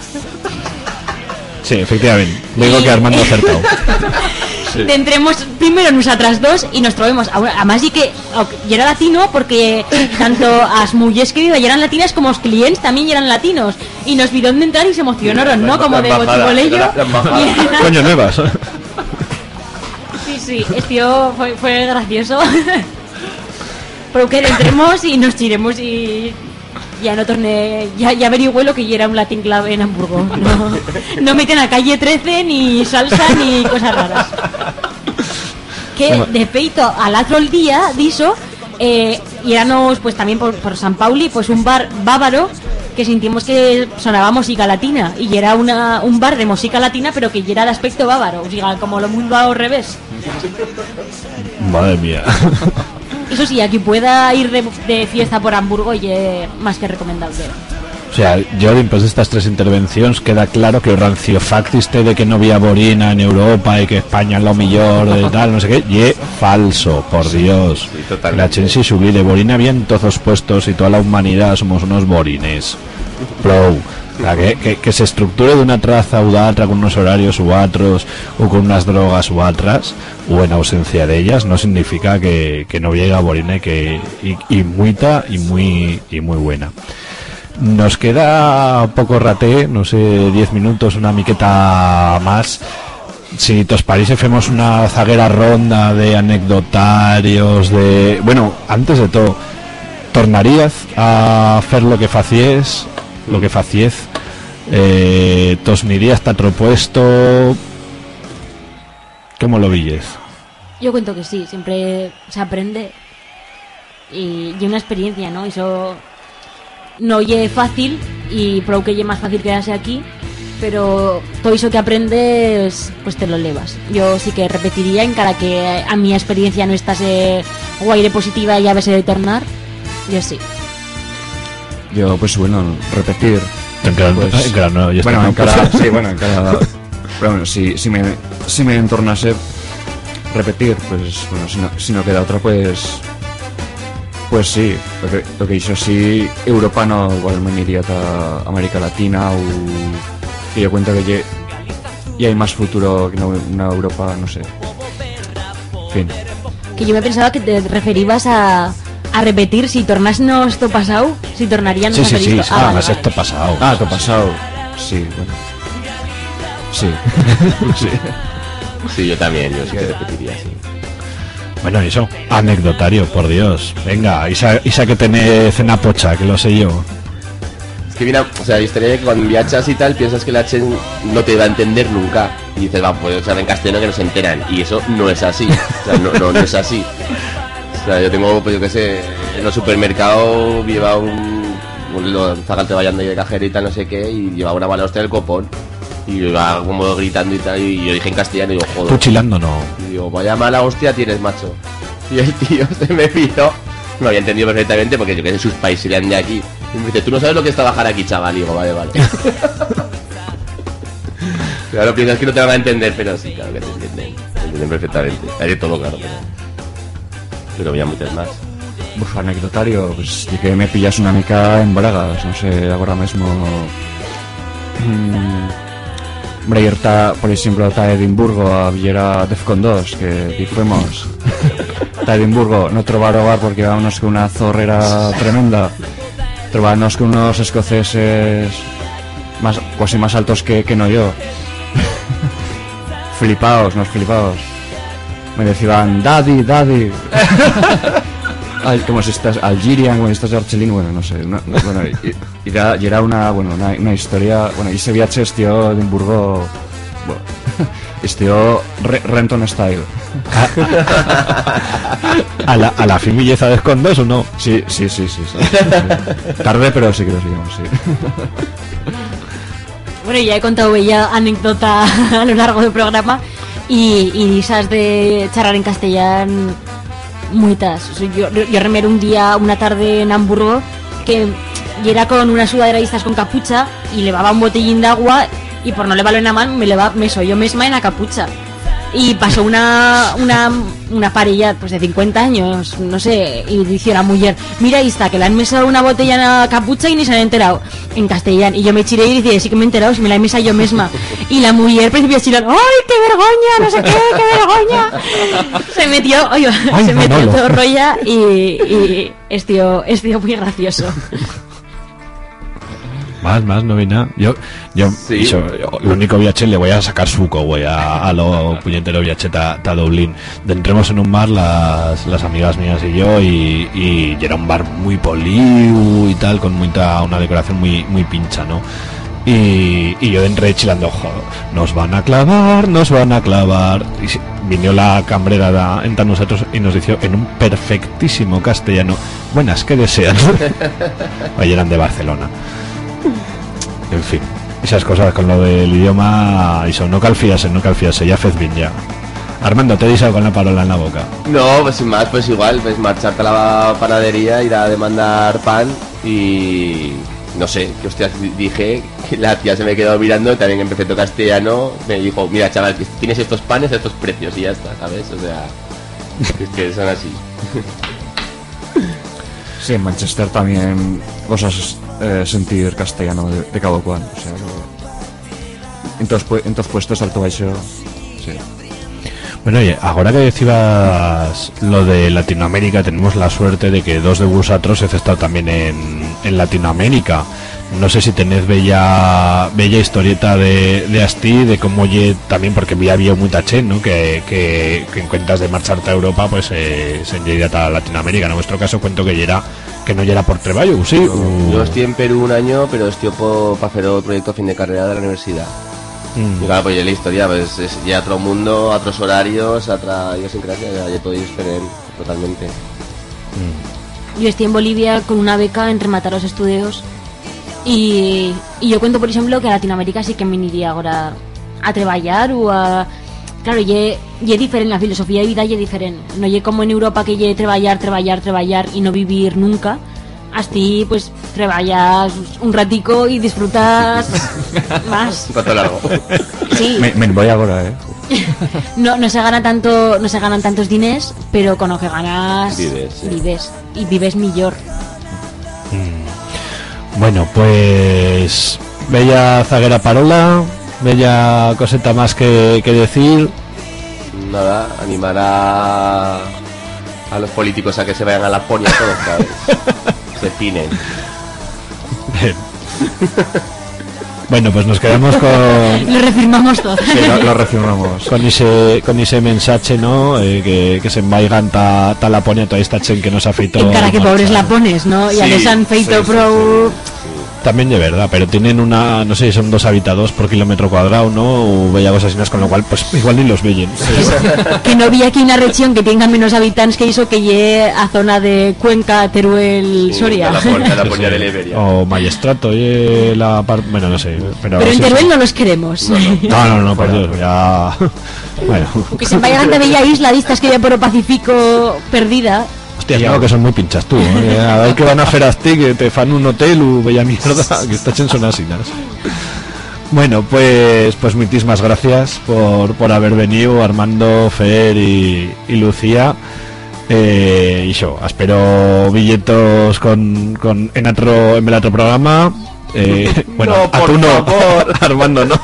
Sí, efectivamente. Digo que Armando ha acertado. de entremos primero nosotras dos y nos trobemos además y que y era latino porque tanto as mujeres que viven eran latinas como los clientes también eran latinos y nos vieron de entrar y se emocionaron no como de botibolello Coño, nuevas. Sí, sí, es tío, fue, fue gracioso. Pero que entremos y nos tiremos y ya no torné, ya, ya averigüé lo que era un Latin Club en Hamburgo. No, no meten a calle 13 ni salsa ni cosas raras. Que de feito al otro día diso eh, íbamos pues también por, por San Pauli pues un bar bávaro que sentimos que sonaba música latina y era una, un bar de música latina pero que era de aspecto bávaro, o sea, como lo mundo al revés. Madre mía. Eso sí, aquí pueda ir de, de fiesta por Hamburgo y es más que recomendable. O sea, yo después de estas tres intervenciones queda claro que el rancio fact este de que no había borina en Europa y que España es lo mejor de tal, no sé qué, y es falso, por Dios. la chensi subí de borina había en todos los puestos y toda la humanidad somos unos borines. Pro. Sea, que, se estructure de una traza u otra con unos horarios u otros o con unas drogas u otras o en ausencia de ellas no significa que, no llega borina y que y, y muita y muy y muy buena. Nos queda poco raté, no sé, 10 minutos, una miqueta más. Si tos parece, hacemos una zaguera ronda de anecdotarios, de... Bueno, antes de todo, tornarías a hacer lo que facies, lo que faciez, eh, tosniría hasta otro puesto... ¿Cómo lo villes? Yo cuento que sí, siempre se aprende y, y una experiencia, ¿no? Eso no oye fácil y creo que más fácil quedarse aquí, pero todo eso que aprendes, pues te lo levas. Yo sí que repetiría en cara que a mi experiencia no estase guaire positiva y a veces de tornar, yo sí. Yo, pues bueno, repetir. En cara- Pues, en no, está, bueno, ¿no? en cara, sí, bueno, en cara. Pero bueno, si, si me, si me entornase repetir, pues bueno, si no, si no queda otra, pues. Pues sí, lo que, lo que hizo sí, Europa no, igual me iría a América Latina o. Que yo cuento que ye- y hay más futuro que una, una Europa, no sé. En fin. Que yo me pensaba que te referibas a, a repetir si tornásemos esto pasado, si tornarían Sí, sí, sí, Ah, ah, vale, vale. esto pasado. Ah, todo pasado. Sí, bueno. Sí. sí. Sí, yo también, yo sí que repetiría, sí. Bueno, eso, anecdotario, por Dios. Venga, Isa, Isa que tiene cena pocha, que lo sé yo. Es que mira, o sea, la historia de que cuando viajas y tal, piensas que la Chen no te va a entender nunca. Y dices, va, pues hablar en castellano que no se enteran. Y eso no es así. O sea, no, no, no es así. O sea, yo tengo, pues yo qué sé, en los supermercados lleva un... un lo- zagante vayando ahí de cajero y tal, no sé qué, y lleva una mala hostia del copón. Y iba como gritando y tal, y yo dije en castellano y digo, joder. Tú chilando no. Y digo, vaya mala hostia tienes, macho. Y el tío se me miró, me había entendido perfectamente porque yo que sé, sus países eran de aquí. Y me dice, tú no sabes lo que es trabajar aquí, chaval. Y digo, vale, vale. claro, piensas que no te van a entender, pero sí, claro que te entienden. Te entienden perfectamente. Hay de todo, claro. Pero, pero había muchas más. Uf, anecdotario, pues de que me pillas una mica en Bragas, no sé, agora mesmo mm, Breyer ta, por exemplo, está a Edimburgo a Villera Defcon 2, que di fuimos. A Edimburgo, no trobar hogar porque vámonos con una zorrera tremenda. Trobarnos con unos escoceses más, casi más altos que, que no yo. Flipaos, nos flipaos me decían, daddy, daddy Al- como si estás Algerian, como si estás Archelín, bueno, no sé. no- no, bueno, y, y era, y era una, bueno, una, una historia. Bueno, y ese viaje estió Edimburgo. Bueno, estió re- Renton Style. ¿A la, a la fin belleza de escondos o no? Sí, sí, sí, sí. sí, sí. Tarde, pero sí que lo seguimos, sí. Bueno, ya he contado bella anécdota a lo largo del programa y, y esas de charlar en castellano sea, yo, yo remero un día, una tarde en Hamburgo que y era con una sudadera de estas con capucha y levaba un botellín de agua y por no levarlo en la mano me me soy yo misma en la capucha. Y pasó una, una, una parella pues, de 50 años, no sé, y dice la mujer, mira ahí está, que le han mesado una botella en la capucha y ni se han enterado, en castellano. Y yo me chiré y dije, sí que me he enterado, si me la he mesado yo misma. Y la mujer principio a chilar, ¡ay, qué vergüenza! No sé qué, qué vergüenza. Se metió, oye, Ay, se metió todo rolla y, y es, tío, es tío muy gracioso. Más, más, no vi nada. Yo, yo, iso, yo, lo único viaje le voy a sacar suco, güey, a, a lo puñetero viaje ta, ta Dublín. Entremos en un bar, las, las amigas mías y yo, y, y, y era un bar muy poliu y tal, con mucha, una decoración muy, muy pincha, ¿no? Y, y yo entré chilando, ojo, nos van a clavar, nos van a clavar. Y si- vino la cambrera entre nosotros y nos dijo en un perfectísimo castellano, buenas, ¿qué desean? Oye, eran de Barcelona. En fin, esas cosas con lo del idioma, eso, no calfiase, no calfiase, ya fez bien ya. Armando, te he con la parola en la boca. No, pues sin más, pues igual, pues marcharte a la panadería, ir a demandar pan y no sé, que hostias dije, que la tía se me quedó mirando, también empecé todo castellano, me dijo, mira chaval, tienes estos panes a estos precios y ya está, ¿sabes? O sea, es que son así. Sí, en Manchester también vas a s- eh, sentir castellano de, de cada cual. O sea, que en todos, puestos alto baixo. Sí. Bueno, oye, ahora que decías lo de Latinoamérica, tenemos la suerte de que dos de vosotros he estado también en Latinoamérica. No sé si tenéis bella bella historieta de, de Asti, de cómo también, porque había, había mucha chen, ¿no? Que, que, que en cuentas de marcharte a Europa, pues eh, se llegaría a Latinoamérica. En nuestro caso cuento que ya era, que no ya era por treballo, ¿sí? Yo estoy en Perú un año, pero estoy para hacer el proyecto fin de carrera de la universidad. Mm. Y claro, pues ya la historia, pues es ya otro mundo, otros horarios, otra idiosincrasia, ya, ya todo diferente, totalmente. Yo estoy en Bolivia con una beca en rematar los estudios y, y yo cuento, por ejemplo, que a Latinoamérica sí que me iría ahora a trabajar o a... Claro, y es diferente, la filosofía de vida y es diferente. No es como en Europa que ye trabajar, trabajar, trabajar y no vivir nunca. Así, pues, trabajas un ratico y disfrutas más. Un rato largo. Sí. Me, me voy ahora, eh. No, no se gana tanto, no se ganan tantos diners, pero con lo que ganas Vives, sí. vives y vives mejor. Bueno, pues bella zaguera parola, bella coseta más que, que decir. Nada, animar a, a los políticos a que se vayan a la ponia todos, ¿sabes? se pinen. Bueno, pues nos quedamos con, Lo refirmamos todo. Sí, lo, lo refirmamos. con ese con ese mensaje, ¿no? Eh, que, que se envaigan ta, ta la ponia toda esta chen que nos ha feito. En cara que pobres la pones, ¿no? Ya Sí, les han feito sí, sí, pro... También de verdad, pero tienen una, no sé, son dos habitados por kilómetro cuadrado, ¿no? O bella cosas así, con lo cual, pues igual ni los veyen. Que no vi aquí una región que tenga menos habitantes que hizo que llegue a zona de Cuenca, Teruel, Soria. a la, pon- a la ponia de Liberia. O Maestrato, y la parte, bueno, no sé, pero, Pero en sí, Teruel sí. no los queremos. No, no, no, por Dios, ya. Bueno. Que se vayan de bella isla de estas que hay por el Pacífico perdida. Hostia, claro que son muy pinchas tú. ¿eh? A ver qué van a hacer a ti, que te fan un hotel o bella mierda, que está en son así. Bueno, pues pues muchísimas gracias por, por haber venido, Armando, Fer y, y Lucía. Eh, y yo, espero billetos con, con en otro en el otro programa. Eh, bueno, No, a por tú no, favor. Armando no.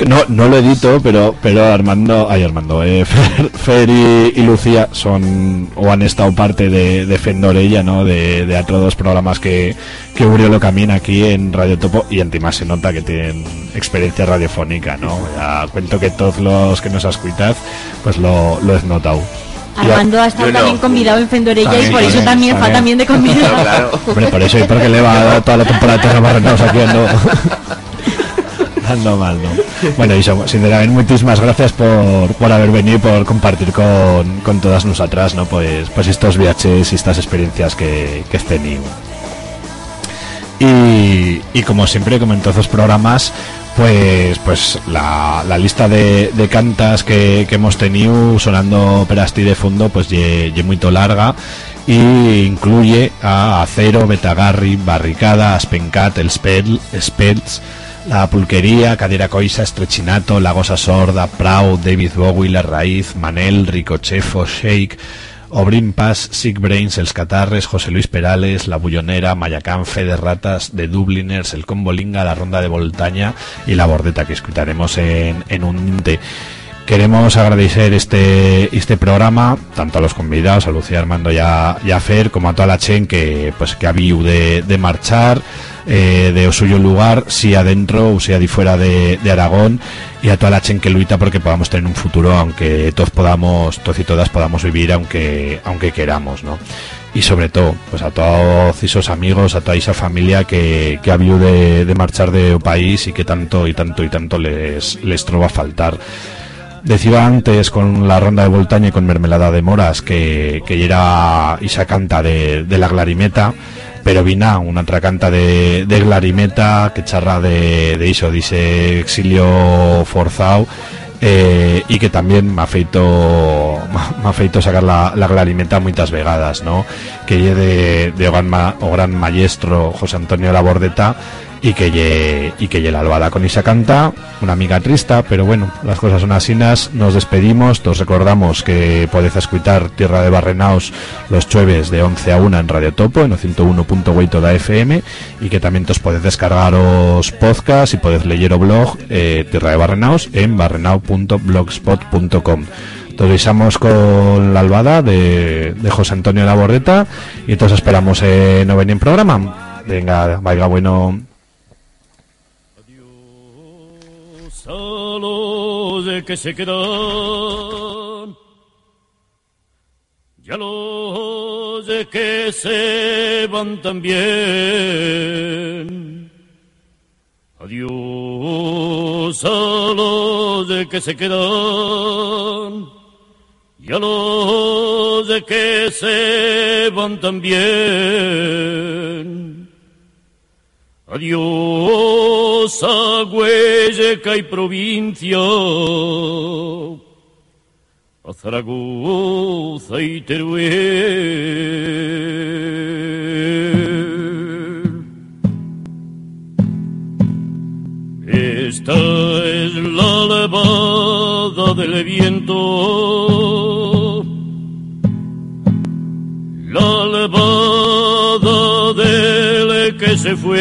Que no, no lo edito, pero pero Armando, ay Armando, eh, Fer, Fer y, y Lucía son o han estado parte de, de Fendorella, ¿no? De, de otros dos programas que, que Uriol lo camina aquí en Radio Topo y encima se nota que tienen experiencia radiofónica, ¿no? Ya cuento que todos los que nos escuchad, pues lo, lo he notado. A- Armando ha estado yo no. también convidado en Fendorella y También, por eso también, también fa también. también de convidado. Claro, claro. Hombre, por eso y porque le va a dar toda la temporada de barrenados aquí Bueno, y so- sinceramente, muchísimas gracias por, por haber venido y por compartir con, con todas nosotras, ¿no? Pues, pues estos viajes y estas experiencias que, que tenido. Y, como siempre, como en todos los programas, pues pues la, la lista de, de cantas que, que hemos tenido sonando Perasti de fondo, pues ye, ye muy larga y incluye a Acero, Betagarri, Barricada, Aspencat, El Spell, Spells, La Pulquería, Cadera Coisa, Estrechinato, Lagosa Sorda, Proud, David Bowie, La Raíz, Manel, Ricochefo, Shake, Obrin Paz, Sick Brains, Els Catarres, José Luis Perales, La Bullonera, Mayacán, Fe de Ratas, The Dubliners, El Combolinga, La Ronda de Voltaña y La Bordeta que escucharemos en, en un inte. Queremos agradecer este este programa tanto a los convidados, a Lucía Armando y a, Fer, como a toda la chen que pues que ha habido de, de marchar eh, de suyo lugar, si adentro o sea de fuera de, Aragón, y a toda la chen que luita porque podamos tener un futuro, aunque todos podamos, todos y todas podamos vivir, aunque aunque queramos, ¿no? Y sobre todo, pues a todos esos amigos, a toda esa familia que, que ha habido de, de marchar de país y que tanto y tanto y tanto les, les trova a faltar. Decía antes con la ronda de Voltaña y con Mermelada de Moras que, que era esa canta de, de la Glarimeta, pero vina una otra canta de, de Glarimeta que charra de, de iso, dice exilio forzado eh, y que también me ha feito me ha feito sacar la, la glarimeta muchas vegadas, ¿no? Que lle de, de gran, ma- o gran maestro José Antonio Labordeta y que lle, y que lle la albada con esa canta, una amiga trista, pero bueno, las cosas son asinas, nos despedimos, os recordamos que podéis escuchar Tierra de Barrenaos los jueves de 11 a 1 en Radio Topo, en o 101.8 da FM, y que también os podéis descargar os podcast y podéis leer o blog eh, Tierra de Barrenaos en barrenao.blogspot.com. Entonces con la albada de, de José Antonio Labordeta y entonces esperamos no venir en programa. Venga, vaya bueno. Los de que se quedan y a los de que se van también. Adiós a los de que se quedan y a los de que se van también. Adiós a y provincia, a Zaragoza y Teruel. Esta es la levada del viento, la se fue.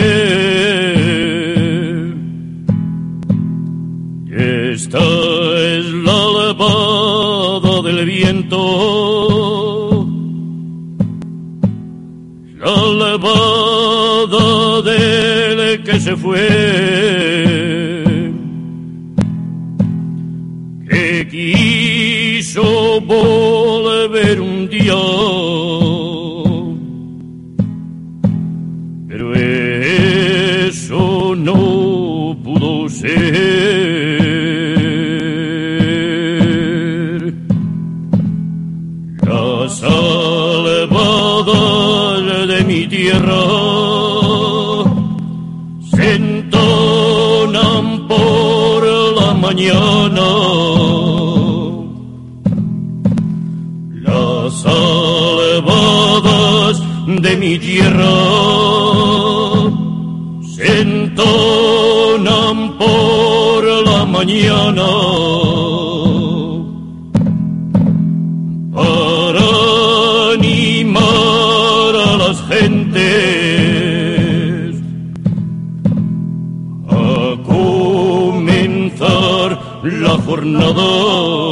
Esta es la levada del viento, la levada del que se fue. Que quiso volver un día ser. Las albadas de mi tierra se entonan por la mañana. Las albadas de mi tierra se por la mañana para animar a las gentes a comenzar la jornada.